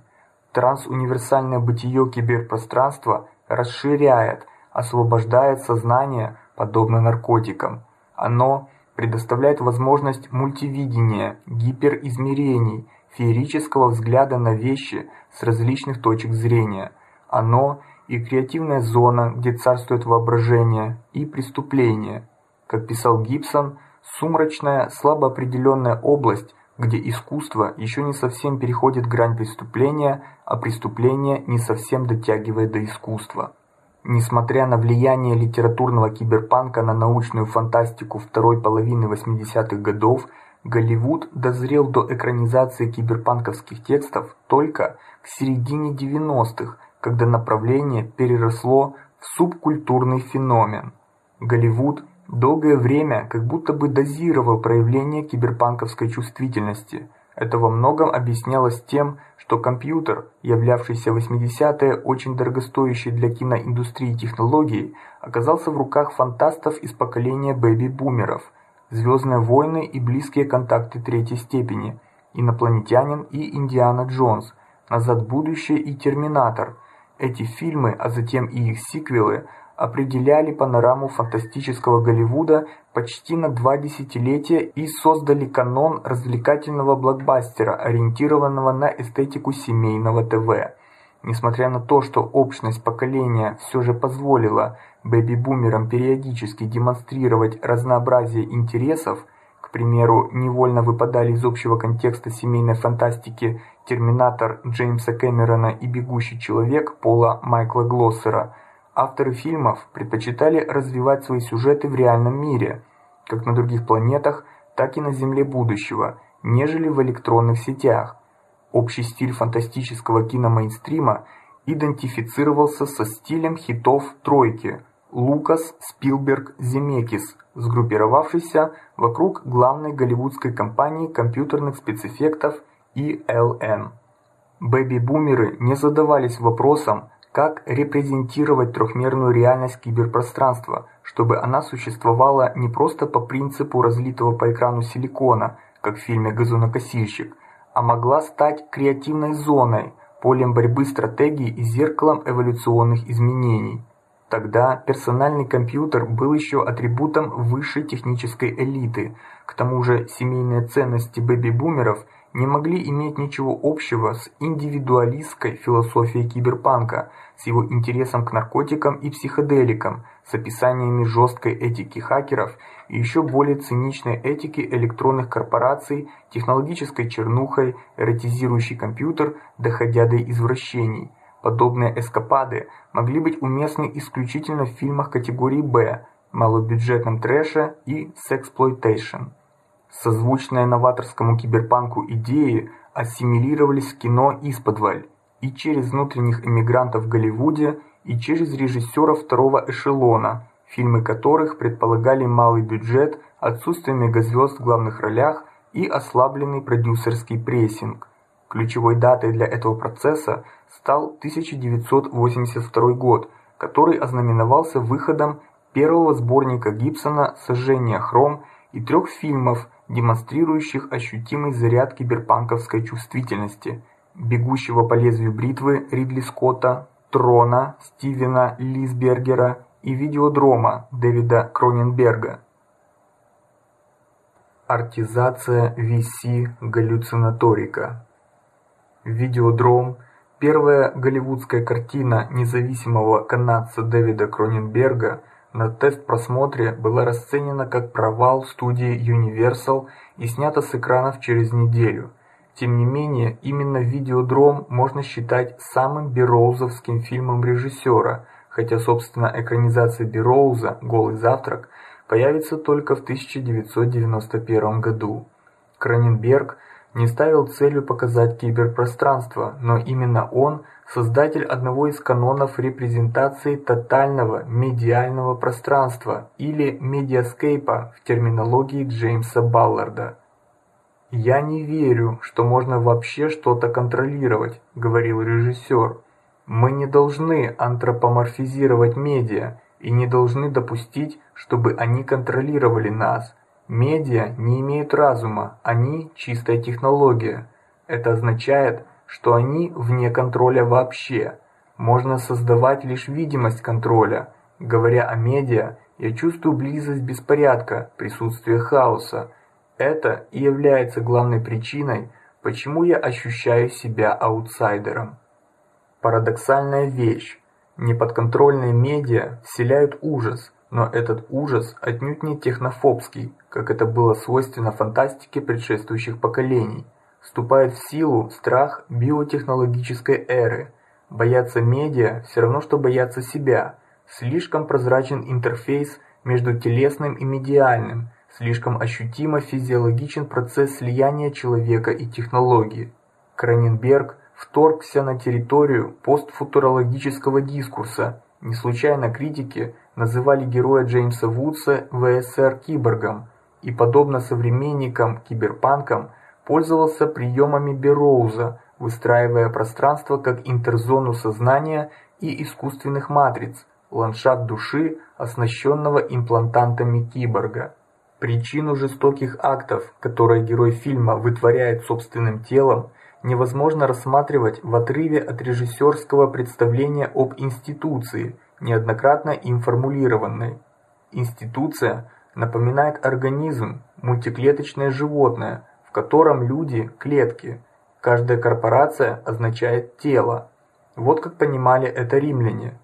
Трансуниверсальное бытие киберпространства расширяет, освобождает сознание, подобно наркотикам. Оно предоставляет возможность мультивидения, гиперизмерений, феерического взгляда на вещи с различных точек зрения. Оно и креативная зона, где царствует воображение, и преступление. Как писал Гибсон, сумрачная, слабо определенная область, где искусство еще не совсем переходит грань преступления, а преступление не совсем дотягивает до искусства. Несмотря на влияние литературного киберпанка на научную фантастику второй половины 80-х годов, Голливуд дозрел до экранизации киберпанковских текстов только к середине 90-х, когда направление переросло в субкультурный феномен. Голливуд долгое время как будто бы дозировал проявление киберпанковской чувствительности, Это во многом объяснялось тем, что компьютер, являвшийся в 80-е очень дорогостоящей для киноиндустрии технологией, оказался в руках фантастов из поколения бэби-бумеров. Звездные войны и близкие контакты третьей степени, Инопланетянин и Индиана Джонс, Назад в будущее и Терминатор. Эти фильмы, а затем и их сиквелы определяли панораму фантастического Голливуда почти на два десятилетия и создали канон развлекательного блокбастера, ориентированного на эстетику семейного ТВ. Несмотря на то, что общность поколения все же позволила бэби-бумерам периодически демонстрировать разнообразие интересов, примеру, невольно выпадали из общего контекста семейной фантастики Терминатор Джеймса Кэмерона и Бегущий человек Пола Майкла Глоссера – Авторы фильмов предпочитали развивать свои сюжеты в реальном мире, как на других планетах, так и на Земле будущего, нежели в электронных сетях. Общий стиль фантастического киномейнстрима идентифицировался со стилем хитов тройки: Лукас, Спилберг, Земекис, сгруппировавшийся вокруг главной голливудской компании компьютерных спецэффектов ELM. Бэби-бумеры не задавались вопросом, как репрезентировать трехмерную реальность киберпространства, чтобы она существовала не просто по принципу разлитого по экрану силикона, как в фильме Газонокосильщик, а могла стать креативной зоной, полем борьбы стратегий и зеркалом эволюционных изменений. Тогда персональный компьютер был еще атрибутом высшей технической элиты. К тому же семейные ценности бэби-бумеров не могли иметь ничего общего с индивидуалистской философией киберпанка, с его интересом к наркотикам и психоделикам, с описаниями жесткой этики хакеров и еще более циничной этики электронных корпораций, технологической чернухой, эротизирующий компьютер, доходя до извращений. Подобные эскапады могли быть уместны исключительно в фильмах категории Б, малобюджетном трэше и сексплойтейшн созвучные новаторскому киберпанку идеи ассимилировались в кино исподволь и через внутренних эмигрантов в Голливуде, и через режиссеров второго эшелона, фильмы которых предполагали малый бюджет, отсутствие мегазвезд в главных ролях и ослабленный продюсерский прессинг. Ключевой датой для этого процесса стал 1982 год, который ознаменовался выходом первого сборника Гибсона Сожжение хром и трех фильмов демонстрирующих ощутимый заряд киберпанковской чувствительности, бегущего по лезвию бритвы Ридли Скотта, Трона Стивена Лисбергера и Видеодрома Дэвида Кроненберга. Артизация VC галлюцинаторика. Видеодром первая голливудская картина независимого канадца Дэвида Кроненберга – на тест-просмотре была расценена как провал студии Universal и снята с экранов через неделю. Тем не менее, именно Видеодром можно считать самым бероузовским фильмом режиссера, хотя собственно экранизация Бероуза Голый завтрак появится только в 1991 году. Кроненберг не ставил целью показать киберпространство, но именно он создатель одного из канонов репрезентации тотального медиального пространства или медиаскейпа в терминологии Джеймса Балларда. Я не верю, что можно вообще что-то контролировать, говорил режиссер. Мы не должны антропоморфизировать медиа и не должны допустить, чтобы они контролировали нас. Медиа не имеют разума, они чистая технология. Это означает, что они вне контроля вообще. Можно создавать лишь видимость контроля. Говоря о медиа, я чувствую близость беспорядка, присутствие хаоса. Это и является главной причиной, почему я ощущаю себя аутсайдером. Парадоксальная вещь. Неподконтрольные медиа вселяют ужас, но этот ужас отнюдь не технофобский, как это было свойственно фантастике предшествующих поколений. Вступает в силу страх биотехнологической эры. Бояться медиа все равно что бояться себя. Слишком прозрачен интерфейс между телесным и медиальным, слишком ощутимо физиологичен процесс слияния человека и технологии. Краненберг вторгся на территорию постфутурологического дискурса. Не случайно критики называли героя Джеймса Вудса ВСР киборгом и подобно современникам киберпанкам пользовался приемами Берроуза, выстраивая пространство как интерзону сознания и искусственных матриц, ландшафт души, оснащенного имплантантами киборга. Причину жестоких актов, которые герой фильма вытворяет собственным телом, невозможно рассматривать в отрыве от режиссерского представления об институции, неоднократно им формулированной. Институция напоминает организм, мультиклеточное животное, в котором люди клетки. Каждая корпорация означает тело. Вот как понимали это римляне.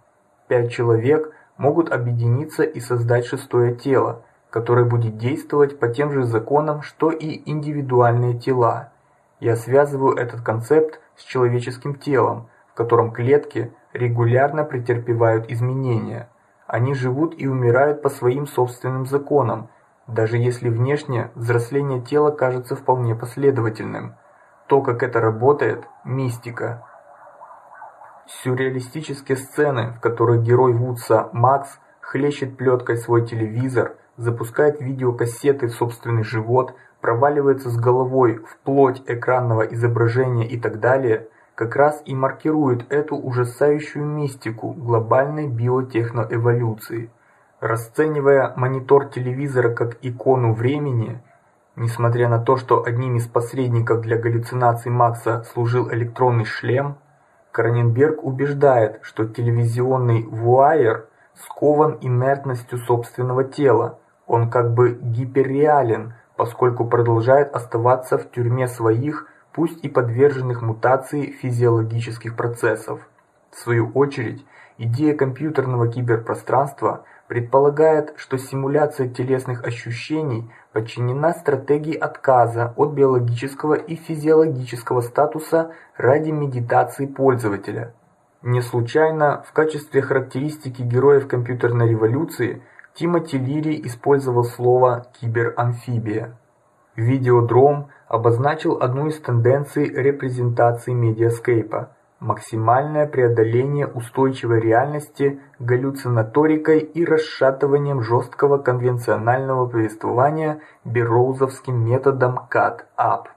Пять человек могут объединиться и создать шестое тело, которое будет действовать по тем же законам, что и индивидуальные тела. Я связываю этот концепт с человеческим телом, в котором клетки регулярно претерпевают изменения. Они живут и умирают по своим собственным законам, даже если внешне взросление тела кажется вполне последовательным. То, как это работает, мистика. Сюрреалистические сцены, в которых герой Вудса Макс хлещет плеткой свой телевизор, запускает видеокассеты в собственный живот, проваливается с головой в плоть экранного изображения и так далее, как раз и маркирует эту ужасающую мистику глобальной биотехноэволюции. Расценивая монитор телевизора как икону времени, несмотря на то, что одним из посредников для галлюцинаций Макса служил электронный шлем, Кроненберг убеждает, что телевизионный вуайер скован инертностью собственного тела. Он как бы гиперреален, поскольку продолжает оставаться в тюрьме своих пусть и подверженных мутации физиологических процессов. В свою очередь, идея компьютерного киберпространства предполагает, что симуляция телесных ощущений подчинена стратегии отказа от биологического и физиологического статуса ради медитации пользователя. Не случайно в качестве характеристики героев компьютерной революции Тимоти Лири использовал слово киберамфибия. Видеодром обозначил одну из тенденций репрезентации медиаскейпа максимальное преодоление устойчивой реальности галлюцинаторикой и расшатыванием жесткого конвенционального повествования берроузовским методом cut-up.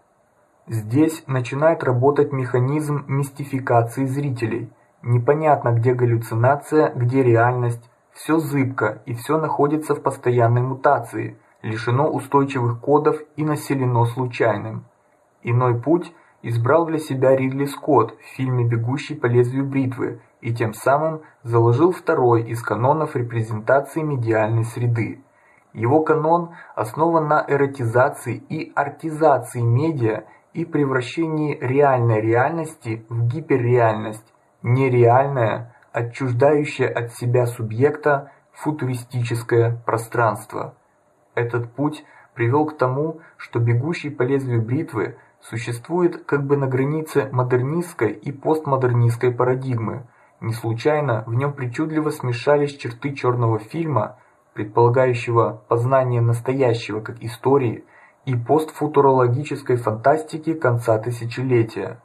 Здесь начинает работать механизм мистификации зрителей. Непонятно, где галлюцинация, где реальность, все зыбко и все находится в постоянной мутации, лишено устойчивых кодов и населено случайным. Иной путь избрал для себя Ридли Скотт в фильме Бегущий по лезвию бритвы и тем самым заложил второй из канонов репрезентации медиальной среды. Его канон основан на эротизации и артизации медиа и превращении реальной реальности в гиперреальность, нереальное, отчуждающее от себя субъекта футуристическое пространство. Этот путь привел к тому, что бегущий по лезвию бритвы существует как бы на границе модернистской и постмодернистской парадигмы. Не случайно в нем причудливо смешались черты черного фильма, предполагающего познание настоящего как истории, и постфутурологической фантастики конца тысячелетия.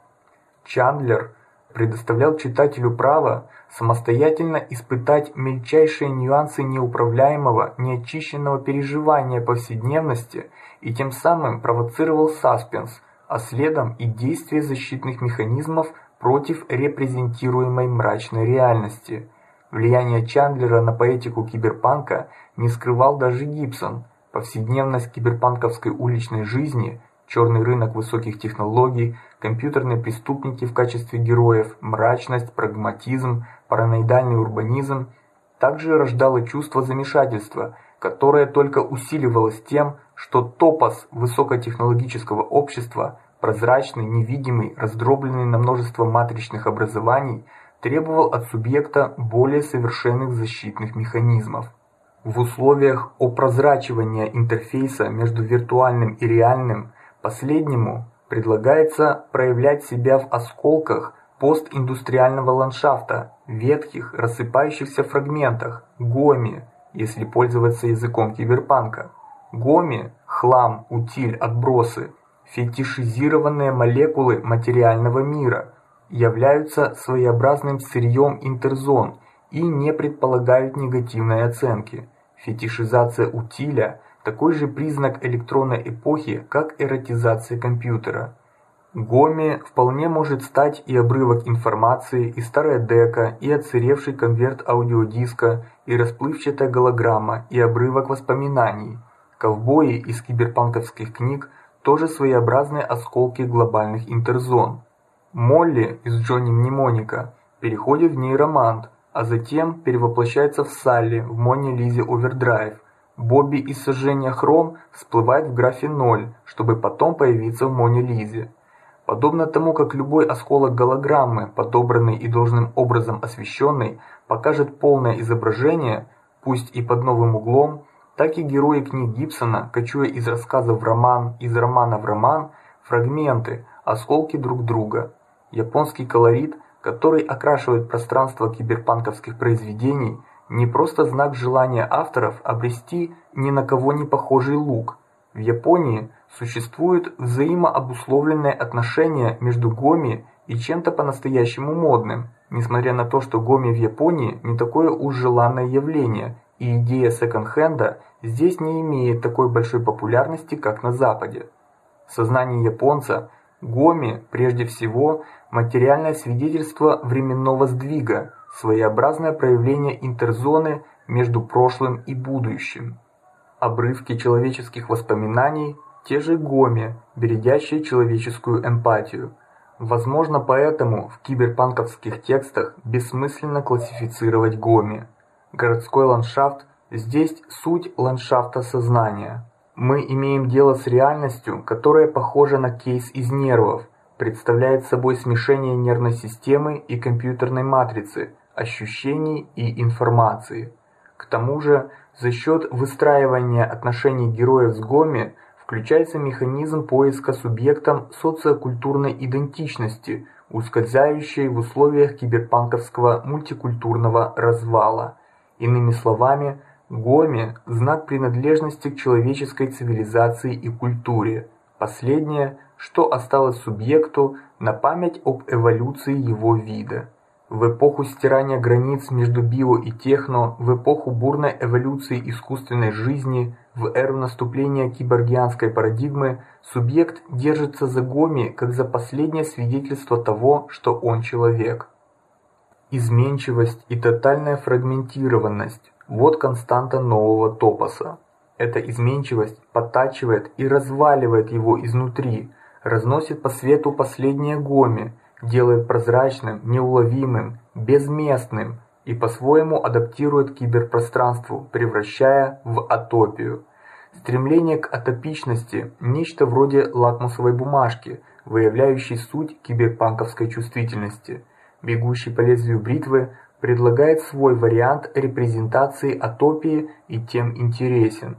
Чандлер предоставлял читателю право самостоятельно испытать мельчайшие нюансы неуправляемого, неочищенного переживания повседневности и тем самым провоцировал саспенс, а следом и действие защитных механизмов против репрезентируемой мрачной реальности. Влияние Чандлера на поэтику киберпанка не скрывал даже Гибсон. Повседневность киберпанковской уличной жизни, черный рынок высоких технологий, компьютерные преступники в качестве героев, мрачность, прагматизм, параноидальный урбанизм также рождало чувство замешательства, которое только усиливалось тем, что топос высокотехнологического общества, прозрачный, невидимый, раздробленный на множество матричных образований, требовал от субъекта более совершенных защитных механизмов. В условиях опрозрачивания интерфейса между виртуальным и реальным последнему предлагается проявлять себя в осколках постиндустриального ландшафта, ветхих, рассыпающихся фрагментах, гоме, если пользоваться языком киберпанка. Гоми – хлам, утиль, отбросы, фетишизированные молекулы материального мира, являются своеобразным сырьем интерзон и не предполагают негативной оценки. Фетишизация утиля такой же признак электронной эпохи, как эротизация компьютера. Гоми вполне может стать и обрывок информации, и старая дека, и отсыревший конверт аудиодиска, и расплывчатая голограмма, и обрывок воспоминаний. Ковбои из киберпанковских книг тоже своеобразные осколки глобальных интерзон. Молли из Джонни Мнемоника переходит в нейромант, а затем перевоплощается в Салли в Моне Лизе Овердрайв. Бобби из Сожжения Хром всплывает в графе 0, чтобы потом появиться в Моне Лизе. Подобно тому, как любой осколок голограммы, подобранный и должным образом освещенный, покажет полное изображение, пусть и под новым углом, так и герои книг Гибсона, кочуя из рассказа в роман, из романа в роман, фрагменты, осколки друг друга. Японский колорит, который окрашивает пространство киберпанковских произведений, не просто знак желания авторов обрести ни на кого не похожий лук. В Японии существует взаимообусловленное отношение между гоми и чем-то по-настоящему модным, несмотря на то, что гоми в Японии не такое уж желанное явление, и идея секонд-хенда здесь не имеет такой большой популярности, как на Западе. В сознании японца гоми прежде всего материальное свидетельство временного сдвига, своеобразное проявление интерзоны между прошлым и будущим. Обрывки человеческих воспоминаний те же гоми, бередящие человеческую эмпатию. Возможно, поэтому в киберпанковских текстах бессмысленно классифицировать гоми. Городской ландшафт здесь суть ландшафта сознания. Мы имеем дело с реальностью, которая похожа на кейс из нервов, представляет собой смешение нервной системы и компьютерной матрицы, ощущений и информации. К тому же, за счет выстраивания отношений героев с Гоми включается механизм поиска субъектом социокультурной идентичности, ускользающей в условиях киберпанковского мультикультурного развала. Иными словами, Гоми знак принадлежности к человеческой цивилизации и культуре. Последнее, что осталось субъекту на память об эволюции его вида. В эпоху стирания границ между био и техно, в эпоху бурной эволюции искусственной жизни, в эру наступления киборгианской парадигмы, субъект держится за гоми как за последнее свидетельство того, что он человек. Изменчивость и тотальная фрагментированность вот константа нового топоса. Эта изменчивость подтачивает и разваливает его изнутри, разносит по свету последнее гоми, делает прозрачным, неуловимым, безместным и по-своему адаптирует киберпространству, превращая в атопию. Стремление к атопичности нечто вроде лакмусовой бумажки, выявляющей суть киберпанковской чувствительности. Бегущий по лезвию бритвы предлагает свой вариант репрезентации атопии и тем интересен.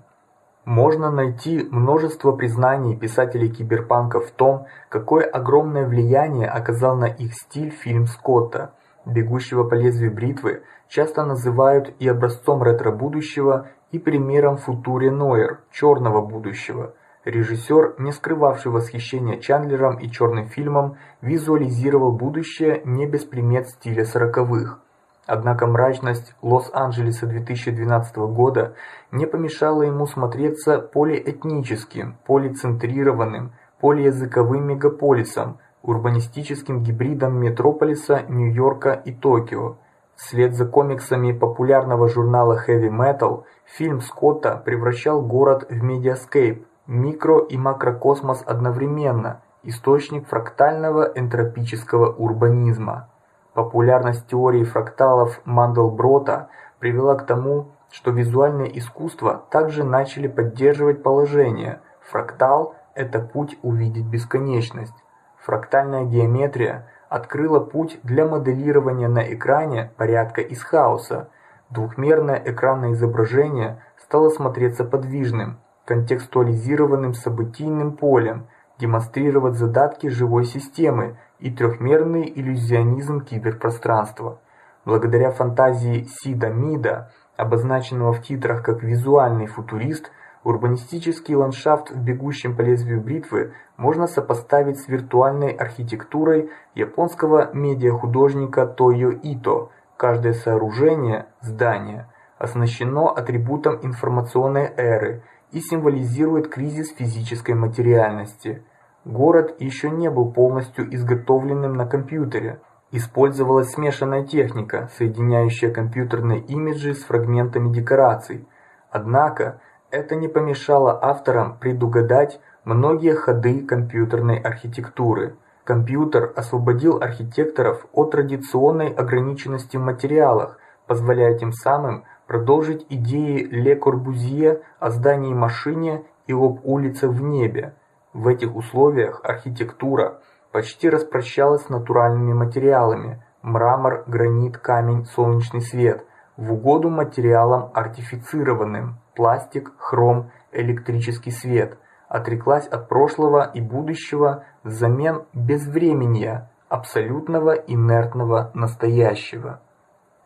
Можно найти множество признаний писателей киберпанка в том, какое огромное влияние оказал на их стиль фильм Скотта. Бегущего по лезвию бритвы часто называют и образцом ретро-будущего, и примером футуре Нойер, черного будущего. Режиссер, не скрывавший восхищения Чандлером и черным фильмом, визуализировал будущее не без примет стиля сороковых. Однако мрачность Лос-Анджелеса 2012 года не помешала ему смотреться полиэтническим, полицентрированным, полиязыковым мегаполисом, урбанистическим гибридом метрополиса Нью-Йорка и Токио. Вслед за комиксами популярного журнала Heavy Metal, фильм Скотта превращал город в медиаскейп, микро- и макрокосмос одновременно, источник фрактального энтропического урбанизма. Популярность теории фракталов Манделброта привела к тому, что визуальное искусство также начали поддерживать положение фрактал это путь увидеть бесконечность. Фрактальная геометрия открыла путь для моделирования на экране порядка из хаоса. Двухмерное экранное изображение стало смотреться подвижным, контекстуализированным событийным полем, демонстрировать задатки живой системы и трехмерный иллюзионизм киберпространства. Благодаря фантазии Сида Мида, обозначенного в титрах как визуальный футурист, урбанистический ландшафт в бегущем по лезвию бритвы можно сопоставить с виртуальной архитектурой японского медиахудожника Тойо Ито. Каждое сооружение, здание оснащено атрибутом информационной эры и символизирует кризис физической материальности. Город еще не был полностью изготовленным на компьютере. Использовалась смешанная техника, соединяющая компьютерные имиджи с фрагментами декораций. Однако это не помешало авторам предугадать многие ходы компьютерной архитектуры. Компьютер освободил архитекторов от традиционной ограниченности в материалах, позволяя тем самым продолжить идеи Ле Корбузье о здании машине и об улице в небе. В этих условиях архитектура почти распрощалась с натуральными материалами: мрамор, гранит, камень, солнечный свет, в угоду материалам артифицированным: пластик, хром, электрический свет отреклась от прошлого и будущего взамен безвременья, абсолютного инертного настоящего.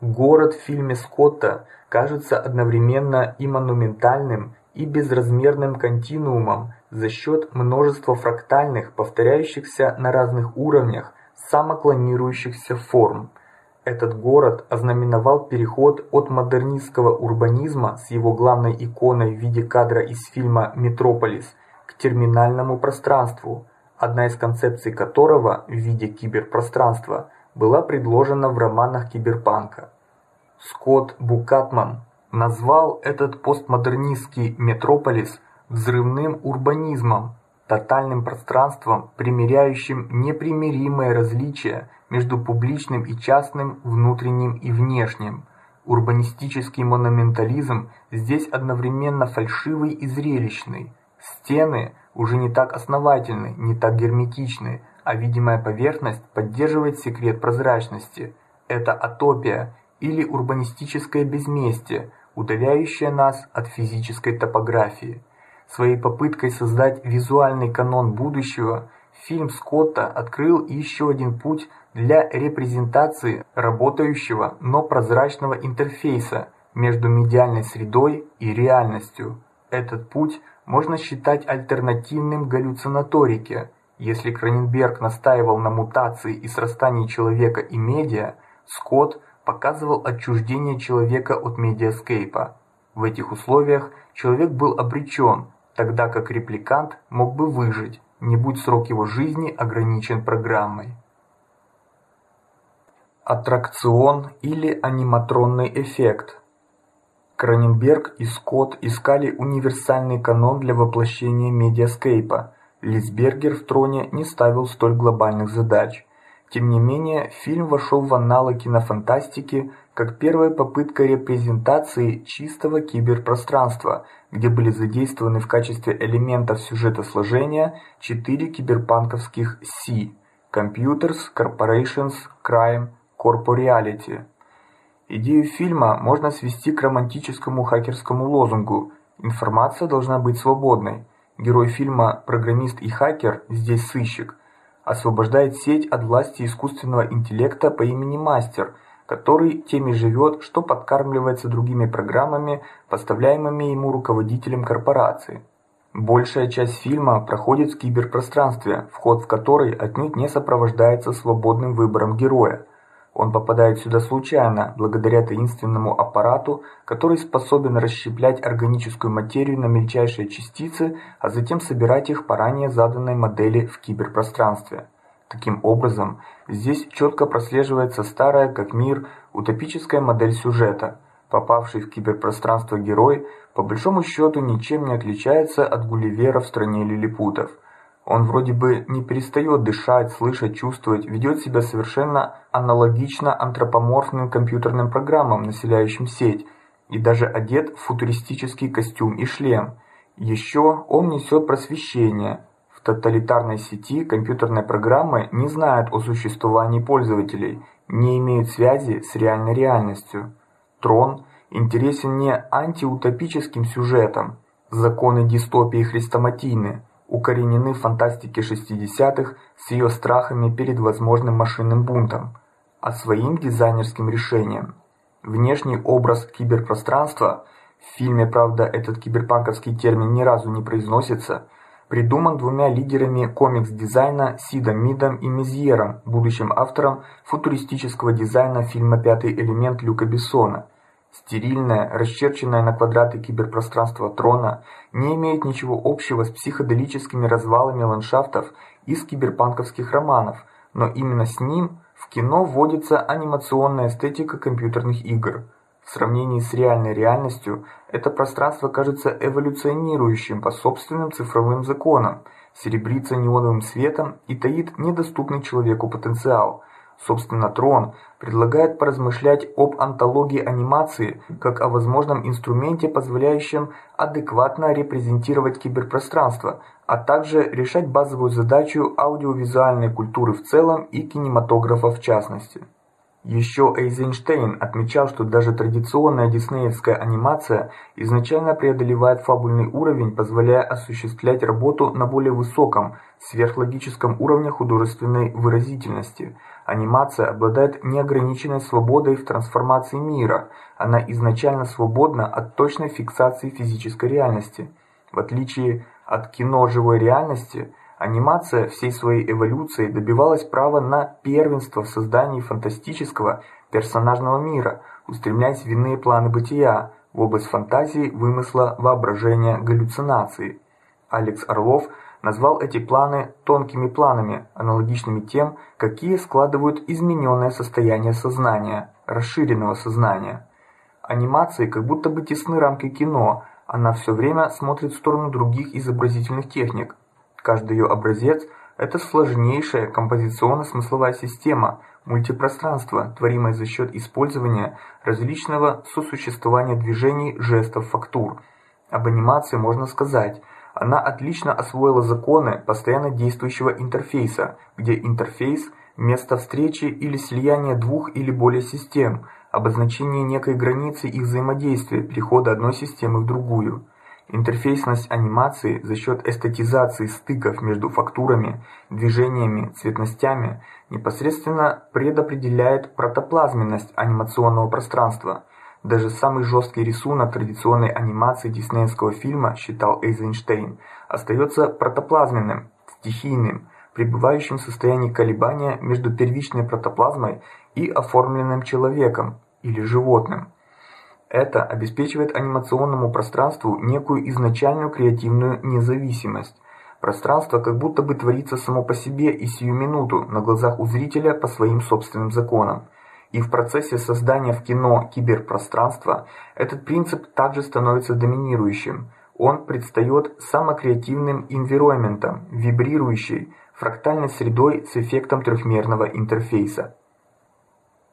Город в фильме Скотта кажется одновременно и монументальным, и безразмерным континуумом за счет множества фрактальных, повторяющихся на разных уровнях, самоклонирующихся форм. Этот город ознаменовал переход от модернистского урбанизма с его главной иконой в виде кадра из фильма Метрополис к терминальному пространству, одна из концепций которого в виде киберпространства была предложена в романах киберпанка. Скотт Букатман назвал этот постмодернистский метрополис взрывным урбанизмом, тотальным пространством, примиряющим непримиримые различия между публичным и частным, внутренним и внешним. Урбанистический монументализм здесь одновременно фальшивый и зрелищный. Стены уже не так основательны, не так герметичны, а видимая поверхность поддерживает секрет прозрачности. Это атопия или урбанистическое безместие, удаляющее нас от физической топографии. Своей попыткой создать визуальный канон будущего, фильм Скотта открыл еще один путь для репрезентации работающего, но прозрачного интерфейса между медиальной средой и реальностью. Этот путь можно считать альтернативным галлюцинаторике. Если Кроненберг настаивал на мутации и срастании человека и медиа, Скотт показывал отчуждение человека от медиаскейпа. В этих условиях человек был обречен, тогда как репликант мог бы выжить, не будь срок его жизни ограничен программой. Аттракцион или аниматронный эффект. Кроненберг и Скотт искали универсальный канон для воплощения медиаскейпа. Лисбергер в троне не ставил столь глобальных задач. Тем не менее, фильм вошел в анналы кинофантастики как первая попытка репрезентации чистого киберпространства, где были задействованы в качестве элементов сюжета сложения четыре киберпанковских C: Computers, Corporations, Crime, Corporeality. Идею фильма можно свести к романтическому хакерскому лозунгу: информация должна быть свободной. Герой фильма программист и хакер, здесь сыщик, освобождает сеть от власти искусственного интеллекта по имени Мастер, который теми живет, что подкармливается другими программами, поставляемыми ему руководителем корпорации. Большая часть фильма проходит в киберпространстве, вход в который отнюдь не сопровождается свободным выбором героя. Он попадает сюда случайно, благодаря таинственному аппарату, который способен расщеплять органическую материю на мельчайшие частицы, а затем собирать их по ранее заданной модели в киберпространстве. Таким образом, здесь четко прослеживается старая как мир утопическая модель сюжета. Попавший в киберпространство герой по большому счету ничем не отличается от Гулливера в стране лилипутов. Он вроде бы не перестает дышать, слышать, чувствовать, ведет себя совершенно аналогично антропоморфным компьютерным программам, населяющим сеть, и даже одет в футуристический костюм и шлем. Еще он несет просвещение. В тоталитарной сети компьютерные программы не знают о существовании пользователей, не имеют связи с реальной реальностью. Трон интересен не антиутопическим сюжетом, законы дистопии хрестоматийны укоренены в фантастике 60-х с ее страхами перед возможным машинным бунтом, а своим дизайнерским решением. Внешний образ киберпространства в фильме, правда, этот киберпанковский термин ни разу не произносится, придуман двумя лидерами комикс-дизайна Сидом Мидом и Мезьером, будущим автором футуристического дизайна фильма Пятый элемент Люка Бессона. Стерильное, расчерченное на квадраты киберпространство трона не имеет ничего общего с психоделическими развалами ландшафтов из киберпанковских романов, но именно с ним в кино вводится анимационная эстетика компьютерных игр. В сравнении с реальной реальностью это пространство кажется эволюционирующим по собственным цифровым законам, серебрится неоновым светом и таит недоступный человеку потенциал – Собственно, Трон предлагает поразмышлять об антологии анимации как о возможном инструменте, позволяющем адекватно репрезентировать киберпространство, а также решать базовую задачу аудиовизуальной культуры в целом и кинематографа в частности. Еще Эйзенштейн отмечал, что даже традиционная диснеевская анимация изначально преодолевает фабульный уровень, позволяя осуществлять работу на более высоком, сверхлогическом уровне художественной выразительности – Анимация обладает неограниченной свободой в трансформации мира. Она изначально свободна от точной фиксации физической реальности. В отличие от кино живой реальности, анимация всей своей эволюцией добивалась права на первенство в создании фантастического персонажного мира, устремляясь в иные планы бытия, в область фантазии, вымысла, воображения, галлюцинации. Алекс Орлов – назвал эти планы тонкими планами, аналогичными тем, какие складывают измененное состояние сознания, расширенного сознания. Анимации как будто бы тесны рамки кино, она все время смотрит в сторону других изобразительных техник. Каждый ее образец это сложнейшая композиционно-смысловая система, мультипространство, творимое за счет использования различного сосуществования движений, жестов, фактур. Об анимации можно сказать – она отлично освоила законы постоянно действующего интерфейса, где интерфейс место встречи или слияния двух или более систем, обозначение некой границы их взаимодействия, перехода одной системы в другую. Интерфейсность анимации за счет эстетизации стыков между фактурами, движениями, цветностями непосредственно предопределяет протоплазменность анимационного пространства – даже самый жесткий рисунок традиционной анимации диснеевского фильма, считал Эйзенштейн, остается протоплазменным, стихийным, пребывающим в состоянии колебания между первичной протоплазмой и оформленным человеком или животным. Это обеспечивает анимационному пространству некую изначальную креативную независимость. Пространство как будто бы творится само по себе и сию минуту на глазах у зрителя по своим собственным законам. И в процессе создания в кино киберпространства этот принцип также становится доминирующим. Он предстает самокреативным инвироментом, вибрирующей, фрактальной средой с эффектом трехмерного интерфейса.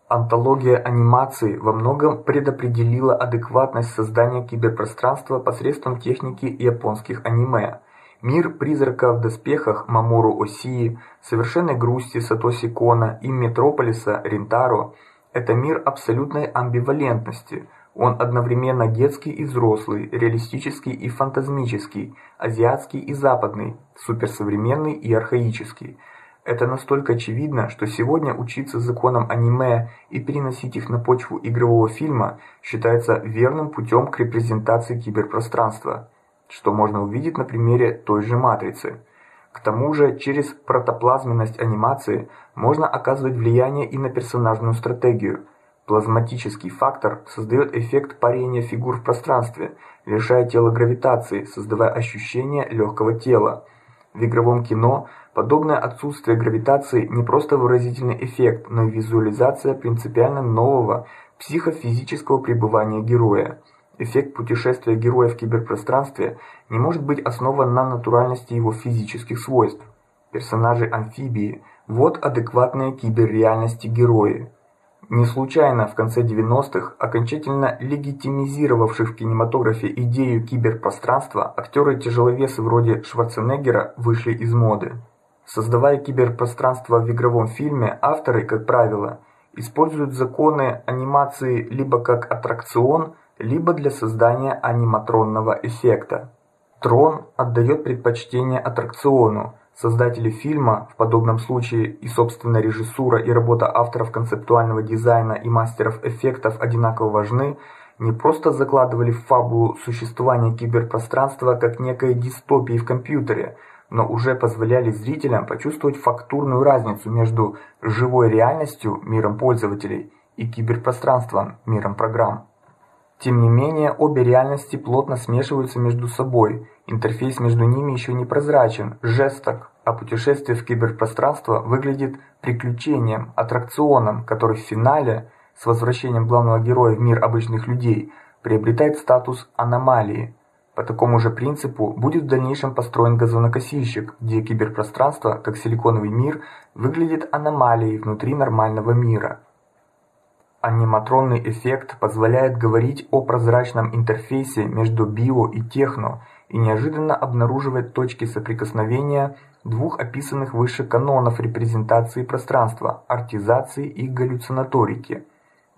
Антология анимации во многом предопределила адекватность создания киберпространства посредством техники японских аниме. Мир призрака в доспехах Мамору Осии, совершенной грусти Сатоси Кона и Метрополиса Ринтаро – это мир абсолютной амбивалентности. Он одновременно детский и взрослый, реалистический и фантазмический, азиатский и западный, суперсовременный и архаический. Это настолько очевидно, что сегодня учиться законам аниме и переносить их на почву игрового фильма считается верным путем к репрезентации киберпространства, что можно увидеть на примере той же матрицы. К тому же, через протоплазменность анимации можно оказывать влияние и на персонажную стратегию. Плазматический фактор создает эффект парения фигур в пространстве, лишая тела гравитации, создавая ощущение легкого тела. В игровом кино подобное отсутствие гравитации не просто выразительный эффект, но и визуализация принципиально нового психофизического пребывания героя. Эффект путешествия героя в киберпространстве не может быть основан на натуральности его физических свойств. Персонажи амфибии вот адекватные киберреальности герои. Не случайно в конце 90-х, окончательно легитимизировавших в кинематографе идею киберпространства, актеры-тяжеловесы вроде Шварценеггера вышли из моды. Создавая киберпространство в игровом фильме, авторы, как правило, используют законы анимации либо как аттракцион, либо для создания аниматронного эффекта. Трон отдает предпочтение аттракциону. Создатели фильма в подобном случае и собственно режиссура и работа авторов концептуального дизайна и мастеров эффектов одинаково важны. Не просто закладывали в фабулу существование киберпространства как некой дистопии в компьютере, но уже позволяли зрителям почувствовать фактурную разницу между живой реальностью, миром пользователей, и киберпространством, миром программ. Тем не менее, обе реальности плотно смешиваются между собой. Интерфейс между ними еще не прозрачен, жесток, а путешествие в киберпространство выглядит приключением, аттракционом, который в финале с возвращением главного героя в мир обычных людей приобретает статус аномалии. По такому же принципу будет в дальнейшем построен газонокосильщик, где киберпространство, как силиконовый мир, выглядит аномалией внутри нормального мира. Аниматронный эффект позволяет говорить о прозрачном интерфейсе между био и техно и неожиданно обнаруживает точки соприкосновения двух описанных выше канонов репрезентации пространства артизации и галлюцинаторики.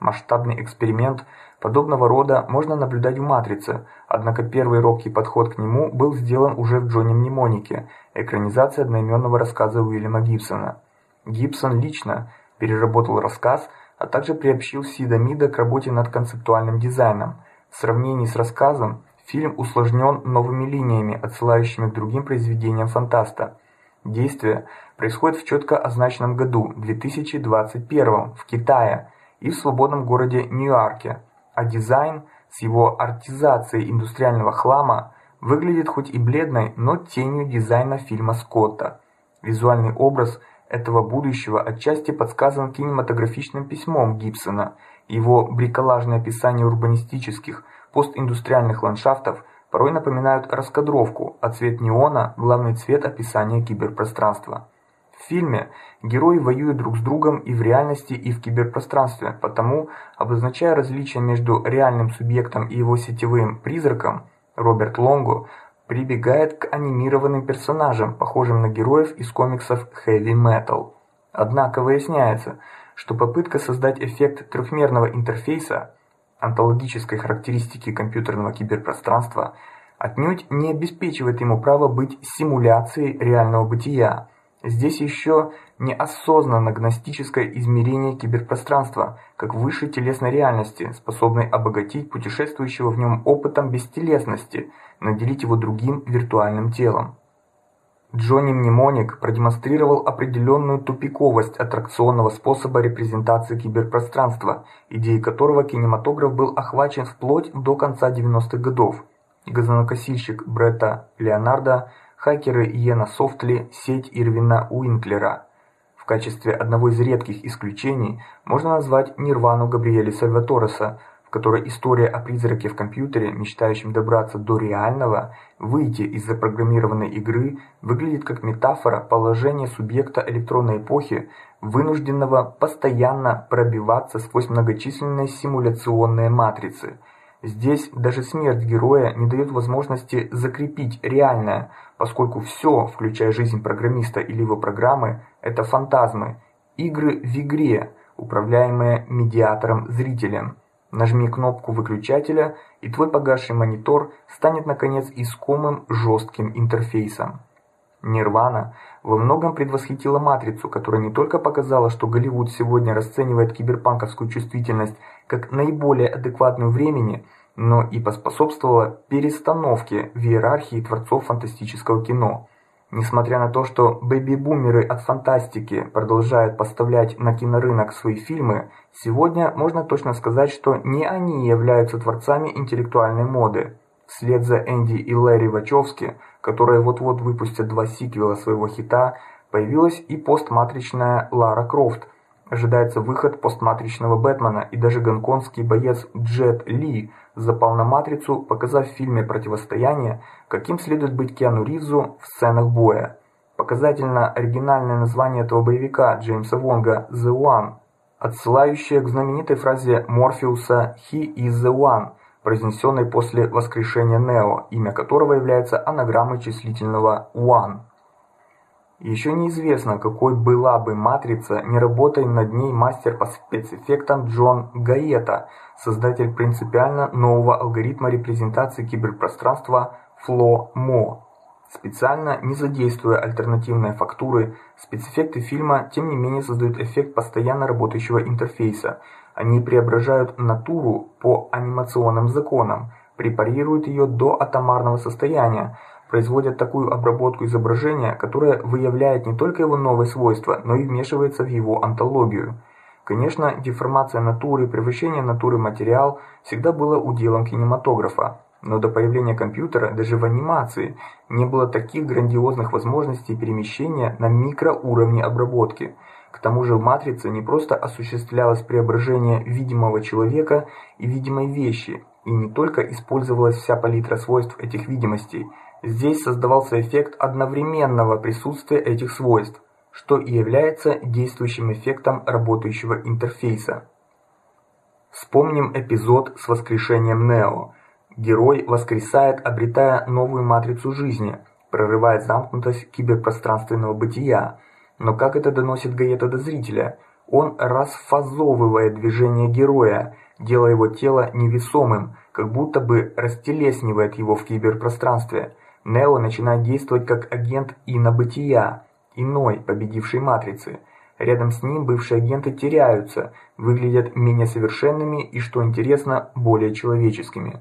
Масштабный эксперимент подобного рода можно наблюдать в Матрице, однако первый робкий подход к нему был сделан уже в Джонни Мнемонике, экранизации одноименного рассказа Уильяма Гибсона. Гибсон лично переработал рассказ, а также приобщил Сида Мида к работе над концептуальным дизайном. В сравнении с рассказом фильм усложнен новыми линиями, отсылающими к другим произведениям фантаста. Действие происходит в четко означенном году, 2021, в Китае и в свободном городе Нью-Йорке, а дизайн с его артизацией индустриального хлама выглядит хоть и бледной, но тенью дизайна фильма Скотта. Визуальный образ этого будущего отчасти подсказан кинематографичным письмом Гибсона. Его бриколажные описания урбанистических, постиндустриальных ландшафтов порой напоминают раскадровку, а цвет неона главный цвет описания киберпространства. В фильме герои воюют друг с другом и в реальности, и в киберпространстве, потому, обозначая различия между реальным субъектом и его сетевым призраком, Роберт Лонго прибегает к анимированным персонажам, похожим на героев из комиксов Heavy Metal. Однако выясняется, что попытка создать эффект трехмерного интерфейса, онтологической характеристики компьютерного киберпространства, отнюдь не обеспечивает ему право быть симуляцией реального бытия. Здесь еще неосознанно гностическое измерение киберпространства, как высшей телесной реальности, способной обогатить путешествующего в нем опытом бестелесности, наделить его другим виртуальным телом. Джонни Мнемоник продемонстрировал определенную тупиковость аттракционного способа репрезентации киберпространства, идеей которого кинематограф был охвачен вплоть до конца 90-х годов. Газонокосильщик Бретта Леонардо хакеры Йена Софтли, сеть Ирвина Уинклера. В качестве одного из редких исключений можно назвать Нирвану Габриэля Сальватореса, в которой история о призраке в компьютере, мечтающем добраться до реального, выйти из запрограммированной игры, выглядит как метафора положения субъекта электронной эпохи, вынужденного постоянно пробиваться сквозь многочисленные симуляционные матрицы – Здесь даже смерть героя не дает возможности закрепить реальное, поскольку все, включая жизнь программиста или его программы, это фантазмы, игры в игре, управляемые медиатором-зрителем. Нажми кнопку выключателя, и твой погасший монитор станет наконец искомым жестким интерфейсом. Нирвана во многом предвосхитила Матрицу, которая не только показала, что Голливуд сегодня расценивает киберпанковскую чувствительность как наиболее адекватную времени, но и поспособствовала перестановке в иерархии творцов фантастического кино. Несмотря на то, что бэби-бумеры от фантастики продолжают поставлять на кинорынок свои фильмы, сегодня можно точно сказать, что не они являются творцами интеллектуальной моды. Вслед за Энди и Лэри Вачовски, которые вот-вот выпустят два сиквела своего хита, появилась и постматричная Лара Крофт. Ожидается выход постматричного Бэтмена, и даже гонконгский боец Джет Ли запал на матрицу, показав в фильме Противостояние, каким следует быть Киану Ривзу в сценах боя. Показательно оригинальное название этого боевика Джеймса Вонга The One, отсылающее к знаменитой фразе Морфеуса He is the One произнесенной после воскрешения Нео, имя которого является анаграммой числительного one. Еще неизвестно, какой была бы матрица, не работая над ней мастер по спецэффектам Джон Гаета, создатель принципиально нового алгоритма репрезентации киберпространства FLO-MO. Специально не задействуя альтернативные фактуры, спецэффекты фильма тем не менее создают эффект постоянно работающего интерфейса, они преображают натуру по анимационным законам, препарируют ее до атомарного состояния, производят такую обработку изображения, которая выявляет не только его новые свойства, но и вмешивается в его онтологию. Конечно, деформация натуры, превращение натуры в материал всегда было уделом кинематографа, но до появления компьютера даже в анимации не было таких грандиозных возможностей перемещения на микроуровне обработки. К тому же в матрице не просто осуществлялось преображение видимого человека и видимой вещи, и не только использовалась вся палитра свойств этих видимостей. Здесь создавался эффект одновременного присутствия этих свойств что и является действующим эффектом работающего интерфейса. Вспомним эпизод с воскрешением Нео. Герой воскресает, обретая новую матрицу жизни, прорывая замкнутость киберпространственного бытия. Но как это доносит Гаета до зрителя? Он расфазовывает движение героя, делая его тело невесомым, как будто бы растелеснивает его в киберпространстве. Нео начинает действовать как агент инобытия, иной, победившей матрицы. Рядом с ним бывшие агенты теряются, выглядят менее совершенными и, что интересно, более человеческими.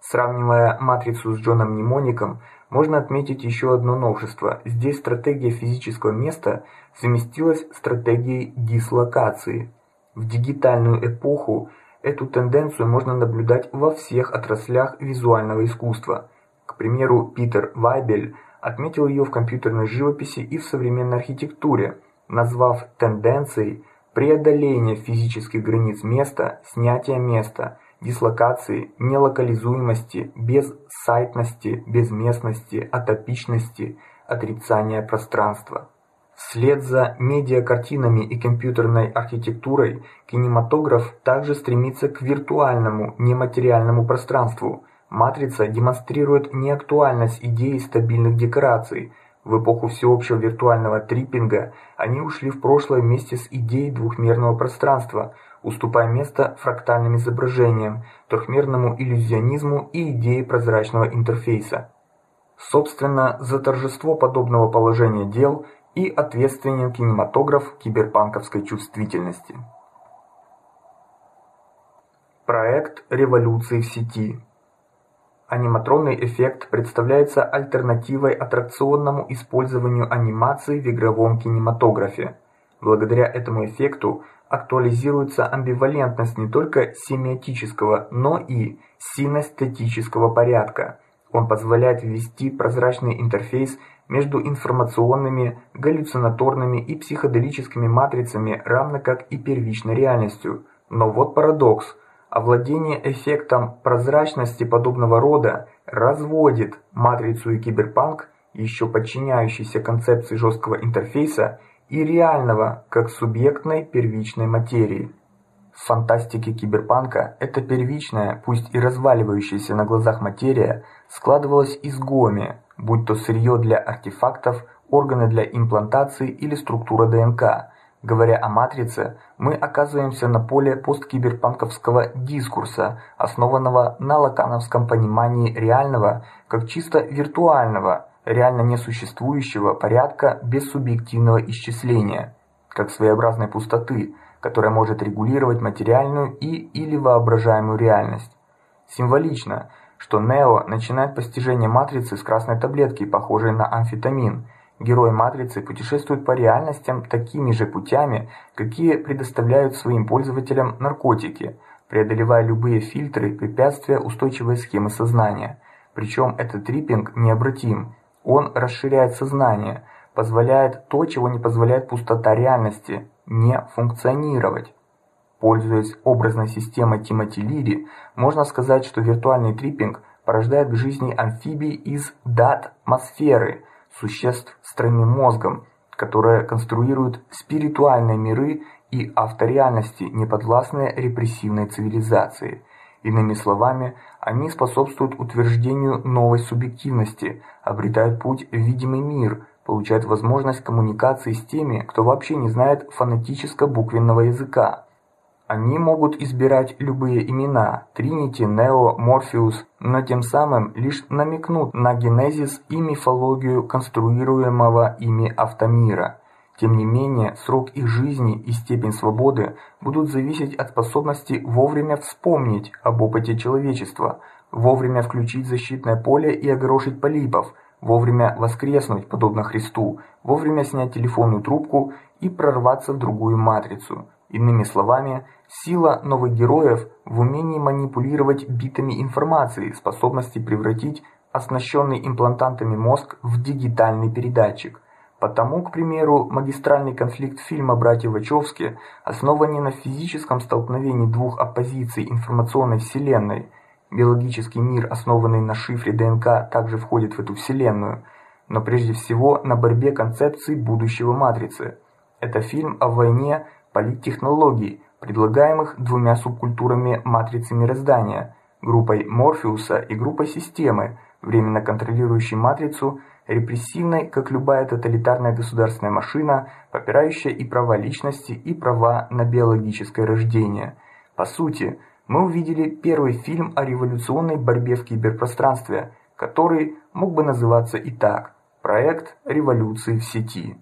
Сравнивая матрицу с Джоном Мнемоником, можно отметить еще одно новшество. Здесь стратегия физического места совместилась с стратегией дислокации. В дигитальную эпоху эту тенденцию можно наблюдать во всех отраслях визуального искусства. Примеру, Питер Вайбель отметил ее в компьютерной живописи и в современной архитектуре, назвав тенденцией преодоление физических границ места, снятия места, дислокации, нелокализуемости, безсайтности, безместности, атопичности, отрицания пространства. Вслед за медиакартинами и компьютерной архитектурой кинематограф также стремится к виртуальному, нематериальному пространству, Матрица демонстрирует неактуальность идеи стабильных декораций. В эпоху всеобщего виртуального триппинга они ушли в прошлое вместе с идеей двухмерного пространства, уступая место фрактальным изображениям, трехмерному иллюзионизму и идее прозрачного интерфейса. Собственно, за торжество подобного положения дел и ответственен кинематограф киберпанковской чувствительности. Проект революции в сети Аниматронный эффект представляется альтернативой аттракционному использованию анимации в игровом кинематографе. Благодаря этому эффекту актуализируется амбивалентность не только семиотического, но и синестетического порядка. Он позволяет ввести прозрачный интерфейс между информационными, галлюцинаторными и психоделическими матрицами, равно как и первичной реальностью. Но вот парадокс. Овладение эффектом прозрачности подобного рода разводит матрицу и киберпанк, еще подчиняющийся концепции жесткого интерфейса, и реального, как субъектной первичной материи. В фантастике киберпанка эта первичная, пусть и разваливающаяся на глазах материя, складывалась из гоми, будь то сырье для артефактов, органы для имплантации или структура ДНК, Говоря о матрице, мы оказываемся на поле посткиберпанковского дискурса, основанного на лакановском понимании реального как чисто виртуального, реально несуществующего порядка без субъективного исчисления, как своеобразной пустоты, которая может регулировать материальную и или воображаемую реальность. Символично, что Нео начинает постижение матрицы с красной таблетки, похожей на амфетамин – Герой Матрицы путешествует по реальностям такими же путями, какие предоставляют своим пользователям наркотики, преодолевая любые фильтры, препятствия устойчивой схемы сознания. Причем этот триппинг необратим. Он расширяет сознание, позволяет то, чего не позволяет пустота реальности не функционировать. Пользуясь образной системой Тимоти Лири, можно сказать, что виртуальный триппинг порождает к жизни амфибий из дат-мосферы – существ с тройным мозгом, которые конструируют спиритуальные миры и автореальности, неподвластные репрессивной цивилизации. Иными словами, они способствуют утверждению новой субъективности, обретают путь в видимый мир, получают возможность коммуникации с теми, кто вообще не знает фонетическо-буквенного языка. Они могут избирать любые имена – Тринити, Нео, Морфеус, но тем самым лишь намекнут на генезис и мифологию конструируемого ими автомира. Тем не менее, срок их жизни и степень свободы будут зависеть от способности вовремя вспомнить об опыте человечества, вовремя включить защитное поле и огорошить полипов, вовремя воскреснуть подобно Христу, вовремя снять телефонную трубку и прорваться в другую матрицу Иными словами, сила новых героев в умении манипулировать битами информации, способности превратить оснащенный имплантантами мозг в дигитальный передатчик. Потому, к примеру, магистральный конфликт фильма «Братья Вачовски» основан не на физическом столкновении двух оппозиций информационной вселенной. Биологический мир, основанный на шифре ДНК, также входит в эту вселенную, но прежде всего на борьбе концепций будущего матрицы. Это фильм о войне политтехнологий, предлагаемых двумя субкультурами матрицы мироздания, группой Морфеуса и группой системы, временно контролирующей матрицу репрессивной, как любая тоталитарная государственная машина, попирающая и права личности, и права на биологическое рождение. По сути, мы увидели первый фильм о революционной борьбе в киберпространстве, который мог бы называться и так: проект революции в сети.